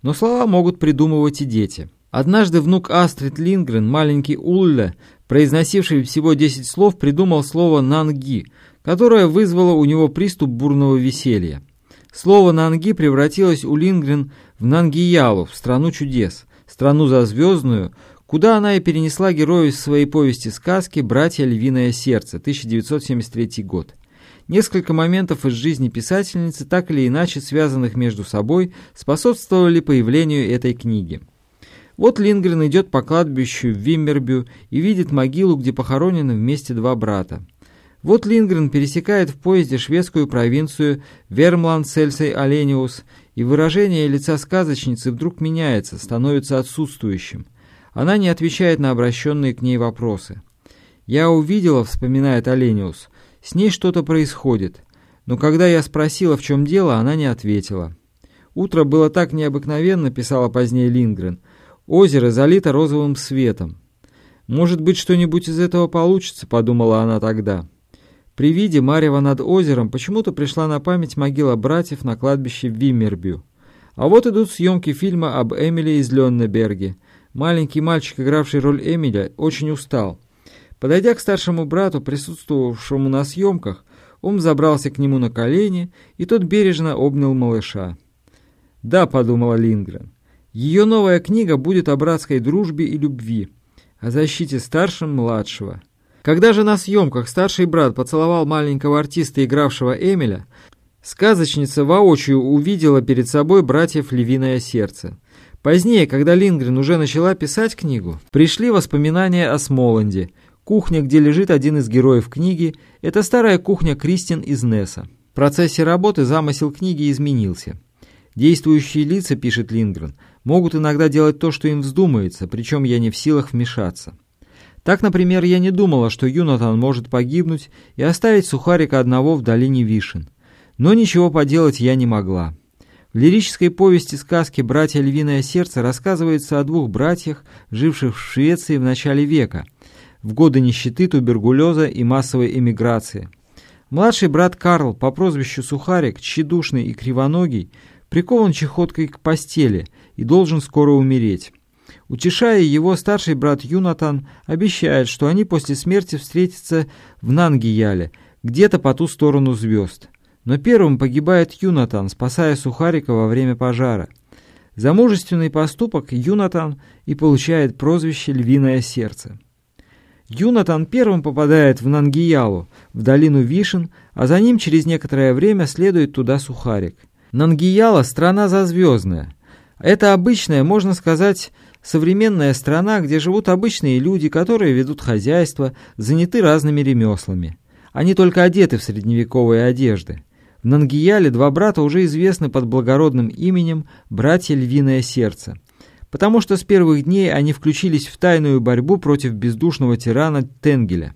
Но слова могут придумывать и дети. Однажды внук Астрид Лингрен, маленький Улле, произносивший всего 10 слов, придумал слово «нанги», которое вызвало у него приступ бурного веселья. Слово «нанги» превратилось у Лингрен в Нангиялу, в страну чудес, страну зазвездную, куда она и перенесла героев своей повести-сказки «Братья Львиное сердце» 1973 год. Несколько моментов из жизни писательницы, так или иначе связанных между собой, способствовали появлению этой книги. Вот Лингрен идет по кладбищу в Виммербю и видит могилу, где похоронены вместе два брата. Вот Лингрен пересекает в поезде шведскую провинцию Вермланд Сельсей Олениус, и выражение лица сказочницы вдруг меняется, становится отсутствующим. Она не отвечает на обращенные к ней вопросы. «Я увидела», — вспоминает Олениус, — «с ней что-то происходит». Но когда я спросила, в чем дело, она не ответила. «Утро было так необыкновенно», — писала позднее Лингрен. «Озеро залито розовым светом». «Может быть, что-нибудь из этого получится», — подумала она тогда. При виде Марева над озером почему-то пришла на память могила братьев на кладбище в Виммербю. А вот идут съемки фильма об Эмили из Леннеберге — Маленький мальчик, игравший роль Эмиля, очень устал. Подойдя к старшему брату, присутствовавшему на съемках, он забрался к нему на колени, и тот бережно обнял малыша. «Да», — подумала Лингрен, — «ее новая книга будет о братской дружбе и любви, о защите старшим младшего». Когда же на съемках старший брат поцеловал маленького артиста, игравшего Эмиля, сказочница воочию увидела перед собой братьев Львиное Сердце. Позднее, когда Лингрен уже начала писать книгу, пришли воспоминания о Смоланде. Кухня, где лежит один из героев книги, это старая кухня Кристин из Несса. В процессе работы замысел книги изменился. Действующие лица, пишет Лингрен, могут иногда делать то, что им вздумается, причем я не в силах вмешаться. Так, например, я не думала, что Юнатан может погибнуть и оставить сухарика одного в долине Вишен. Но ничего поделать я не могла. В лирической повести сказки «Братья Львиное сердце» рассказывается о двух братьях, живших в Швеции в начале века, в годы нищеты, туберкулеза и массовой эмиграции. Младший брат Карл по прозвищу Сухарик, тщедушный и кривоногий, прикован чехоткой к постели и должен скоро умереть. Утешая его, старший брат Юнатан обещает, что они после смерти встретятся в Нангияле, где-то по ту сторону звезд. Но первым погибает Юнатан, спасая Сухарика во время пожара. За мужественный поступок Юнатан и получает прозвище «Львиное сердце». Юнатан первым попадает в Нангиялу, в долину Вишен, а за ним через некоторое время следует туда Сухарик. Нангияла – страна зазвездная. Это обычная, можно сказать, современная страна, где живут обычные люди, которые ведут хозяйство, заняты разными ремеслами. Они только одеты в средневековые одежды. Нангияле два брата уже известны под благородным именем «Братья Львиное Сердце». потому что с первых дней они включились в тайную борьбу против бездушного тирана Тенгеля.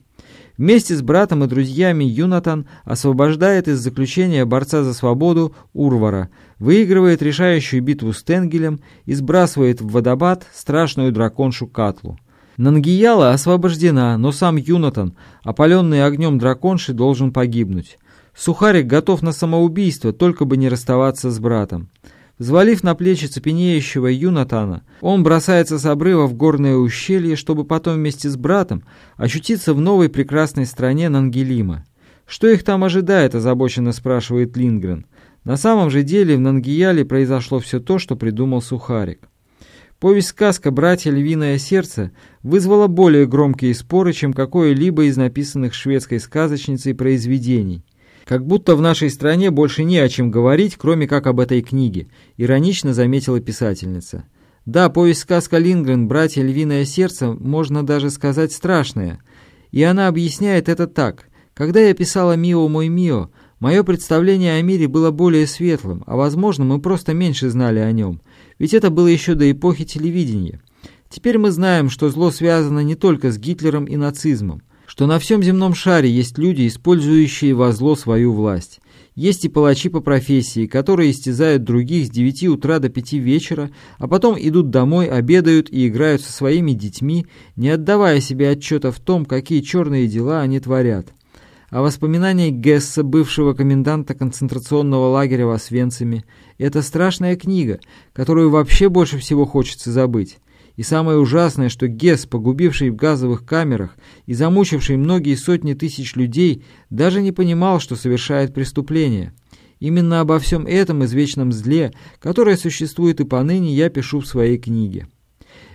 Вместе с братом и друзьями Юнатан освобождает из заключения борца за свободу Урвара, выигрывает решающую битву с Тенгелем и сбрасывает в водопад страшную драконшу Катлу. Нангияла освобождена, но сам Юнатан, опаленный огнем драконши, должен погибнуть. Сухарик готов на самоубийство, только бы не расставаться с братом. Взвалив на плечи цепенеющего Юнатана, он бросается с обрыва в горное ущелье, чтобы потом вместе с братом ощутиться в новой прекрасной стране Нангелима. «Что их там ожидает?» – озабоченно спрашивает Лингрен. На самом же деле в Нангияле произошло все то, что придумал Сухарик. Повесть-сказка «Братья Львиное сердце» вызвала более громкие споры, чем какое-либо из написанных шведской сказочницей произведений – как будто в нашей стране больше не о чем говорить, кроме как об этой книге, иронично заметила писательница. Да, повесть-сказка Лингрен «Братья Львиное сердце» можно даже сказать страшная. И она объясняет это так. Когда я писала «Мио, мой Мио», мое представление о мире было более светлым, а, возможно, мы просто меньше знали о нем. Ведь это было еще до эпохи телевидения. Теперь мы знаем, что зло связано не только с Гитлером и нацизмом что на всем земном шаре есть люди, использующие во зло свою власть. Есть и палачи по профессии, которые истязают других с 9 утра до 5 вечера, а потом идут домой, обедают и играют со своими детьми, не отдавая себе отчета в том, какие черные дела они творят. А воспоминания Гесса, бывшего коменданта концентрационного лагеря в Освенциме, это страшная книга, которую вообще больше всего хочется забыть. И самое ужасное, что Гесс, погубивший в газовых камерах и замучивший многие сотни тысяч людей, даже не понимал, что совершает преступление. Именно обо всем этом извечном зле, которое существует и поныне, я пишу в своей книге.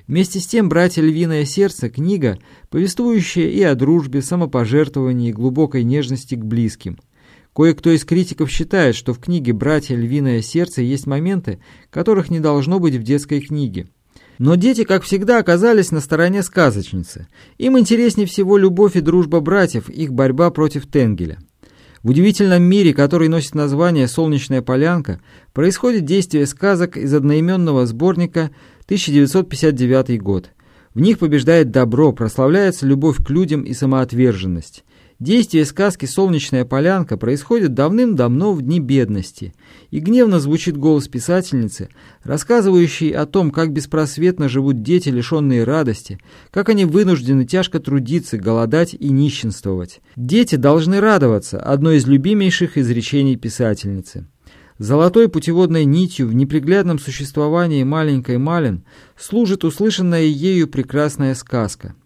Вместе с тем «Братья Львиное сердце» — книга, повествующая и о дружбе, самопожертвовании и глубокой нежности к близким. Кое-кто из критиков считает, что в книге «Братья Львиное сердце» есть моменты, которых не должно быть в детской книге. Но дети, как всегда, оказались на стороне сказочницы. Им интереснее всего любовь и дружба братьев, их борьба против Тенгеля. В удивительном мире, который носит название «Солнечная полянка», происходит действие сказок из одноименного сборника 1959 год. В них побеждает добро, прославляется любовь к людям и самоотверженность. Действие сказки «Солнечная полянка» происходит давным-давно в дни бедности, и гневно звучит голос писательницы, рассказывающей о том, как беспросветно живут дети, лишенные радости, как они вынуждены тяжко трудиться, голодать и нищенствовать. Дети должны радоваться, одно из любимейших изречений писательницы. Золотой путеводной нитью в неприглядном существовании маленькой Малин служит услышанная ею прекрасная сказка –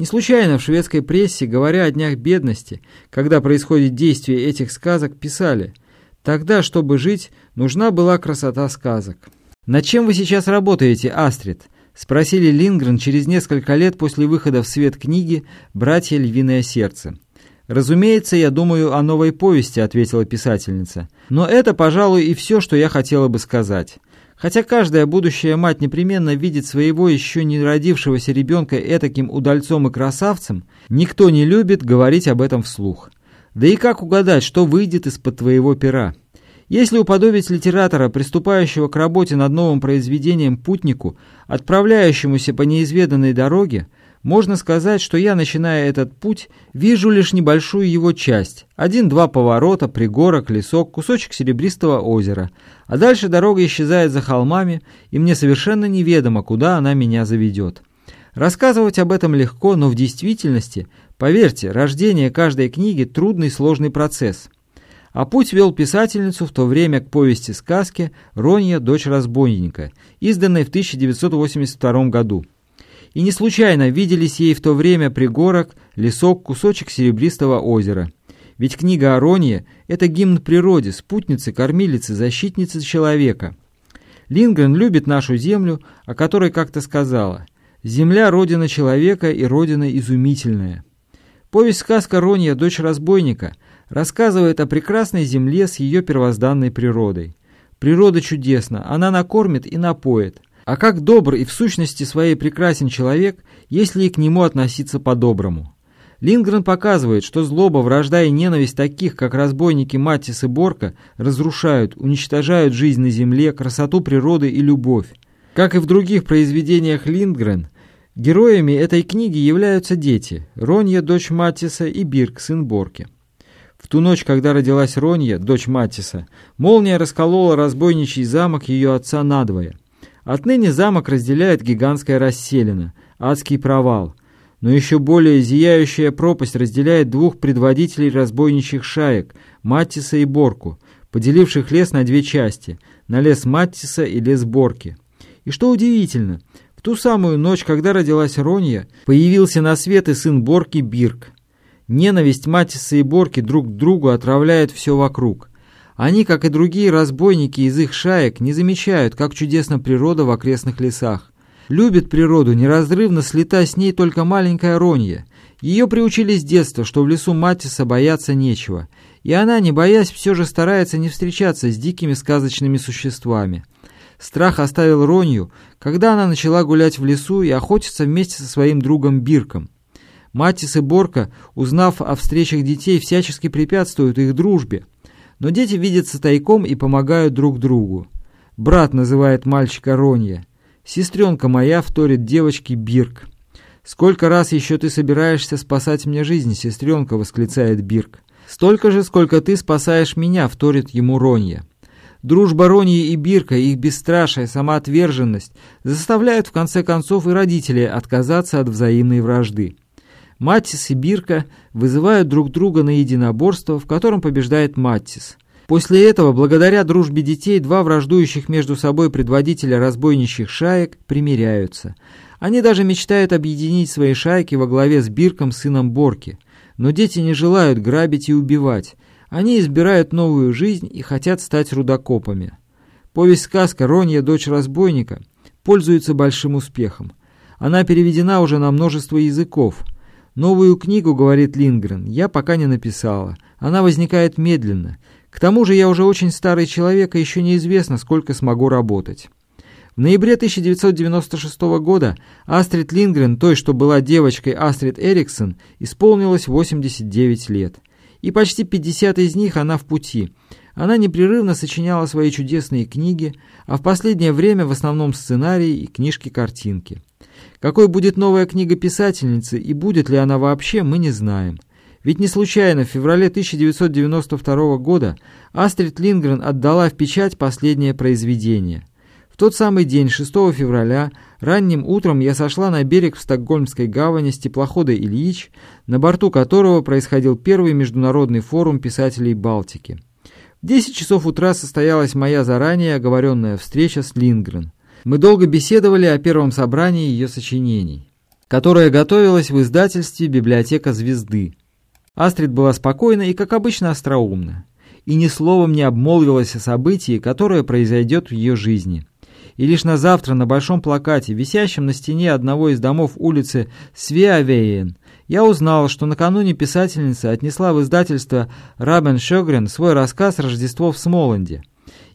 не случайно в шведской прессе, говоря о днях бедности, когда происходит действие этих сказок, писали «Тогда, чтобы жить, нужна была красота сказок». «Над чем вы сейчас работаете, Астрид?» — спросили Лингрен через несколько лет после выхода в свет книги «Братья Львиное сердце». «Разумеется, я думаю о новой повести», — ответила писательница. «Но это, пожалуй, и все, что я хотела бы сказать. Хотя каждая будущая мать непременно видит своего еще не родившегося ребенка этаким удальцом и красавцем, никто не любит говорить об этом вслух. Да и как угадать, что выйдет из-под твоего пера? Если уподобить литератора, приступающего к работе над новым произведением путнику, отправляющемуся по неизведанной дороге, можно сказать, что я, начиная этот путь, вижу лишь небольшую его часть. Один-два поворота, пригорок, лесок, кусочек серебристого озера. А дальше дорога исчезает за холмами, и мне совершенно неведомо, куда она меня заведет. Рассказывать об этом легко, но в действительности, поверьте, рождение каждой книги – трудный сложный процесс. А путь вел писательницу в то время к повести-сказке «Ронья, дочь разбойника», изданной в 1982 году. И не случайно виделись ей в то время пригорок, лесок, кусочек серебристого озера. Ведь книга Арония – это гимн природе, спутницы, кормилицы, защитницы человека. Лингрен любит нашу землю, о которой как-то сказала «Земля – родина человека и родина изумительная». Повесть-сказка Ронья «Дочь разбойника» рассказывает о прекрасной земле с ее первозданной природой. Природа чудесна, она накормит и напоит – а как добр и в сущности своей прекрасен человек, если и к нему относиться по-доброму? Лингрен показывает, что злоба, вражда и ненависть таких, как разбойники Маттис и Борка, разрушают, уничтожают жизнь на земле, красоту природы и любовь. Как и в других произведениях Линдгрен, героями этой книги являются дети – Ронья, дочь Маттиса, и Бирк, сын Борки. В ту ночь, когда родилась Ронья, дочь Маттиса, молния расколола разбойничий замок ее отца надвое. Отныне замок разделяет гигантская расселена, адский провал. Но еще более зияющая пропасть разделяет двух предводителей разбойничьих шаек, Маттиса и Борку, поделивших лес на две части, на лес Маттиса и лес Борки. И что удивительно, в ту самую ночь, когда родилась Ронья, появился на свет и сын Борки Бирк. Ненависть Матиса и Борки друг к другу отравляет все вокруг. Они, как и другие разбойники из их шаек, не замечают, как чудесна природа в окрестных лесах. Любит природу, неразрывно слета с ней только маленькая Ронья. Ее приучили с детства, что в лесу Матиса бояться нечего. И она, не боясь, все же старается не встречаться с дикими сказочными существами. Страх оставил Ронью, когда она начала гулять в лесу и охотиться вместе со своим другом Бирком. Матис и Борка, узнав о встречах детей, всячески препятствуют их дружбе. Но дети видятся тайком и помогают друг другу. Брат называет мальчика Ронья. Сестренка моя вторит девочке Бирк. «Сколько раз еще ты собираешься спасать мне жизнь, сестренка?» — восклицает Бирк. «Столько же, сколько ты спасаешь меня», — вторит ему Ронья. Дружба Роньи и Бирка, их бесстрашие, самоотверженность заставляют в конце концов и родителей отказаться от взаимной вражды. Маттис и Бирка вызывают друг друга на единоборство, в котором побеждает Маттис. После этого, благодаря дружбе детей, два враждующих между собой предводителя разбойничьих шаек примиряются. Они даже мечтают объединить свои шайки во главе с Бирком, сыном Борки. Но дети не желают грабить и убивать. Они избирают новую жизнь и хотят стать рудокопами. Повесть-сказка «Ронья, дочь разбойника» пользуется большим успехом. Она переведена уже на множество языков – Новую книгу, говорит Лингрен, я пока не написала. Она возникает медленно. К тому же я уже очень старый человек, и еще неизвестно, сколько смогу работать. В ноябре 1996 года Астрид Лингрен, той, что была девочкой Астрид Эриксон, исполнилось 89 лет. И почти 50 из них она в пути. Она непрерывно сочиняла свои чудесные книги, а в последнее время в основном сценарии и книжки-картинки. Какой будет новая книга писательницы и будет ли она вообще, мы не знаем. Ведь не случайно в феврале 1992 года Астрид Лингрен отдала в печать последнее произведение. В тот самый день, 6 февраля, ранним утром я сошла на берег в Стокгольмской гавани с теплохода «Ильич», на борту которого происходил первый международный форум писателей Балтики. В 10 часов утра состоялась моя заранее оговоренная встреча с Лингрен. Мы долго беседовали о первом собрании ее сочинений, которое готовилось в издательстве «Библиотека звезды». Астрид была спокойна и, как обычно, остроумна, и ни словом не обмолвилась о событии, которое произойдет в ее жизни. И лишь на завтра на большом плакате, висящем на стене одного из домов улицы Свеавеен, я узнал, что накануне писательница отнесла в издательство Рабен Шогрен свой рассказ «Рождество в Смоланде»,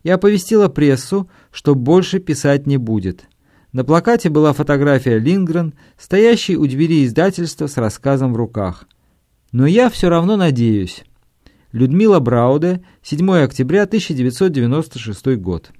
и оповестила прессу, что больше писать не будет. На плакате была фотография Лингрен, стоящей у двери издательства с рассказом в руках. Но я все равно надеюсь. Людмила Брауде, 7 октября 1996 год.